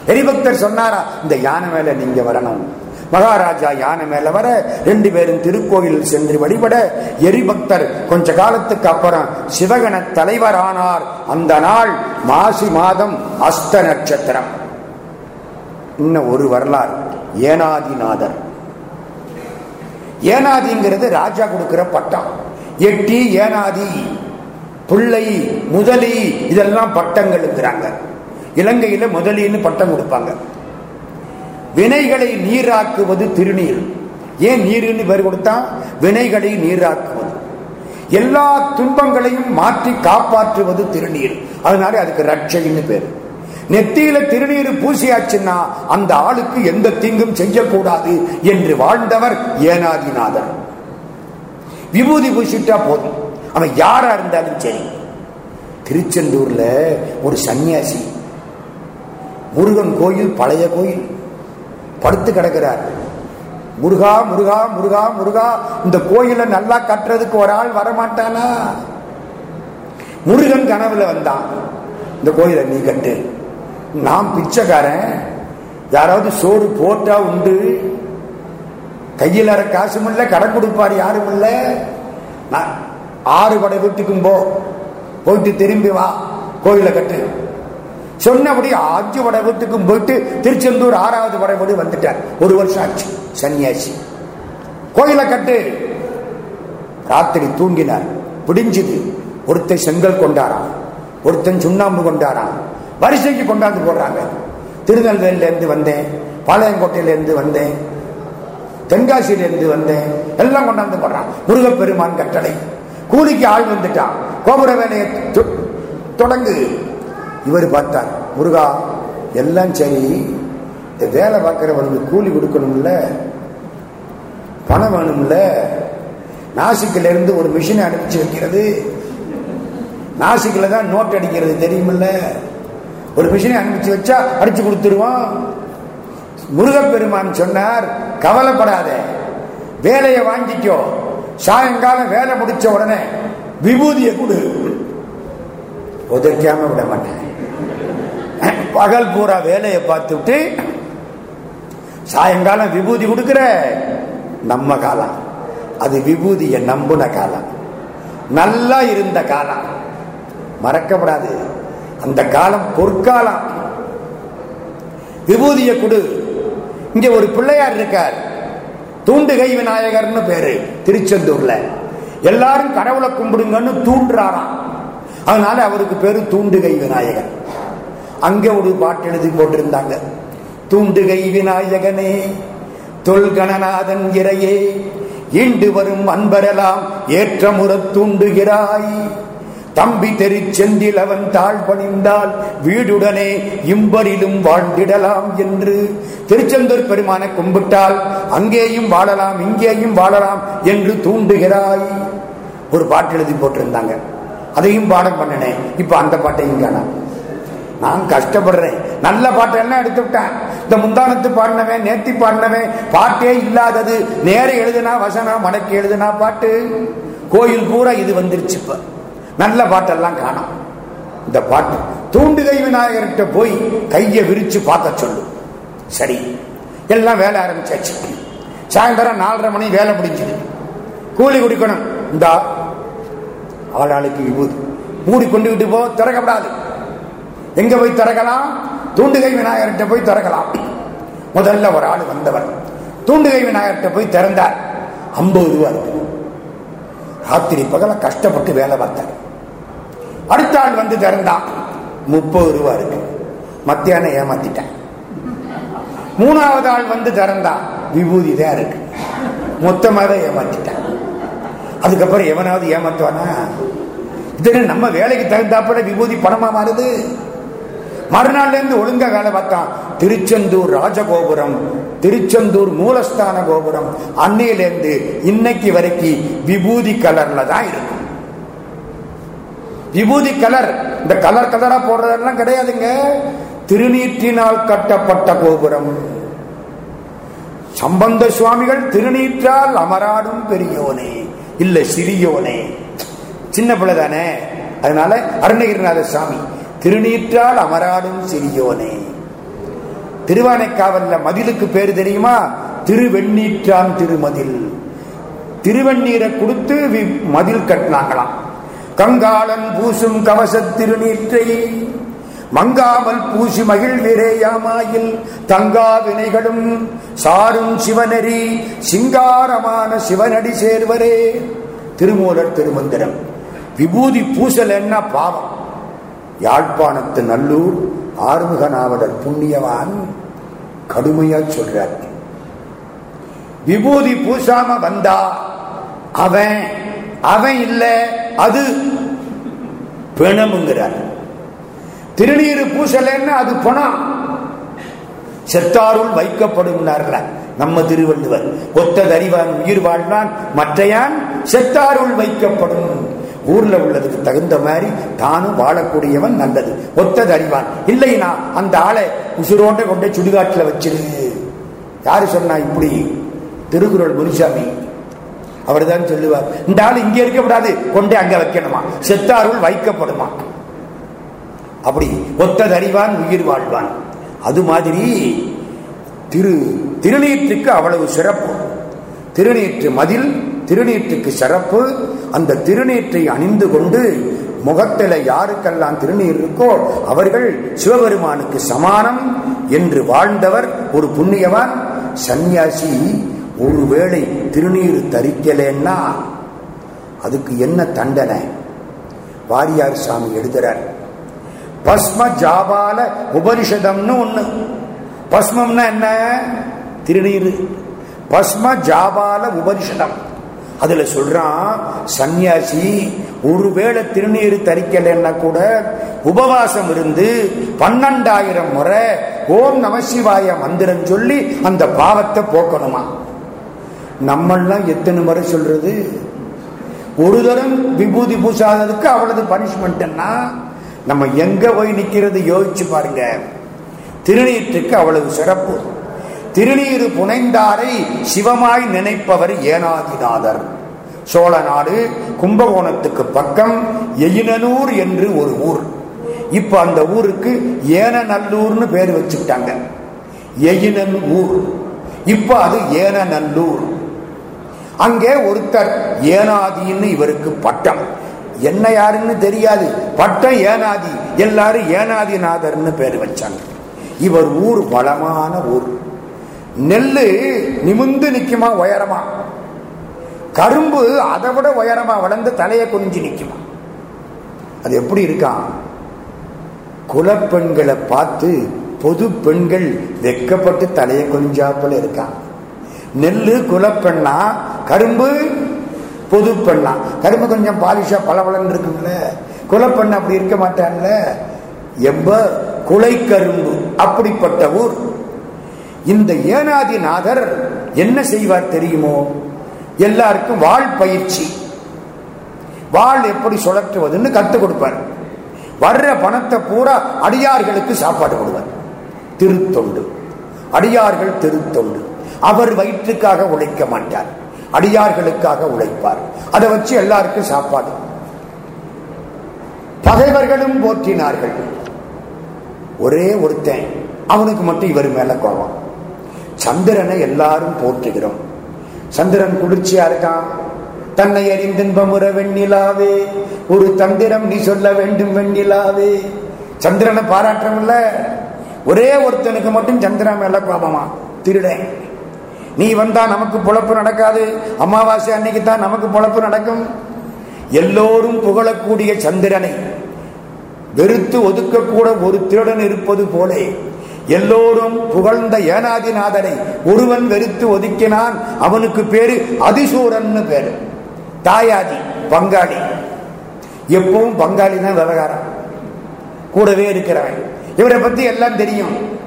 எரிபக்தர் சொன்னாரா இந்த யானை மேல நீங்க வரணும். மகாராஜா யானை மேல வர ரெண்டு பேரும் திருக்கோயில் சென்று வழிபட எரிபக்தர் கொஞ்ச காலத்துக்கு அப்புறம் சிவகண தலைவரானார். அந்த நாள் மாசி மாதம் அஸ்த நட்சத்திரம். இன்னும் ஒரு வரலாறு. ஏனாதிநாதர். ஏனாதிங்கிறது ராஜா கொடுக்கிற பட்டம். எட்டி ஏனாதி பிள்ளை முதலி இதெல்லாம் பட்டங்களுங்கிறாங்க இலங்கையில முதலின்னு பட்டம் கொடுப்பாங்க. வினைகளை நீராக்குவது திருநீர். ஏன் நீர்னு பேர் கொடுத்தான் வினைகளை நீராக்குவது. எல்லா துன்பங்களையும் மாற்றி காப்பாற்றுவது திருநீர். அதனால அதுக்கு ரட்சைன்னு பேர். நெத்தியில திருநீர் பூசியாச்சுன்னா அந்த ஆளுக்கு எந்த தீங்கும் செய்யக்கூடாது என்று வாழ்ந்தவர் ஏனாதிநாதர். விபூதி பூசிட்டா போதும். அவன் யாரா இருந்தாலும் சரி. திருச்செந்தூர்ல ஒரு சன்னியாசி. முருகன் கோயில் பழைய கோயில். படுத்து கிடக்கிறார். முருகா முருகா முருகா முருகா இந்த கோயிலை நல்லா கட்டுறதுக்கு ஒரு ஆள் வரமாட்டானா? முருகன் கனவுல வந்தான். இந்த கோயிலை நீ கட்டு. நான் பிச்சைக்காரன். யாராவது சோறு போட்டா உண்டு. கையில் அற காசும் இல்ல கடன் கொடுப்பார் யாரும் இல்ல நான் ஆறு படை வீட்டுக்கும் போ. போயிட்டு திரும்பி வா. கோயிலை கட்டு. சொன்னபடி அஞ்சு வட வீட்டுக்கும் போயிட்டு திருச்செந்தூர் ஆறாவது படை வீடு வந்துட்டார். ஒரு வருஷம் ஆச்சு. சன்னியாசி. கோயிலை கட்டு. ராத்திரி தூங்கினார். பிடிஞ்சது. ஒருத்தன் செங்கல் கொண்டாராம். ஒருத்தன் சுண்ணாம்பு கொண்டாராம். வரிசைக்கு கொண்டாந்து போடுறாங்க. திருநெல்வேலியிலேருந்து வந்தேன். பாளையங்கோட்டையிலேருந்து வந்தேன். தென்காசியிலேருந்து வந்தேன். எல்லாம் கொண்டாந்து போடுறான் முருகப்பெருமான் கட்டளை. கூலிக்கு ஆள் வந்துட்டான். கோபுர வேலையை தொ- தொடங்கு. இவர் பார்த்தார் முருகா எல்லாம் சரி. இந்த வேலை பார்க்கிறவனுக்கு கூலி கொடுக்கணும்ல? பணம் வேணும்ல? நாசிக்கில இருந்து ஒரு மிஷினை அனுப்பிச்சு வைக்கிறது. நாசிக்கில் தான் நோட் அடிக்கிறது தெரியுமில்ல? ஒரு மிஷினை அனுப்பிச்சு வச்சா அடிச்சு கொடுத்துருவான். முருகப்பெருமான் சொன்னார் கவலைப்படாத. வேலையை வாங்கிக்கோ. சாயங்காலம் வேலை முடிச்ச உடனே விபூதியை கொடு. உதைக்காம விட மாட்டேன். பகல் பூரா வேலையை பார்த்துட்டு சாயங்காலம் விபூதி கொடுக்கிற? நம்ம காலம். அது விபூதியை நம்புன காலம். நல்லா இருந்த காலம். மறக்கப்படாது. அந்த காலம் பொற்காலம். விபூதியை கொடு. இங்க ஒரு பிள்ளையார் இருக்கார். தூண்டுகை விநாயகர்னு பேரு திருச்செந்தூர்ல. எல்லாரும் கடவுளை கும்பிடுங்கன்னு தூண்டுறாராம். அதனால அவருக்கு பேரு தூண்டுகை விநாயகர். அங்க ஒரு பாட்டு எழுதி போட்டிருந்தாங்க. தூண்டுகை விநாயகனே தொல்கணநாதன் இறையே ஈண்டு வரும் அன்பரெல்லாம் ஏற்றமுற தூண்டுகிறாய். தம்பி தெருச்செந்தில் செந்தில் அவன் தாழ் பணிந்தால் வீடுடனே இம்பரிலும் வாழ்ந்திடலாம் என்று. திருச்செந்தூர் பெருமானை கும்பிட்டால் அங்கேயும் வாழலாம் இங்கேயும் வாழலாம் என்று தூண்டுகிறாய். ஒரு பாட்டு எழுதி போட்டிருந்தாங்க. அதையும் பாடம் பண்ணினேன். இப்ப அந்த பாட்டையும் காணாம் நான் கஷ்டப்படுறேன். நல்ல பாட்டெல்லாம் எடுத்து விட்டேன்? இந்த முந்தானத்து பாடினவன் நேத்தி பாடினவன் பாட்டே இல்லாதது. நேர எழுதுனா வசனம் மடக்கி எழுதுனா பாட்டு. கோயில் பூரா இது வந்துருச்சு இப்ப. நல்ல பாட்டெல்லாம் காணும். இந்த பாட்டு தூண்டுகை விநாயகர்கிட்ட போய் கையை விரிச்சு பார்க்க சொல்லு. சரி. எல்லாம் வேலை ஆரம்பிச்சாச்சு. சாயந்தரம் நாலரை மணி வேலை முடிஞ்சுது. கூலி குடிக்கணும். இந்த ஆளாளுக்கு விபூதி. மூடி கொண்டு விட்டு போ திறக்கப்படாது. எங்க போய் திறக்கலாம்? தூண்டுகை விநாயகர்கிட்ட போய் திறக்கலாம். முதல்ல ஒரு ஆள் வந்தவர். தூண்டுகை விநாயகர்கிட்ட போய் திறந்தார். ஐம்பது ரூபா இருக்கு. ராத்திரி பகல கஷ்டப்பட்டு வேலை பார்த்தார். அடுத்த ஆள் வந்து திறந்தான். முப்பது ரூபா இருக்கு. மத்தியானம் ஏமாத்திட்டேன் மூணாவது ஆள் வந்து திறந்தான். விபூதி தான் இருக்கு. மொத்தமாக ஏமாத்திட்டேன் அதுக்கப்புறம் எவனாவது ஏமாத்துவானா? இதுன்னு நம்ம வேலைக்கு தகுந்தாப்பட விபூதி பணமா மாறுது? மறுநாள்ல இருந்து ஒழுங்கா வேலை பார்த்தான். திருச்செந்தூர் ராஜகோபுரம் திருச்செந்தூர் மூலஸ்தான கோபுரம். அன்னையிலிருந்து இன்னைக்கு வரைக்கும் விபூதி கலர்ல தான் இருக்கும். விபூதி கலர் இந்த கலர் கலரா போடுறதெல்லாம் கிடையாதுங்க. திருநீற்றினால் கட்டப்பட்ட கோபுரம். சம்பந்த சுவாமிகள் திருநீற்றால் அமராடும் பெரியோனே இல்ல சிறியோனே. சின்ன பிள்ளை தானே. அதனால அருணகிரிநாத சுவாமி திருநீற்றால் அமராடும் சிறியோனே. திருவானைக்காவல்ல மதிலுக்கு பேர் தெரியுமா? திருவெண்ணீற்றான் திருமதில். திருவெண்ணீரை கொடுத்து வி- மதில் கட்டினாங்களாம். கங்காளன் பூசும் கவச திருநீற்றை மங்காமல் பூசி மகிழ்விரேயாமாயில் தங்கா வினைகளும் சாரும் சிவனரி சிங்காரமான சிவனடி சேர்வரே. திருமூலர் திருமந்திரம். விபூதி பூசல் என்ன பாவம்? யாழ்ப்பாணத்து நல்லூர் ஆறுமுகநாவலர் புண்ணியவான் கடுமையா சொல்றார். விபூதி பூசாம வந்தா அவன் அவன் இல்ல அது பிணமுங்கிறார். திருநீர் பூசலன்னு அது பணம். செத்தாருள் வைக்கப்படும் நம்ம திருவள்ளுவர். ஒத்ததறிவான் உயிர் வாழ்வான் மற்றையான் செத்தாருள் வைக்கப்படும். ஊர்ல உள்ளதுக்கு தகுந்த மாதிரி தானும் வாழக்கூடியவன் நல்லது. ஒத்தது அறிவான். இல்லைனா அந்த ஆளை உசுரோண்ட கொண்டே சுடுகாட்டில் வச்சிரு. யாரு சொன்னா இப்படி? திருக்குறள் முனிசாமி அவர் தான் சொல்லுவார். இந்த ஆள் இங்க இருக்கக்கூடாது கொண்டே அங்க வைக்கணுமா? செத்தாருள் வைக்கப்படுமா? அப்படி ஒத்ததறிவான் உயிர் வாழ்வான். அது மாதிரி திரு திருநீற்றுக்கு அவ்வளவு சிறப்பு. திருநீற்று மதில் திருநீற்றுக்கு சிறப்பு. அந்த திருநீற்றை அணிந்து கொண்டு முகத்தில யாருக்கெல்லாம் திருநீர் இருக்கோ அவர்கள் சிவபெருமானுக்கு சமானம் என்று வாழ்ந்தவர் ஒரு புண்ணியவான். சந்நியாசி ஒருவேளை திருநீர் தரிக்கலேன்னா அதுக்கு என்ன தண்டனை? வாரியார் சாமி எழுதுறார். பஸ்ம ஜாபால உபனிஷதம்னு ஒண்ணு. பஸ்மம்னா என்ன? திருநீர். பஸ்ம ஜாபால உபனிஷதம். அதுல சொல்றான் சந்நியாசி ஒருவேளை திருநீர் தரிக்கலைன்னா கூட உபவாசம் இருந்து பன்னெண்டாயிரம் முறை ஓம் நமசிவாய மந்திரம் சொல்லி அந்த பாவத்தை போக்கணுமா? நம்மெல்லாம் எத்தனை முறை சொல்றது? ஒரு தரம் விபூதி பூசாததுக்கு அவ்வளவு பனிஷ்மெண்ட்னா நம்ம எங்க போய் நிக்கிறது? யோசிச்சு பாருங்க. திருநீற்றுக்கு அவ்வளவு சிறப்பு. திருநீரு புனைந்தாரை சிவமாய் நினைப்பவர் ஏனாதிநாதர். சோழ நாடு கும்பகோணத்துக்கு பக்கம் எயினனூர் என்று ஒரு ஊர். இப்ப அந்த ஊருக்கு ஏனநல்லூர்னு பேர் வச்சுட்டாங்க எயினன் ஊர் இப்ப அது ஏனநல்லூர். அங்கே ஒருத்தர் ஏனாதின்னு இவருக்கு பட்டம். என்ன யாருன்னு தெரியாது. பட்டம் ஏனாதி. எல்லாரும் ஏனாதிநாதர்னு பேர் வச்சாங்க. இவர் ஊர் வளமான ஊர். நெல்லு நிமிந்து நிக்குமா உயரமா? கரும்பு அதை விட உயரமா வளர்ந்து தலையை குனிஞ்சு நிக்குமா? அது எப்படி இருக்கான் குலப்பெண்களை பார்த்து பொது பெண்கள் வெக்கப்பட்டு தலையை கொஞ்சாப்புல இருக்கான் நெல்லு குலப்பெண்ணா கரும்பு பொது பெண்ணா? கரும்பு கொஞ்சம் பாலிஷா பளபளன்னு இருக்குங்கள. குலப்பெண் அப்படி இருக்க மாட்டான்ல. எம்ப குலை கரும்பு அப்படிப்பட்ட ஊர். இந்த ஏனாதிநாதர் என்ன செய்வார் தெரியுமோ? எல்லாருக்கும் வாழ் பயிற்சி. வாழ் எப்படி சுழற்றுவதுன்னு கற்றுக் கொடுப்பார். வர்ற பணத்தை பூரா அடியார்களுக்கு சாப்பாடு கொடுவார் திருத்தொண்டு. அடியார்கள் திருத்தொண்டு. அவர் வயிற்றுக்காக உழைக்க மாட்டார். அடியார்களுக்காக உழைப்பார். அதை வச்சு எல்லாருக்கும் சாப்பாடு. பகைவர்களும் போற்றினார்கள். ஒரே ஒருத்தன். அவனுக்கு மட்டும் இவர் மேல கோபம். சந்திரனை எல்லாரும் போற்றுகிறோம். சந்திரன் குளிர்ச்சியா இருக்கான். தன்னை அறிந்தின்பமுற வெண்ணிலாவே. ஒரு தந்திரம் நீ சொல்ல வேண்டும் வெண்ணிலாவே. சந்திரனை பாராட்டமில்ல ஒரே ஒருத்தனுக்கு மட்டும் சந்திரன் மேல கோபமா? திருடன். நீ வந்தா நமக்கு பொழப்பு நடக்காது. அமாவாசை அன்னைக்கு தான் நமக்கு பொழப்பு நடக்கும். எல்லோரும் புகழக்கூடிய சந்திரனை வெறுத்து ஒதுக்கக்கூட ஒரு திருடன் இருப்பது போலே. எல்லோரும் புகழ்ந்த ஏனாதிநாதனை ஒருவன் வெறுத்து ஒதுக்கினான். அவனுக்கு பேரு அதிசூரன் பேரு. தாயாதி பங்காளி. எப்பவும் பங்காளி தான் விவகாரம். கூடவே இருக்கிறவன். இவரை பத்தி எல்லாம் தெரியும்.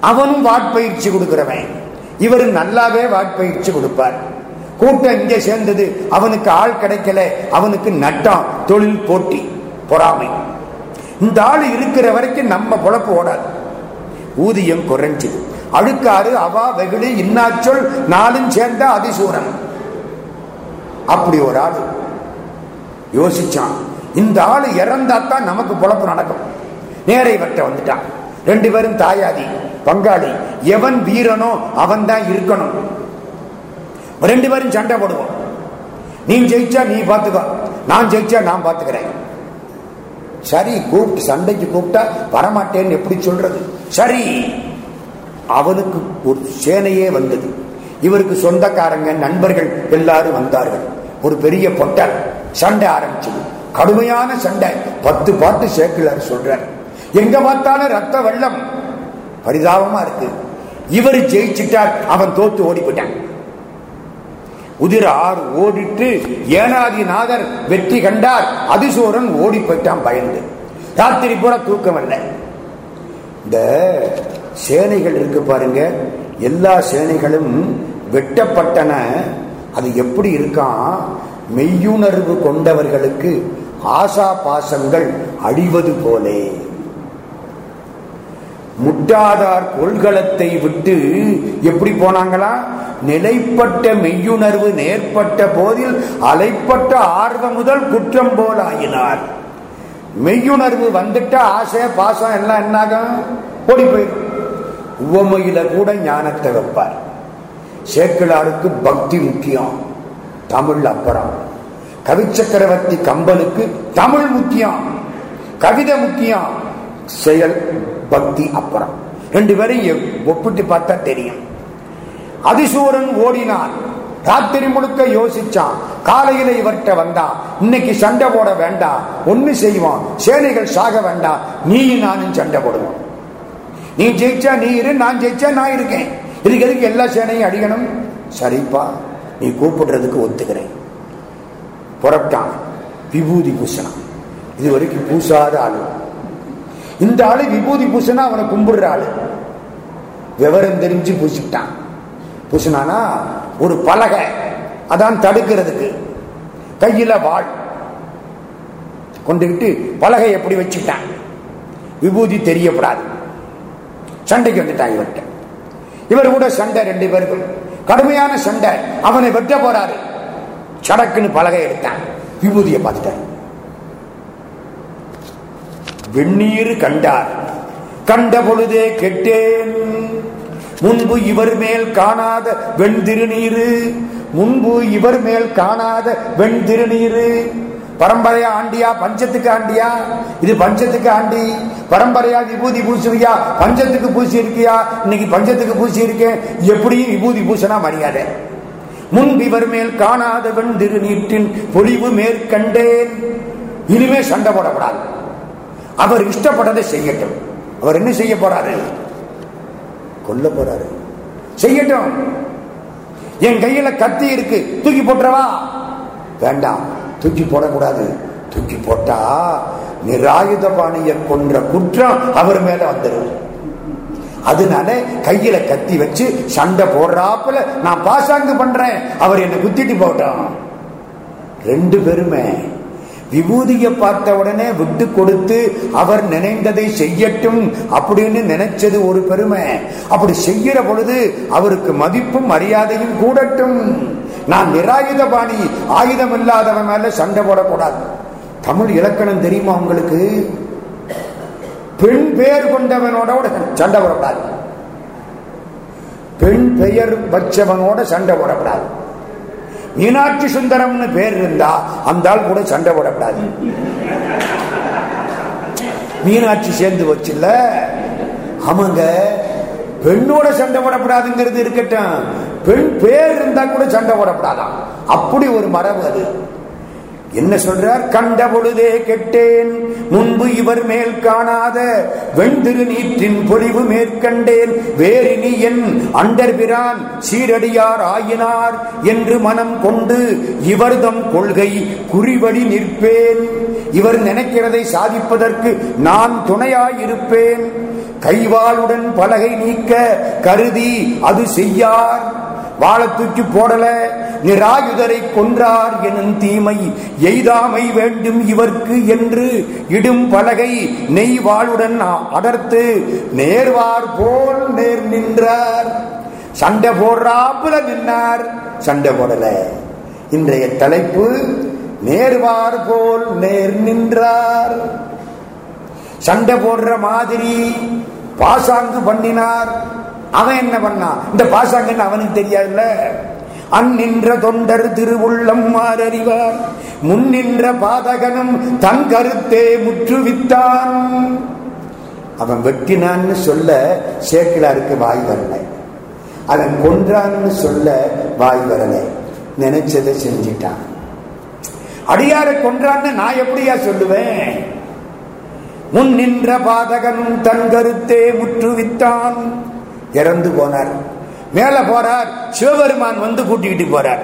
அவனும் வாட்பயிற்சி கொடுக்கிறவன். இவர் நல்லாவே வாட்பயிற்சி கொடுப்பார். கூட்டம் இங்கே சேர்ந்தது. அவனுக்கு ஆள் கிடைக்கல. அவனுக்கு நட்டம் தொழில் போட்டி பொறாமை. இந்த ஆள் இருக்கிற வரைக்கும் நம்ம பொழப்பு ஓடாது. ஊதியம் குறைஞ்சது. அழுக்காறு அவா வெகுளி இன்னாச்சொல் நாளும் சேர்ந்த அதிசூரன். அப்படி ஒரு ஆள். யோசிச்சான். இந்த ஆள் இறந்தாத்தான் நமக்கு பொழப்பு நடக்கும். நேரை வட்ட வந்துட்டான். ரெண்டு பேரும் தாயாதி பங்காளி. எவன் வீரனோ அவன் தான் இருக்கணும். ரெண்டு பேரும் சண்டை போடுவோம். நீ ஜெயிச்சா நீ பாத்துக்கோ. நான் ஜெயிச்சா நான் பாத்துக்கிறேன். சரி கூப்பிட்டு சண்டைக்கு கூப்பிட்டா வரமாட்டேன்னு எப்படி சொல்றது? சரி அவனுக்கு ஒரு சேனையே வந்தது. இவருக்கு சொந்தக்காரங்க நண்பர்கள் எல்லாரும் வந்தார்கள். ஒரு பெரிய பொட்டல் சண்டை ஆரம்பிச்சது. கடுமையான சண்டை. பத்து பாட்டு சேர்க்கலார் சொல்றார். எங்க பார்த்தாலும் ரத்த வெள்ளம். பரிதாபமா இருக்கு. இவர் ஜெயிச்சிட்டார். அவன் தோத்து ஓடி போயிட்டான் உதிர ஆறு ஓடிட்டு ஏனாதிநாதர் வெற்றி கண்டார். அதிசோரன் ஓடி போயிட்டான் பயந்து. ராத்திரி பூரா தூக்கம் இல்லை இந்த சேனைகள் இருக்கு பாருங்க. எல்லா சேனைகளும் வெட்டப்பட்டன. அது எப்படி இருக்கான் மெய்யுணர்வு கொண்டவர்களுக்கு ஆசா பாசங்கள் அழிவது போலே. முட்டாதார் கொள்கலத்தை விட்டு எப்படி போனாங்களா? நிலைப்பட்ட மெய்யுணர்வு நேர்பட்ட போதில் அலைப்பட்ட ஆர்வம் முதல் குற்றம் போல் ஆகினார் மெய்யுணர்வு வந்துட்டா ஆசை பாசம் எல்லாம் என்னாகும்? ஓடி போயிடும். உவமையில கூட ஞானத்தை வைப்பார். சேக்கிழாருக்கு பக்தி முக்கியம். தமிழ் அப்புறம். கவிச்சக்கரவர்த்தி கம்பனுக்கு தமிழ் முக்கியம். கவிதை முக்கியம். செயல் பக்தி அப்புறம். ரெண்டு பேரும் ஒப்பிட்டு பார்த்தா தெரியும். அதிசூரன் ஓடினான். ராத்திரி முழுக்க யோசிச்சான். காலையில இவர்கிட்ட வந்தான் இன்னைக்கு சண்டை போட வேண்டாம் ஒண்ணு செய்வான். சேனைகள் சாக வேண்டாம் நீயும் நானும் சண்டை போடுவோம். நீ ஜெயிச்சா நீ இரு நான் ஜெயிச்சா நான் இருக்கேன். இதுக்கு எதுக்கு எல்லா சேனையும் அடிக்கணும்? சரிப்பா நீ கூப்பிடுறதுக்கு ஒத்துக்கிறேன். புறப்பட்டான். விபூதி பூசணம். இது வரைக்கும் பூசாத ஆளு. இந்த ஆளு விபூதி பூசனா அவனை கும்பிடுற ஆளு. விவரம் தெரிஞ்சு பூசிட்டான். பூசினானா ஒரு பலகை அதான் தடுக்கிறதுக்கு. கையில வாழ் கொண்டுகிட்டு பலகை எப்படி வச்சுட்டான்? விபூதி தெரியப்படாது. சண்டைக்கு வந்துட்டான் இவர்கிட்ட இவர் கூட சண்டை ரெண்டு பேருக்கும். கடுமையான சண்டை. அவனை வெட்ட போறாரு. சடக்குன்னு பலகை எடுத்தான். விபூதியை பார்த்துட்டான் வெந்நீர் கண்டார். கண்ட பொழுதே கெட்டேன். முன்பு இவர் மேல் காணாத வெண்திருநீரு. முன்பு இவர் மேல் காணாத வெண்திருநீரு. பரம்பரையா ஆண்டியா பஞ்சத்துக்கு ஆண்டியா? இது பஞ்சத்துக்கு ஆண்டி. பரம்பரையா விபூதி பூசுவியா? பஞ்சத்துக்கு பூசி இருக்கியா இன்னைக்கு பஞ்சத்துக்கு பூசி இருக்கேன் எப்படியும் விபூதி பூசனா மரியாதை. முன்பு இவர் மேல் காணாத வெண் திருநீற்றின் பொலிவு மேற்கண்டேன். இனிமே சண்டை போடக்கூடாது. அவர் இஷ்டப்பட்டதை செய்யட்டும். அவர் என்ன செய்ய போறாரு? கொல்ல போறாரு. செய்யட்டும். என் கையில கத்தி இருக்கு. தூக்கி போட்டுறவா? வேண்டாம். தூக்கி போடக்கூடாது. தூக்கி போட்டா நிராயுத பாணிய கொன்ற குற்றம் அவர் மேல வந்துடும் அதனால கையில கத்தி வச்சு சண்டை போடுறாப்புல நான் பாசாங்கு பண்றேன். அவர் என்னை குத்திட்டு போட்டோம் ரெண்டு பேருமே விபூதியை பார்த்த உடனே விட்டு கொடுத்து அவர் நினைந்ததை செய்யட்டும் அப்படின்னு நினைச்சது ஒரு பெருமை. அப்படி செய்கிற பொழுது அவருக்கு மதிப்பும் மரியாதையும் கூடட்டும். நான் நிராயுத பாணி ஆயுதம் இல்லாதவன் மேல சண்டை போடக்கூடாது. தமிழ் இலக்கணம் தெரியுமா உங்களுக்கு? பெண் பெயர் கொண்டவனோட சண்டை போடக்கூடாது. பெண் பெயர் வச்சவனோட சண்டை போடக்கூடாது. மீனாட்சி சுந்தரம்னு பேர் இருந்தா அந்த ஆள் கூட சண்டை போடக்கூடாது. மீனாட்சி சேர்ந்து வச்சுல அவங்க பெண்ணோட சண்டை போடப்படாதுங்கிறது இருக்கட்டும். பெண் பேர் இருந்தா கூட சண்டை போடப்படாதான் அப்படி ஒரு மரபு அது. என்ன சொல்றார்? கண்ட பொழுதே கெட்டேன். முன்பு இவர் மேல் காணாத வெண்திரு நீற்றின் பொலிவு மேற்கண்டேன். வேறினி என் அண்டர்பிரான் சீரடியார் ஆயினார் என்று மனம் கொண்டு இவர்தம் கொள்கை குறிவழி நிற்பேன். இவர் நினைக்கிறதை சாதிப்பதற்கு நான் துணையாயிருப்பேன். கைவாளுடன் பலகை நீக்க கருதி அது செய்யார். வாழை தூக்கி போடல. நிராயுதரை கொன்றார் எனும் தீமை எய்தாமை வேண்டும் இவர்க்கு என்று இடும் பலகை நெய் வாளுடன் அடர்த்து நேர்வார் போல் நேர் நின்றார். சண்டை போடுறாப்புல நின்னார். சண்டை போடல. இன்றைய தலைப்பு நேர்வார் போல் நேர் நின்றார். சண்டை போடுற மாதிரி பாசாங்கு பண்ணினார். அவன் என்ன பண்ணான்? இந்த பாசாங்கன்னு அவனுக்கு தெரியாதுல்ல? அந்நின்ற தொண்டர் திருவுள்ளம் மாறறிவார் முன்னின்ற பாதகனும் தன் கருத்தே முற்றுவித்தான். அவன் வெட்டினான்னு சொல்ல சேக்கிலாருக்கு வாய் வரல. அவன் கொன்றான்னு சொல்ல வாய் வரல. நினைச்சதை செஞ்சிட்டான். அடியாரை கொன்றான்னு நான் எப்படியா சொல்லுவேன்? முன் நின்ற பாதகனும் தன் கருத்தே முற்றுவித்தான். இறந்து போனார். மேல போறார் சிவபெருமான் வந்து கூட்டிக்கிட்டு போறார்.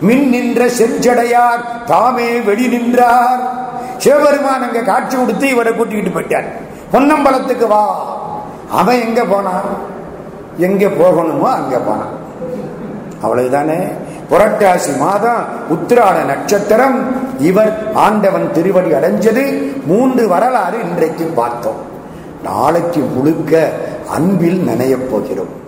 மின் நின்ற செஞ்சடையார் தாமே வெளி நின்றார். சிவபெருமான் அங்க காட்சி கொடுத்து இவரை கூட்டிக்கிட்டு போயிட்டார். பொன்னம்பலத்துக்கு வா. அவன் எங்க போனான்? எங்க போகணுமோ அங்க போனான். அவ்வளவுதானே? புரட்டாசி மாதம் உத்திராட நட்சத்திரம். இவர் ஆண்டவன் திருவடி அடைஞ்சது. மூன்று வரலாறு இன்றைக்கு பார்த்தோம். நாளைக்கு முழுக்க அன்பில் நினைய போகிறோம்.